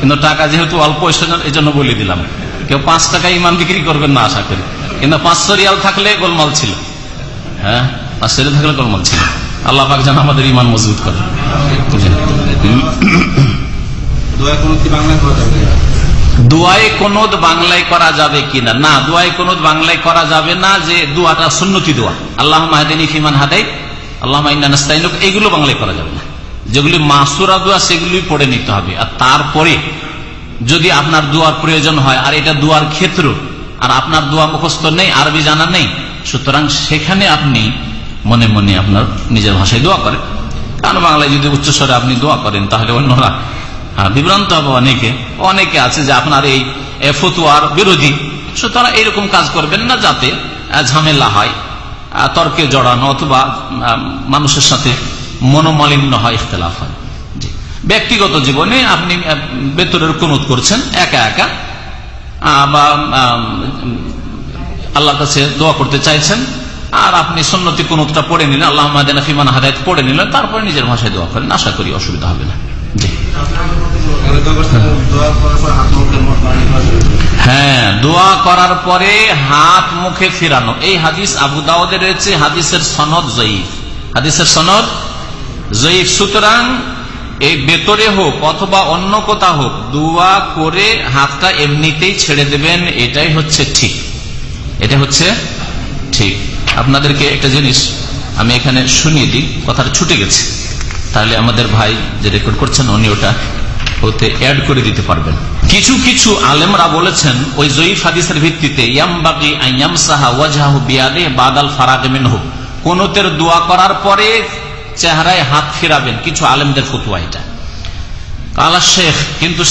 কিন্তু টাকা যেহেতু অল্প এই জন্য বলে দিলাম। কেউ পাঁচ টাকা ইমান বিক্রি করবেন না, আশা করি। কিন্তু পাঁচশো রিয়াল থাকলে গোলমাল ছিল। হ্যাঁ? পাঁচশো রিয়াল থাকলে গোলমাল ছিল। আল্লাহ পাক যেন আমাদের ইমান মজবুত করে। দোয়ায় কোনদ বাংলায় করা যাবে কিনা? না, দোয়ায় কোনদ বাংলায় করা যাবে না যে দোয়াটা সুন্নতি দোয়া। আল্লাহ মাহদিনী ফিমান হাদাই আল্লাহ এইগুলো বাংলায় করা যাবে না। যেগুলি মাসুরা দোয়া সেগুলি পড়ে নিতে হবে। আর তারপরে যদি আপনার দোয়ার প্রয়োজন হয়, আর এটা দোয়ার ক্ষেত্র, আর আপনার দোয়া মুখস্থ নেই, আরবি জানা নেই, সুতরাং সেখানে আপনি মনে মনে আপনার নিজের ভাষায় দোয়া করেন। কারণ বাংলায় যদি উচ্চস্বরে আপনি দোয়া করেন, তাহলে অন্যরা বিভ্রান্ত হবে অনেকে। অনেকে আছে যে আপনার এই ফতুয়ার বিরোধী। সুতরাং এইরকম কাজ করবেন না যাতে ঝামেলা হয় তর্কে জড়ানো অথবা মানুষের সাথে মনোমালিন্য হয়, ইখতলাফ হয়। ব্যক্তিগত জীবনে আপনি বেতরের কুনুত করছেন, একা একা। বা আল্লাহর কাছে দোয়া করতে চাইছেন। আর আপনি সন্ন্যতি কুনুতটা পড়ে নিলেন আল্লাহ ফিমান হাদায়ত পড়ে নিলেন, তারপরে নিজের ভাষায় দোয়া করেন, আশা করি অসুবিধা হবে না। হ্যাঁ দোয়া করার পরে হাত মুখে ফিরানো। এই হাদিস আবু রয়েছে, হাদিসের সনদ জয়ীফ। হাদিসের সনদ জয়ীফ। সুতরাং এই বেতরে হোক অথবা অন্য কোথা হোক, দোয়া করে হাতটা এমনিতেই ছেড়ে দেবেন, এটাই হচ্ছে ঠিক। এটা হচ্ছে ঠিক। আপনাদেরকে একটা জিনিস আমি এখানে শুনিয়ে দিই, কথাটা ছুটে গেছে। তাহলে আমাদের ভাই যে রেকর্ড করছেন, উনি ওটা ওতে অ্যাড করে দিতে পারবেন। কিছু কিছু আলেমরা বলেছেন, ওই জয়ীফ হাদিসের ভিত্তিতে, ইয়ামবাগি আইয়াম সাহা বাদাল ফারাগ মিনহু। কোনতের দোয়া করার পরে চেহারায় হাত ফিরাবেন। কিছু আলেমদের ফতুয়া এটা। কালা শেখ, কিন্তু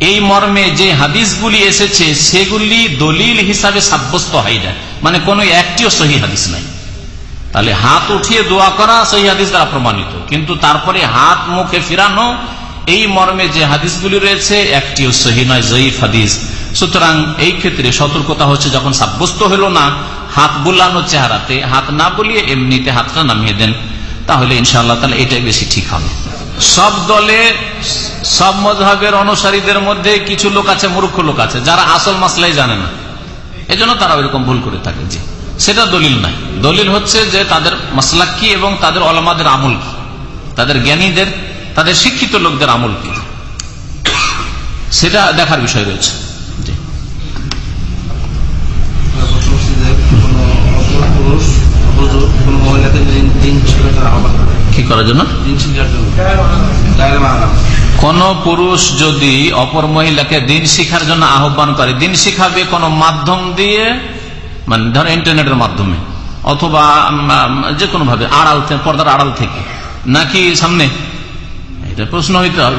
এই মর্মে যে হাদিসগুলি এসেছে, সেগুলি দলিল হিসাবে সাব্যস্ত হয় না। মানে কোন একটিও সহি হাদিস নাই। তাহলে হাত উঠিয়ে দোয়া করা সহি হাদিস দ্বারা প্রমাণিত। কিন্তু তারপরে হাত মুখে ফিরানো, এই মর্মে যে হাদিসগুলি রয়েছে, একটিও সহি নয়, জয়ীফ হাদিস। সুতরাং এই ক্ষেত্রে সতর্কতা হচ্ছে যখন সাব্যস্ত হলো না, হাত বুলানো চেহারাতে, হাত না বলিয়ে এমনিতে হাতটা নামিয়ে দেন, তাহলে ইনশাআল্লাহ তাহলে এটাই বেশি ঠিক হবে। সব দলে, সব মজহাবের অনুসারীদের মধ্যে কিছু লোক আছে, মূর্খ লোক আছে, যারা আসল মাসলাই জানে না। এজন্য তারা ওইরকম ভুল করে থাকে যে সেটা দলিল নাই দলিল হচ্ছে যে তাদের মাসলা কি এবং তাদের অলমাদের আমল কি? তাদের জ্ঞানীদের, তাদের শিক্ষিত লোকদের আমল কি? সেটা দেখার বিষয় রয়েছে কি করার জন্য? কোন পুরুষ যদি অপর মহিলাকে দিন শিখার জন্য আহ্বান করে, দিন শিখাবে কোন মাধ্যম দিয়ে মানে ধর ইন্টারনেটের মাধ্যমে, অথবা যে কোনো ভাবে আড়াল পর্দার আড়াল থেকে, নাকি সামনে? এটা প্রশ্ন হইতে হবে।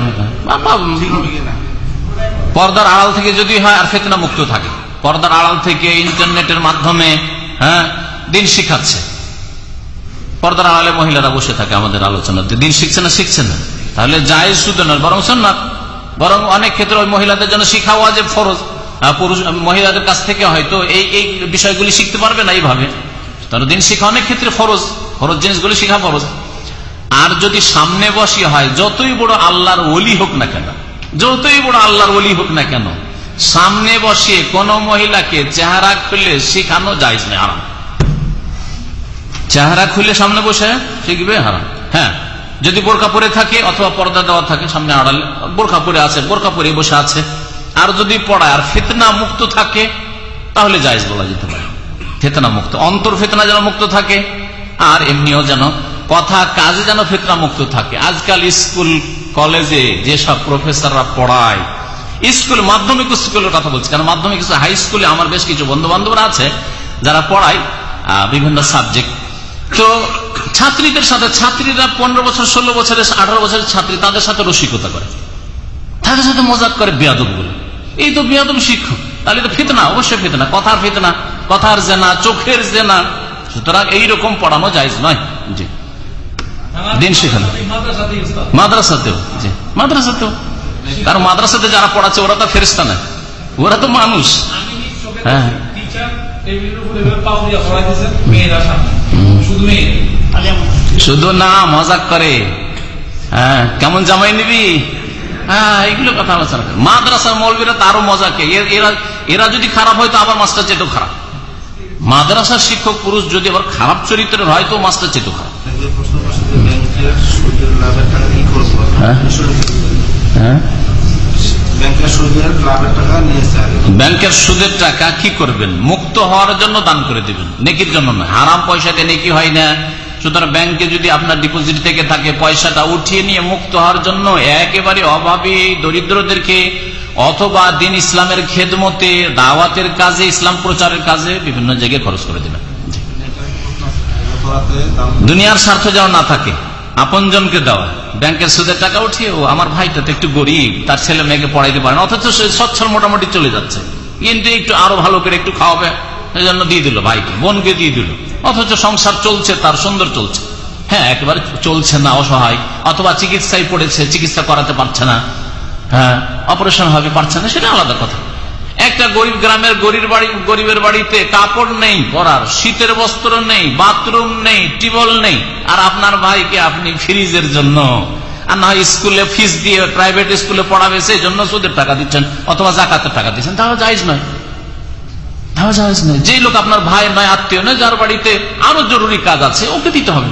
পর্দার আড়াল থেকে যদি হয়, আর ফেতনা মুক্ত থাকে। পর্দার আড়াল থেকে ইন্টারনেটের মাধ্যমে হ্যাঁ দিন শিখাচ্ছে। পর্দার আড়ালে মহিলারা বসে থাকে আমাদের আলোচনাতে দিন শিখছে না শিখছে না। তাহলে যায় শুধু না বরং সন্ন্যাত বরং অনেক ক্ষেত্রে ওই মহিলাদের জন্য শিখা যে ফরজ। পুরুষ মহিলাদের কাছ থেকে হয়তো এই এই বিষয়গুলি শিখতে পারবে না এইভাবে। তাহলে দিন শিখা অনেক ক্ষেত্রে ফরজ। ফরজ জিনিসগুলি শিখা ফরজ। আর যদি সামনে বসি হয়, যতই বড় আল্লাহর ওলি হোক না কেন, যতই বড় আল্লাহর ওলি হোক না কেন, সামনে বসিয়ে কোন মহিলাকে চেহারা খুলে শিখানো যায় না আরাম চেহারা খুলে সামনে বসে শিখবে হারাম হ্যাঁ যদি বোরকা পরে থাকে অথবা পর্দা দেওয়া থাকে, সামনে আড়ালে, বোরখা পরে আছে, বোরখা পরে বসে আছে। আর যদি পড়ায়, আর ফেতনা মুক্ত থাকে, তাহলে জায়জ বলা যেতে পারে। ফেতনা মুক্ত, অন্তর ফেতনা যেন মুক্ত থাকে, আর এমনিও যেন কথা, কাজে যেন ফেতনা মুক্ত থাকে। আজকাল স্কুল, কলেজে যেসব প্রফেসররা পড়ায়, স্কুল, মাধ্যমিক স্কুলের কথা বলছি, কারণ মাধ্যমিক হাই স্কুলে আমার বেশ কিছু বন্ধু বান্ধবরা আছে, যারা পড়ায় বিভিন্ন সাবজেক্ট তো ছাত্রীদের সাথে ছাত্রীরা পনেরো বছর ষোলো বছরের আঠারো বছরের ছাত্রী তাদের সাথে রসিকতা করে। তাদের সাথে মজাক করে বেয়াদবগুলো এই তো বেয়াদব শিক্ষক। তাহলে তো ফিতনা অবশ্যই ফিতনা। কথার ফিতনা কথার জেনা চোখের জেনা। সুতরাং এইরকম পড়ানো যায় নয়। জি। দিন শেখানো। মাদ্রাসাতেও জি। মাদ্রাসাতেও। কারণ মাদ্রাসাতে যারা পড়াচ্ছে ওরা তো ফেরিস্তা না ওরা তো মানুষ। হ্যাঁ। শুধু না মজাক করে। হ্যাঁ কেমন জামাই নিবি? হ্যাঁ এইগুলো কথা আলোচনা করে মাদ্রাসার মৌলবীরা তারও মজাকে এরা এরা যদি খারাপ হয় তো আবার মাস্টার চেয়েও খারাপ। মাদ্রাসার শিক্ষক পুরুষ যদি আবার খারাপ চরিত্রের হয় তো মাস্টার চেয়েও খারাপ। হ্যাঁ। হ্যাঁ। ব্যাংকের সুদের টাকা কি করবেন? মুক্ত হওয়ার জন্য দান করে দিবেন। নেকির জন্য না হারাম পয়সাতে নেকি হয় না। সুতরাং ব্যাংকে যদি আপনার ডিপোজিট থেকে থাকে পয়সাটা উঠিয়ে নিয়ে মুক্ত হওয়ার জন্য একেবারে অভাবী দরিদ্রদেরকে অথবা দিন ইসলামের খেদমতে দাওয়াতের কাজে ইসলাম প্রচারের কাজে বিভিন্ন জায়গায় খরচ করে দিবেন। দুনিয়ার স্বার্থ যেন না থাকে। আপনজনকে দেওয়া। ব্যাংকের সুদের টাকা উঠিয়ে, ও, আমার ভাইটা তো একটু গরিব, তার ছেলে মেয়েকে পড়াইতে পারে না, অথচ সে সচ্ছল মোটামুটি চলে যাচ্ছে। কিন্তু একটু আরও ভালো করে একটু খাওয়াবে সেই জন্য দিয়ে দিল ভাইকে, বোনকে দিয়ে দিল। অথচ সংসার চলছে, তার সুন্দর চলছে। হ্যাঁ একেবারে চলছে না অসহায়, অথবা চিকিৎসায় পড়েছে, চিকিৎসা করাতে পারছে না। হ্যাঁ অপারেশন হবে, পারছে না, সেটা আলাদা কথা। একটা গরিব গ্রামের গরিব বাড়ি গরিবের বাড়িতে কাপড় নেই পরার শীতের বস্ত্র নেই বাথরুম নেই টিবল নেই। আর আপনার ভাইকে আপনি ফ্রিজের জন্য। আর না স্কুলে ফিস দিয়ে প্রাইভেট স্কুলে পড়াবে সেই জন্য সুদের টাকা দিচ্ছেন অথবা জাকাতের টাকা দিচ্ছেন। নয়। নয়। যে লোক আপনার ভাই নয় আত্মীয় নয় যার বাড়িতে আরও জরুরি কাজ আছে ওকে দিতে হবে।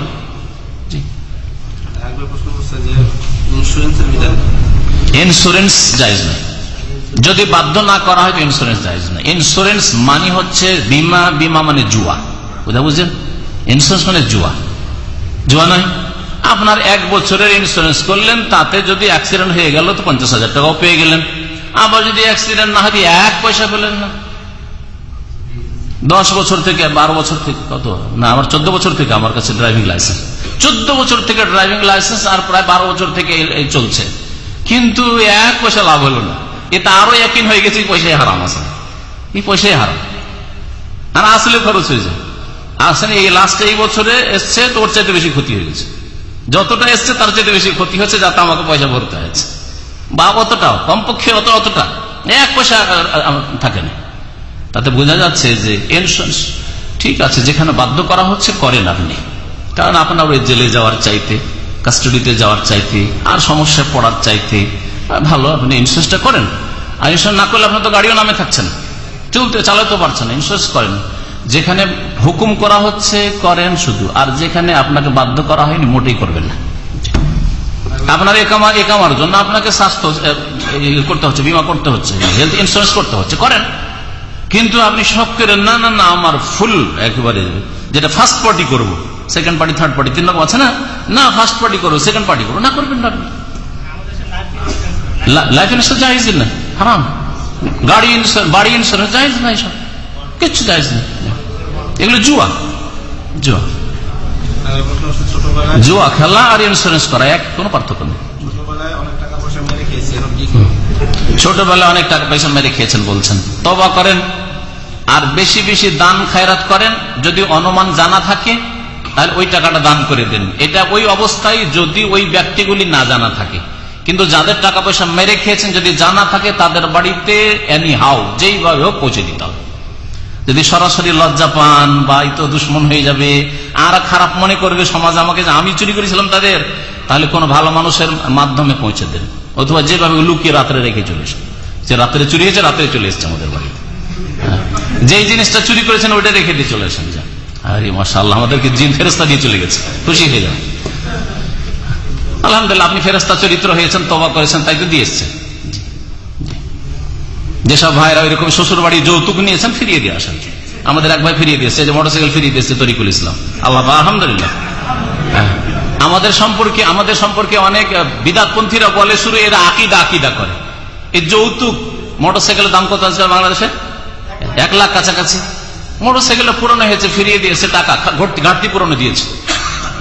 ইন্স্যুরেন্স যাইজ নয়। যদি বাধ্য না করা হয় তো ইন্স্যুরেন্স জায়জ না ইন্স্যুরেন্স মানে হচ্ছে বিমা বিমা মানে জুয়া। বুঝা বুঝছেন? ইন্স্যুরেন্স মানে জুয়া। জুয়া নয়। আপনার এক বছরের ইন্স্যুরেন্স করলেন, তাতে যদি অ্যাক্সিডেন্ট হয়ে গেল তো পঞ্চাশ হাজার টাকাও পেয়ে গেলেন। আবার যদি অ্যাক্সিডেন্ট না হয় এক পয়সা পেলেন না। দশ বছর থেকে, বারো বছর থেকে, কত? না, আমার চোদ্দ বছর থেকে আমার কাছে ড্রাইভিং লাইসেন্স চোদ্দ বছর থেকে ড্রাইভিং লাইসেন্স আর প্রায় বারো বছর থেকে চলছে। কিন্তু এক পয়সা লাভ হলো না। এটা আরও একই হয়ে গেছে পয়সায় হারাম আছে। এই পয়সায় হারাম। আর আসলে খরচ হয়ে যায়। আসলে এই লাস্টে এই বছরে এসছে তো ওর চাইতে বেশি ক্ষতি হয়ে গেছে। যতটা এসছে, তার চাইতে বেশি ক্ষতি হচ্ছে, যাতে আমাকে পয়সা ভরতে হয়েছে। বা অতটাও, কমপক্ষে অত, অতটা। এক পয়সা থাকে না। তাতে বোঝা যাচ্ছে যে ইন্স্যুরেন্স ঠিক আছে, যেখানে বাধ্য করা হচ্ছে, করেন আপনি। কারণ আপনার ওই জেলে যাওয়ার চাইতে কাস্টডিতে যাওয়ার চাইতে, আর সমস্যায় পড়ার চাইতে ভালো, আপনি ইন্স্যুরেন্সটা করেন। আর ইন্স্যুরেন্স না করলে আপনার তো গাড়িও নামে থাকছেন চলতে চালাতে পারছেন না ইন্স্যুরেন্স করেন। যেখানে হুকুম করা হচ্ছে, করেন শুধু। আর যেখানে আপনাকে বাধ্য করা হয়নি, মোটেই করবেন না। আপনার একামা একামার জন্য আপনাকে স্বাস্থ্য করতে হচ্ছে, বিমা করতে হচ্ছে হেলথ ইন্স্যুরেন্স করতে হচ্ছে, করেন। কিন্তু আপনি সব করেন না না না, আমার ফুল একেবারে যেটা ফার্স্ট পার্টি করব সেকেন্ড পার্টি থার্ড পার্টি তিন রকম আছে না? না ফার্স্ট পার্টি করব সেকেন্ড পার্টি করব। না, করবেন না লাইফ ইন্স্যুরেন্স জাহিজ না, হারাম। গাড়ি ইন্স্যুরেন্স বাড়ি ইন্স্যুরেন্স জাহিজ না এইসব কিচ্ছু জাহিজ না। এগুলো জুয়া। জুয়া। জুয়া খেলা আর ইন্স্যুরেন্স করা, এক, কোনো পার্থক্য নেই। ছোটবেলায় অনেক টাকা পয়সা মেরে খেয়েছেন বলছেন। তবা করেন, আর বেশি বেশি দান খায়রাত করেন, যদি অনুমান জানা থাকে, তাহলে ওই টাকাটা দান করে দেন। এটা ওই অবস্থায় যদি ওই ব্যক্তিগুলি না জানা থাকে। কিন্তু যাদের টাকা পয়সা মেরে খেয়েছেন, যদি জানা থাকে, তাদের বাড়িতে এনি হাও যেইভাবে হোক পৌঁছে দিতে হবে। যদি সরাসরি লজ্জা পান, বা তো দুশ্মন হয়ে যাবে, আর খারাপ মনে করবে, সমাজ আমাকে যে আমি চুরি করেছিলাম তাদের, তাহলে কোনো ভালো মানুষের মাধ্যমে পৌঁছে দেন। অথবা যেভাবে লুকিয়ে রাত্রে রেখে চলে এসে যে রাত্রে চুরি হয়েছে, রাত্রে চলে এসছে আমাদের বাড়িতে। হ্যাঁ। যেই জিনিসটা চুরি করেছেন, ওইটা রেখে দিয়ে চলে এসেন যান আরে মাসাল্লাহ আমাদেরকে জিন ফেরস্তা দিয়ে চলে গেছে। খুশি হয়ে যান। আলহামদুলিল্লাহ, আপনি ফেরস্তা চরিত্র হয়েছেন তবা করেছেন, তাই তো দিয়ে জি। যেসব ভাইরা ওইরকম শ্বশুর বাড়ি যৌতুক নিয়েছেন, ফিরিয়ে দিয়ে আসেন। আমাদের এক ভাই ফিরিয়ে দিয়েছে যে মোটরসাইকেল ফিরিয়ে দিয়েছে তরিকুল ইসলাম। আল্লাহ আলহামদুলিল্লাহ। হ্যাঁ। আমাদের সম্পর্কে আমাদের সম্পর্কে অনেক বিদাতপন্থীরা বলে শুরু, এরা আকিদা আকিদা করে। এই যৌতুক, মোটরসাইকেলের দাম কত আছে বাংলাদেশে? এক লাখ কাছাকাছি। মোটরসাইকেলটা পুরনো হয়েছে, ফিরিয়ে দিয়েছে টাকা, ঘাটতি- পুরনো দিয়েছে।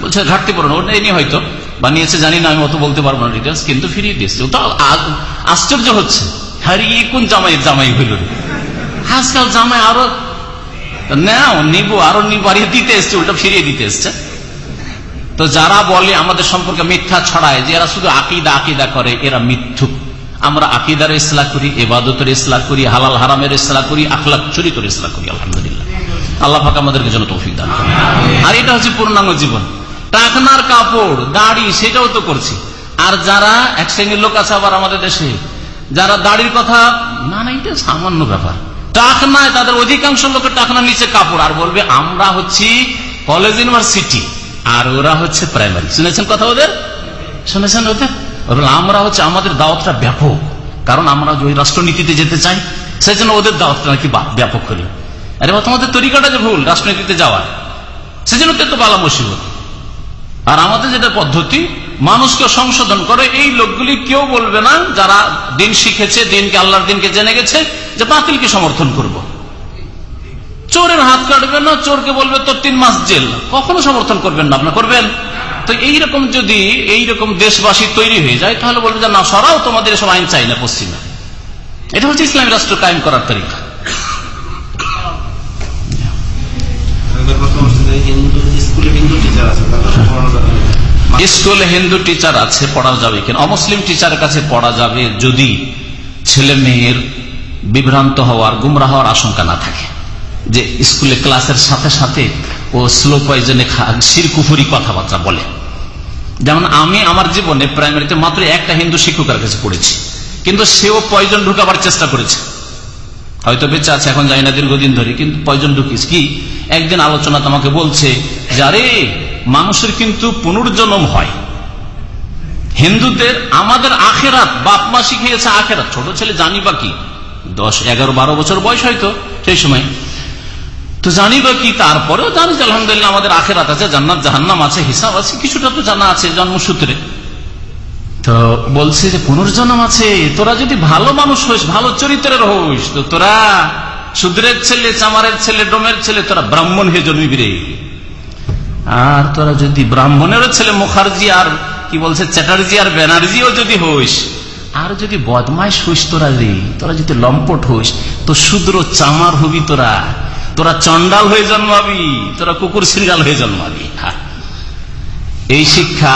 বলছে, ঘাটতি পুরনো ওটা এনে হয়তো। বানিয়েছে, জানি না, আমি অত বলতে পারব না ডিটেলস কিন্তু ফিরিয়ে দিয়েছে। আশ্চর্য হচ্ছে। হারিয়ে কোন জামাই জামাই হইল আজকাল জামাই আরও নাও, নিবো, আরও নিবো, আর দিতে এসছে ওটা ফিরিয়ে দিতে এসছে। তো যারা বলে আমাদের সম্পর্কে মিথ্যা ছড়ায় যে এরা শুধু আকিদা আকিদা করে, এরা মিথ্যুক আমরা আকিদার ইসলাহ করি এবাদতের ইসলাহ করি, হালাল হারামের ইসলাহ করি, আখলাক চরিত্রের ইসলাহ করি, আলহামদুলিল্লাহ। আল্লাহ আমাদেরকে যেন তৌফিক দান। আর এটা হচ্ছে পূর্ণাঙ্গ জীবন। টাকনার কাপড়, দাড়ি, সেটাও তো করছি। আর যারা এক শ্রেণির লোক আছে আবার আমাদের দেশে, যারা দাড়ির কথা না না এটা সামান্য ব্যাপার। টাকনায় তাদের অধিকাংশ লোকের টাকনার নিচে কাপড়, আর বলবে, আমরা হচ্ছি কলেজ ইউনিভার্সিটি, আর ওরা হচ্ছে প্রাইমারি। শুনেছেন কথা ওদের? শুনেছেন ওদের? আমরা হচ্ছে, আমাদের দাওয়াতটা ব্যাপক, কারণ আমরা ওই রাষ্ট্রনীতিতে যেতে চাই সেই জন্য ওদের দাওয়াতটা নাকি ব্যাপক করি। আরে তোমাদের তরিকাটা যে ভুল, রাষ্ট্রনীতিতে যাওয়ার সেজন্য তো বালা মুসিবত। আর আমাদের যেটা পদ্ধতি, মানুষকে সংশোধন করে, এই লোকগুলি কেউ বলবে না যারা দিন শিখেছে, দিনকে আল্লাহর দিনকে জেনে গেছে, যে বাতিলকে সমর্থন করব। চোরের হাত কাটবে না, চোরকে বলবে, তোর তিন মাস জেল। কখনো সমর্থন করবেন না, আপনার করবেন? তো এইরকম যদি এইরকম দেশবাসী তৈরি হয়ে যায়, তাহলে বলবে যে, না, সরাও, তোমাদের এসব আইন চাই না পশ্চিমে এটা হচ্ছে ইসলামী রাষ্ট্র কায়েম করার তরিকা। হিন্দু স্কুলে হিন্দু টিচার আছে টিচার পড়া যাবে কেন? অমুসলিম টিচারের কাছে পড়া যাবে যদি ছেলে মেয়ের বিভ্রান্ত হওয়ার গুমরা হওয়ার আশঙ্কা না থাকে। যে স্কুলে ক্লাসের সাথে সাথে ও স্লো পয়জনে শিরকুফুরি কথাবার্তা বলে। যেমন আমি আমার জীবনে প্রাইমারিতে মাত্র একটা হিন্দু শিক্ষকের কাছে পড়েছি, কিন্তু সেও পয়জন ঢুকাবার চেষ্টা করেছে। হয়তো বেঁচে আছে, এখন যাই না দীর্ঘদিন ধরে, কিন্তু পয়জন ঢুকিস কি? একদিন আলোচনা তোমাকে বলছে যে, আরে, মানুষের কিন্তু পুনর্জন্ম হয়। হিন্দুদের আমাদের আখেরাত, বাপ মা শিখিয়েছে আখেরাত। ছোট ছেলে জানি বা কি? দশ, এগারো, বারো বছর বয়স হয়তো সেই সময়। তো জানি বা কি? তারপরেও জানি যে, আলহামদুলিল্লাহ আমাদের আখেরাত আছে, জান্নাত, জাহান্নাম আছে, হিসাব আছে, কিছুটা তো জানা আছে জন্মসূত্রে। তো বলছে যে, পুনর্জন্ম আছে। তোরা যদি ভালো মানুষ হইস ভালো চরিত্রের হইস তো তোরা সুদ্রের ছেলে, চামারের ছেলে, ডোমের ছেলে, তোরা ব্রাহ্মণ হয়ে জন্মিবি রে। আর তোরা যদি ব্রাহ্মণেরও ছেলে, মুখার্জি আর, কি বলছে, চ্যাটার্জি আর ব্যানার্জিও যদি হইস আর যদি বদমাইশ হইস তোরা রে, তোরা যদি লম্পট হইস তো শূদ্র চামার হবি তোরা। তোরা চন্ডাল হয়ে জন্মাবি, তোরা কুকুর সিঙ্গাল হয়ে জন্মাবি। এই শিক্ষা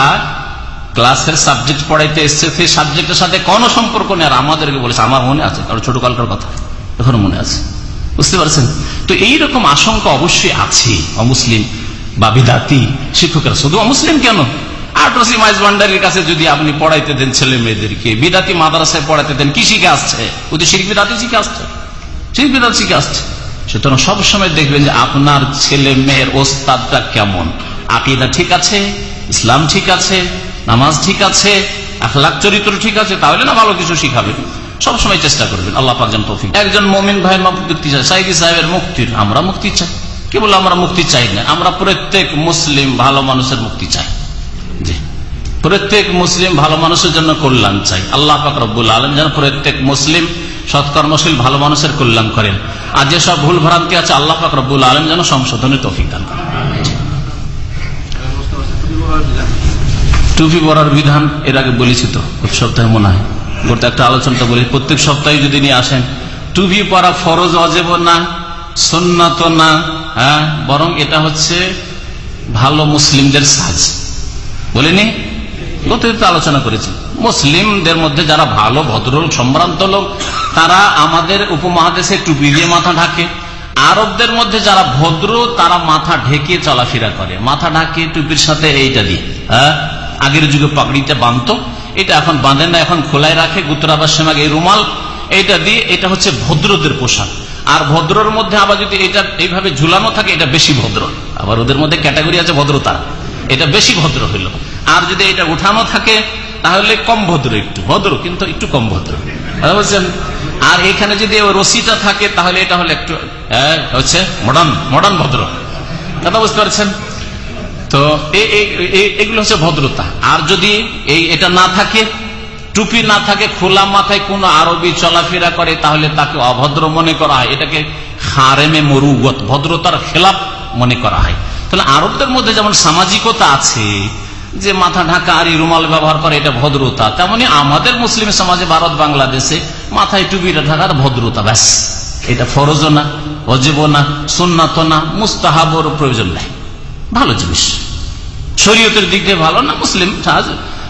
ক্লাসের সাবজেক্ট পড়াইতে এসছে, সেই সাবজেক্টের সাথে কোনো সম্পর্ক নেই, আর আমাদেরকে বলেছে, আমার মনে আছে, কারণ ছোট কালকার কথা, এখনও মনে আছে। বুঝতে পারছেন? তো এইরকম আশঙ্কা অবশ্যই আছে অমুসলিম বা বিদাতি শিক্ষকেরা। শুধু অমুসলিম কেন? মাইজ ভান্ডারির কাছে যদি আপনি পড়াইতে দেন ছেলে মেয়েদেরকে, বিদাতি পড়াইতে দেন, কি শিখে আসছে? ও তো শিখ আসছে। শিখ আসছে। সুতরাং সবসময় দেখবেন যে আপনার ছেলে মেয়ের ওস্তাদটা কেমন? আকিদা ঠিক আছে, ইসলাম ঠিক আছে, নামাজ ঠিক আছে আখলাখ চরিত্র ঠিক আছে, তাহলে না ভালো কিছু শিখাবেন। সবসময় চেষ্টা করবেন, আল্লাহ পাকজন তৌফিক একজন মমিন ভাই মুক্তি চাই সাইদি সাহেবের মুক্তির, আমরা মুক্তি চাই। কি বলে আমরা মুক্তি চাই না? আমরা প্রত্যেক মুসলিম ভালো মানুষের মুক্তি চাই। জি। প্রত্যেক মুসলিম ভালো মানুষের জন্য কল্যাণ চাই। আল্লাহ পাক রব্বুল আলম যেন প্রত্যেক মুসলিম সৎকর্মশীল, ভালো মানুষের কল্যাণ করেন। আর যেসব ভুল ভ্রান্তি আছে, আল্লাহ পাক রব্বুল আলম যেন সংশোধনের তফিক দান করেন। টুপি পরার বিধান, এর আগে বলেছি তো সপ্তাহে মনে হয় গত একটা আলোচনাটা বলি, প্রত্যেক সপ্তাহে যদি নিয়ে আসেন টুপি পরা ফরজ অজেব না সন্ন্যত না হ্যাঁ বরং এটা হচ্ছে ভালো মুসলিমদের সাজ। বলিনি? আলোচনা করেছি। মুসলিমদের মধ্যে যারা ভালো ভদ্র সম্ভ্রান্ত লোক, তারা আমাদের উপমহাদেশে টুপি দিয়ে মাথা ঢাকে। আরবদের মধ্যে যারা ভদ্র, তারা মাথা ঢেকে চলাফেরা করে। মাথা ঢাকে টুপির সাথে এইটা দিয়ে হ্যাঁ আগের যুগে পাগড়িতে বাঁধত। এটা এখন বাঁধেন না, এখন খোলায় রাখে গুতরাবার সময় এই রুমাল এটা দিয়ে এটা হচ্ছে ভদ্রদের পোশাক। আর ভদ্রর মধ্যে আবার যদি এটা এইভাবে ঝুলানো থাকে, এটা বেশি ভদ্র। আবার ওদের মধ্যে ক্যাটাগরি আছে ভদ্রতা। এটা বেশি ভদ্র হইল। আর যদি এটা উঠানো থাকে, তাহলে কম ভদ্র একটু। ভদ্র, কিন্তু একটু কম ভদ্র। বুঝছেন আর এখানে যদি রশিটা থাকে, তাহলে এটা হলে একটু হচ্ছে মডার্ন মডার্ন ভদ্র। কথা বুঝতে পারছেন? তো এগুলো হচ্ছে ভদ্রতা। আর যদি এই, এটা না থাকে, টুপি না থাকে, খোলা মাথায় কোন আরবি চলাফেরা করে, তাহলে তাকে অভদ্র মনে করা হয়। এটাকে হারেমে মরুগত, ভদ্রতার খেলাপ মনে করা হয়। তাহলে আরবদের মধ্যে যেমন সামাজিকতা আছে, যে মাথা ঢাকা আর রুমাল ব্যবহার করে, এটা ভদ্রতা, তেমনি আমাদের মুসলিম সমাজে, ভারত, বাংলাদেশে মাথায় টুপিটা ঢাকার ভদ্রতা, ব্যাস। এটা ফরজ না অজেব না সুন্নাত না মুস্তাহাবর প্রয়োজন নেই। ভালো জিনিস। শরীয়তের দিক দিয়ে ভালো না মুসলিম?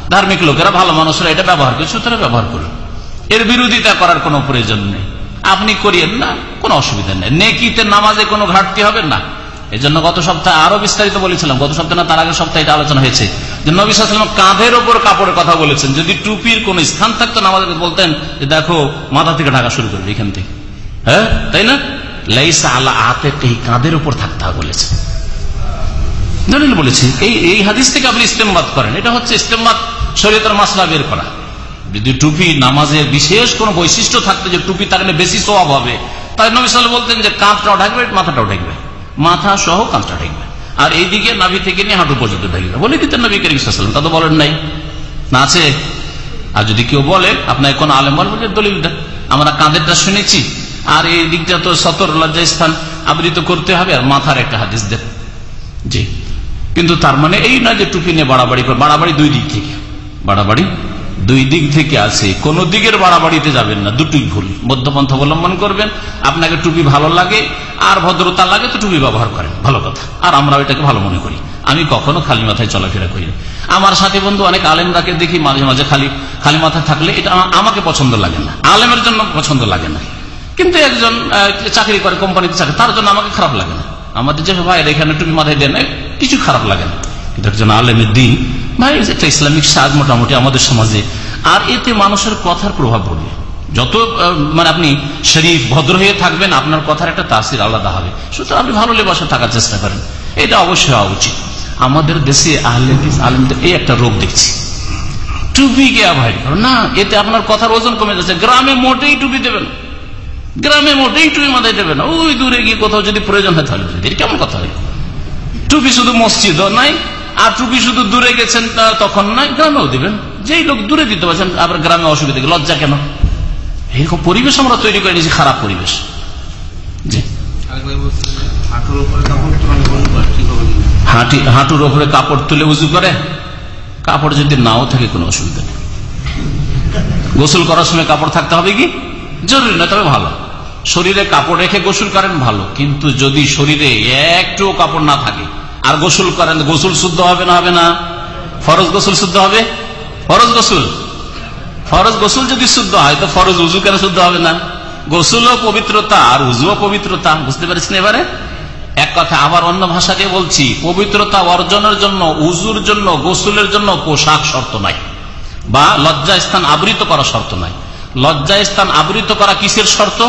ধার্মিক লোকেরা ভালো মানুষরা এটা ব্যবহার করে, সুতরাং ব্যবহার করুন। এর বিরোধিতা করার কোনো প্রয়োজন নেই। আপনি করিয়েন না, কোনো অসুবিধা নেই। নেকিতে নামাজে কোনো ঘাটতি হবে না। এই জন্য গত সপ্তাহে আরও বিস্তারিত বলেছিলাম। গত সপ্তাহে না, তার আগের সপ্তাহে এটা আলোচনা হয়েছে। যে নবী সাল্লাম কাঁধের ওপর কাপড়ের কথা বলেছেন। যদি টুপির কোন স্থান থাকতো না বলতেন, যে দেখো, মাথা থেকে ঢাকা শুরু করবে এখান থেকে। হ্যাঁ? তাই না? লাইসা আল্লাহ এই কাঁধের উপর থাকতে হবে বলেছে দলিল বলেছি, এই এই হাদিস থেকে আপনি ইস্তেমবাদ করেন। এটা হচ্ছে ইস্তেমবাদ শরীয়তের মাসলা বের করা। যদি টুপি নামাজের বিশেষ কোন বৈশিষ্ট্য থাকতে যে টুপি থাকলে বেশি স্বভাব হবে তাই নবী সাল বলতেন যে কাঁধটাও ঢাকবে মাথাটাও ঢাকবে। মাথা সহ কাঁধটা ঢাকবে। আর এইদিকে নাভি থেকে নিয়ে হাঁটু পর্যন্ত ঢাকবে। বলে দিতেন নবী করিম তা তো বলেন নাই। না আছে। আর যদি কেউ বলে, আপনার কোন আলেম বলবেন দলিল আমরা কাঁধেরটা শুনেছি। আর এই দিকটা তো সতর লজ্জা স্থান আবৃত করতে হবে আর মাথার একটা হাদিস দেন। জি। কিন্তু তার মানে এই না যে টুপি নিয়ে বাড়াবাড়ি করে, বাড়াবাড়ি দুই দিক থেকে। বাড়াবাড়ি দুই দিক থেকে আছে। কোন দিকের বাড়াবাড়িতে যাবেন না, দুটোই ভুল। মধ্যপন্থ অবলম্বন করবেন, আপনাকে টুপি ভালো লাগে, আর ভদ্রতা লাগে তো টুপি ব্যবহার করেন, ভালো কথা। আর আমরা এটাকে ভালো মনে করি। আমি কখনো খালি মাথায় চলাফেরা করি আমার সাথে বন্ধু অনেক আলেমরাকে দেখি, মাঝে মাঝে খালি খালি মাথায় থাকলে এটা আমাকে পছন্দ লাগে না। আলেমের জন্য পছন্দ লাগে না। কিন্তু একজন চাকরি করে কোম্পানিতে চাকরি, তার জন্য আমাকে খারাপ লাগে না। আমাদের যে ভাই, এখানে টুপি মাথায় দেন কিছু খারাপ লাগে না। কিন্তু একজন আলেমের দিন, ভাই একটা ইসলামিক সাজ মোটামুটি আমাদের সমাজে। আর এতে মানুষের কথার প্রভাব পড়বে যত মানে আপনি শরীফ ভদ্র হয়ে থাকবেন, আপনার কথার একটা তাসির আলাদা হবে। সুতরাং আপনি ভালো লেবাসে থাকার চেষ্টা করেন। এটা অবশ্যই হওয়া উচিত। আমাদের দেশে আহলেদিস আলমদের এই একটা রোগ দেখছি। টুপি অ্যাভয়েড করো না, এতে আপনার কথার ওজন কমে যাচ্ছে। গ্রামে মোটেই টুপি দেবেন গ্রামে মোটেই টুপি মাথায় দেবেন ওই দূরে গিয়ে কোথাও যদি প্রয়োজন হয়, তাহলে কেমন কথা হয়? টুপি শুধু মসজিদ নাই, আর টুপি শুধু দূরে গেছেন তখন নাই, গ্রামেও দিবেন। যেই লোক দূরে দিতে পারছেন, আবার গ্রামে অসুবিধা লজ্জা কেন? এরকম পরিবেশ আমরা তৈরি করে নিয়েছি, খারাপ পরিবেশ। হাঁটুর ওপরে কাপড় তুলে উজু করে, কাপড় যদি নাও থাকে, কোনো অসুবিধা নেই। গোসল করার সময় কাপড় থাকতে হবে কি? জরুরি না, তবে ভালো। শরীরে কাপড় রেখে গোসল করেন ভালো, কিন্তু যদি শরীরে একটু কাপড় না থাকে, আর গোসল করেন, গোসল শুদ্ধ হবে না হবে না? ফরজ গোসল শুদ্ধ হবে? ফরজ গোসল? ফরজ গোসল যদি শুদ্ধ হয়, তো ফরজ উজু কেন শুদ্ধ হবে না? গোসলও পবিত্রতা, আর উজুও পবিত্রতা, বুঝতে পারছেন এবারে? এক কথা, আবার অন্য ভাষা দিয়ে বলছি, পবিত্রতা অর্জনের জন্য, উজুর জন্য, গোসলের জন্য পোশাক শর্ত নাই, বা লজ্জা স্থান আবৃত করা শর্ত নাই। লজ্জা স্থান আবৃত করা কিসের শর্ত?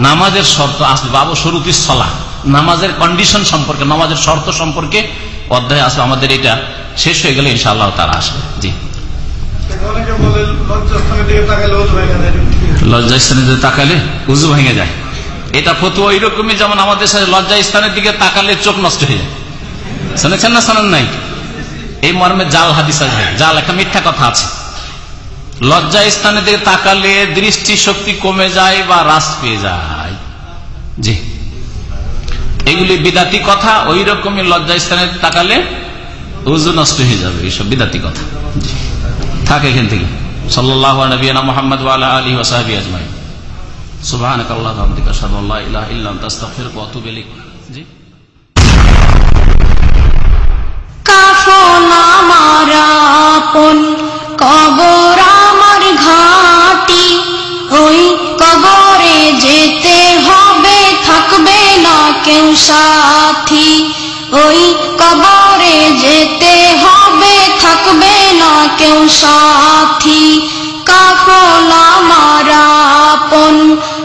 নামাজের শর্ত আসবে বাবু শুরুতি সলা নামাজের কন্ডিশন সম্পর্কে নামাজের শর্ত সম্পর্কে অধ্যায় আসবে আমাদের এটা শেষ হয়ে গেলে ইনশাআল্লাহ তারা আসবে। জি। লজ্জা স্থানে তাকালে উজু ভেঙে যায়। এটা ফতুয়া ওইরকমই যেমন আমাদের সাথে লজ্জা স্থানের দিকে তাকালে চোখ নষ্ট হয়ে যায়। শুনেছেন না শোনেন নাই? এই মর্মে জাল হাদিস আছে। জাল একটা মিথ্যা কথা আছে। লজ্জা স্থানের দিকে তাকালে দৃষ্টি শক্তি কমে যায় বা হ্রাস পেয়ে যায়। জি। এগুলি বিদাতি কথা ওই রকমই লজ্জা স্থানে তাকালে উজু নষ্ট হয়ে যাবে এইসব বিদাতি কথা। থাক এখান থেকে। সাল্লাহ মোহাম্মদ আলী ওসাহাবি আজমাই সুবাহ আল্লাহ আপন কবর আমার ঘাটি, ওই কবরে যেতে হবে, থাকবে না কেউ সাথী। ওই কবরে যেতে হবে, থাকবে না কেউ সাথী।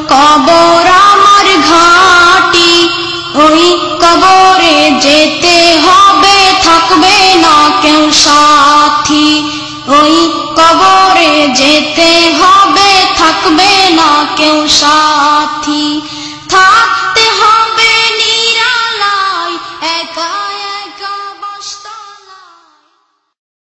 কবর আমার ঘাটি। ওই কবরে যেতে হবে, থাকবে না কেউ সাথী। ওই কবরে যেতে হবে থাকবে না কেউ সাথী। থাক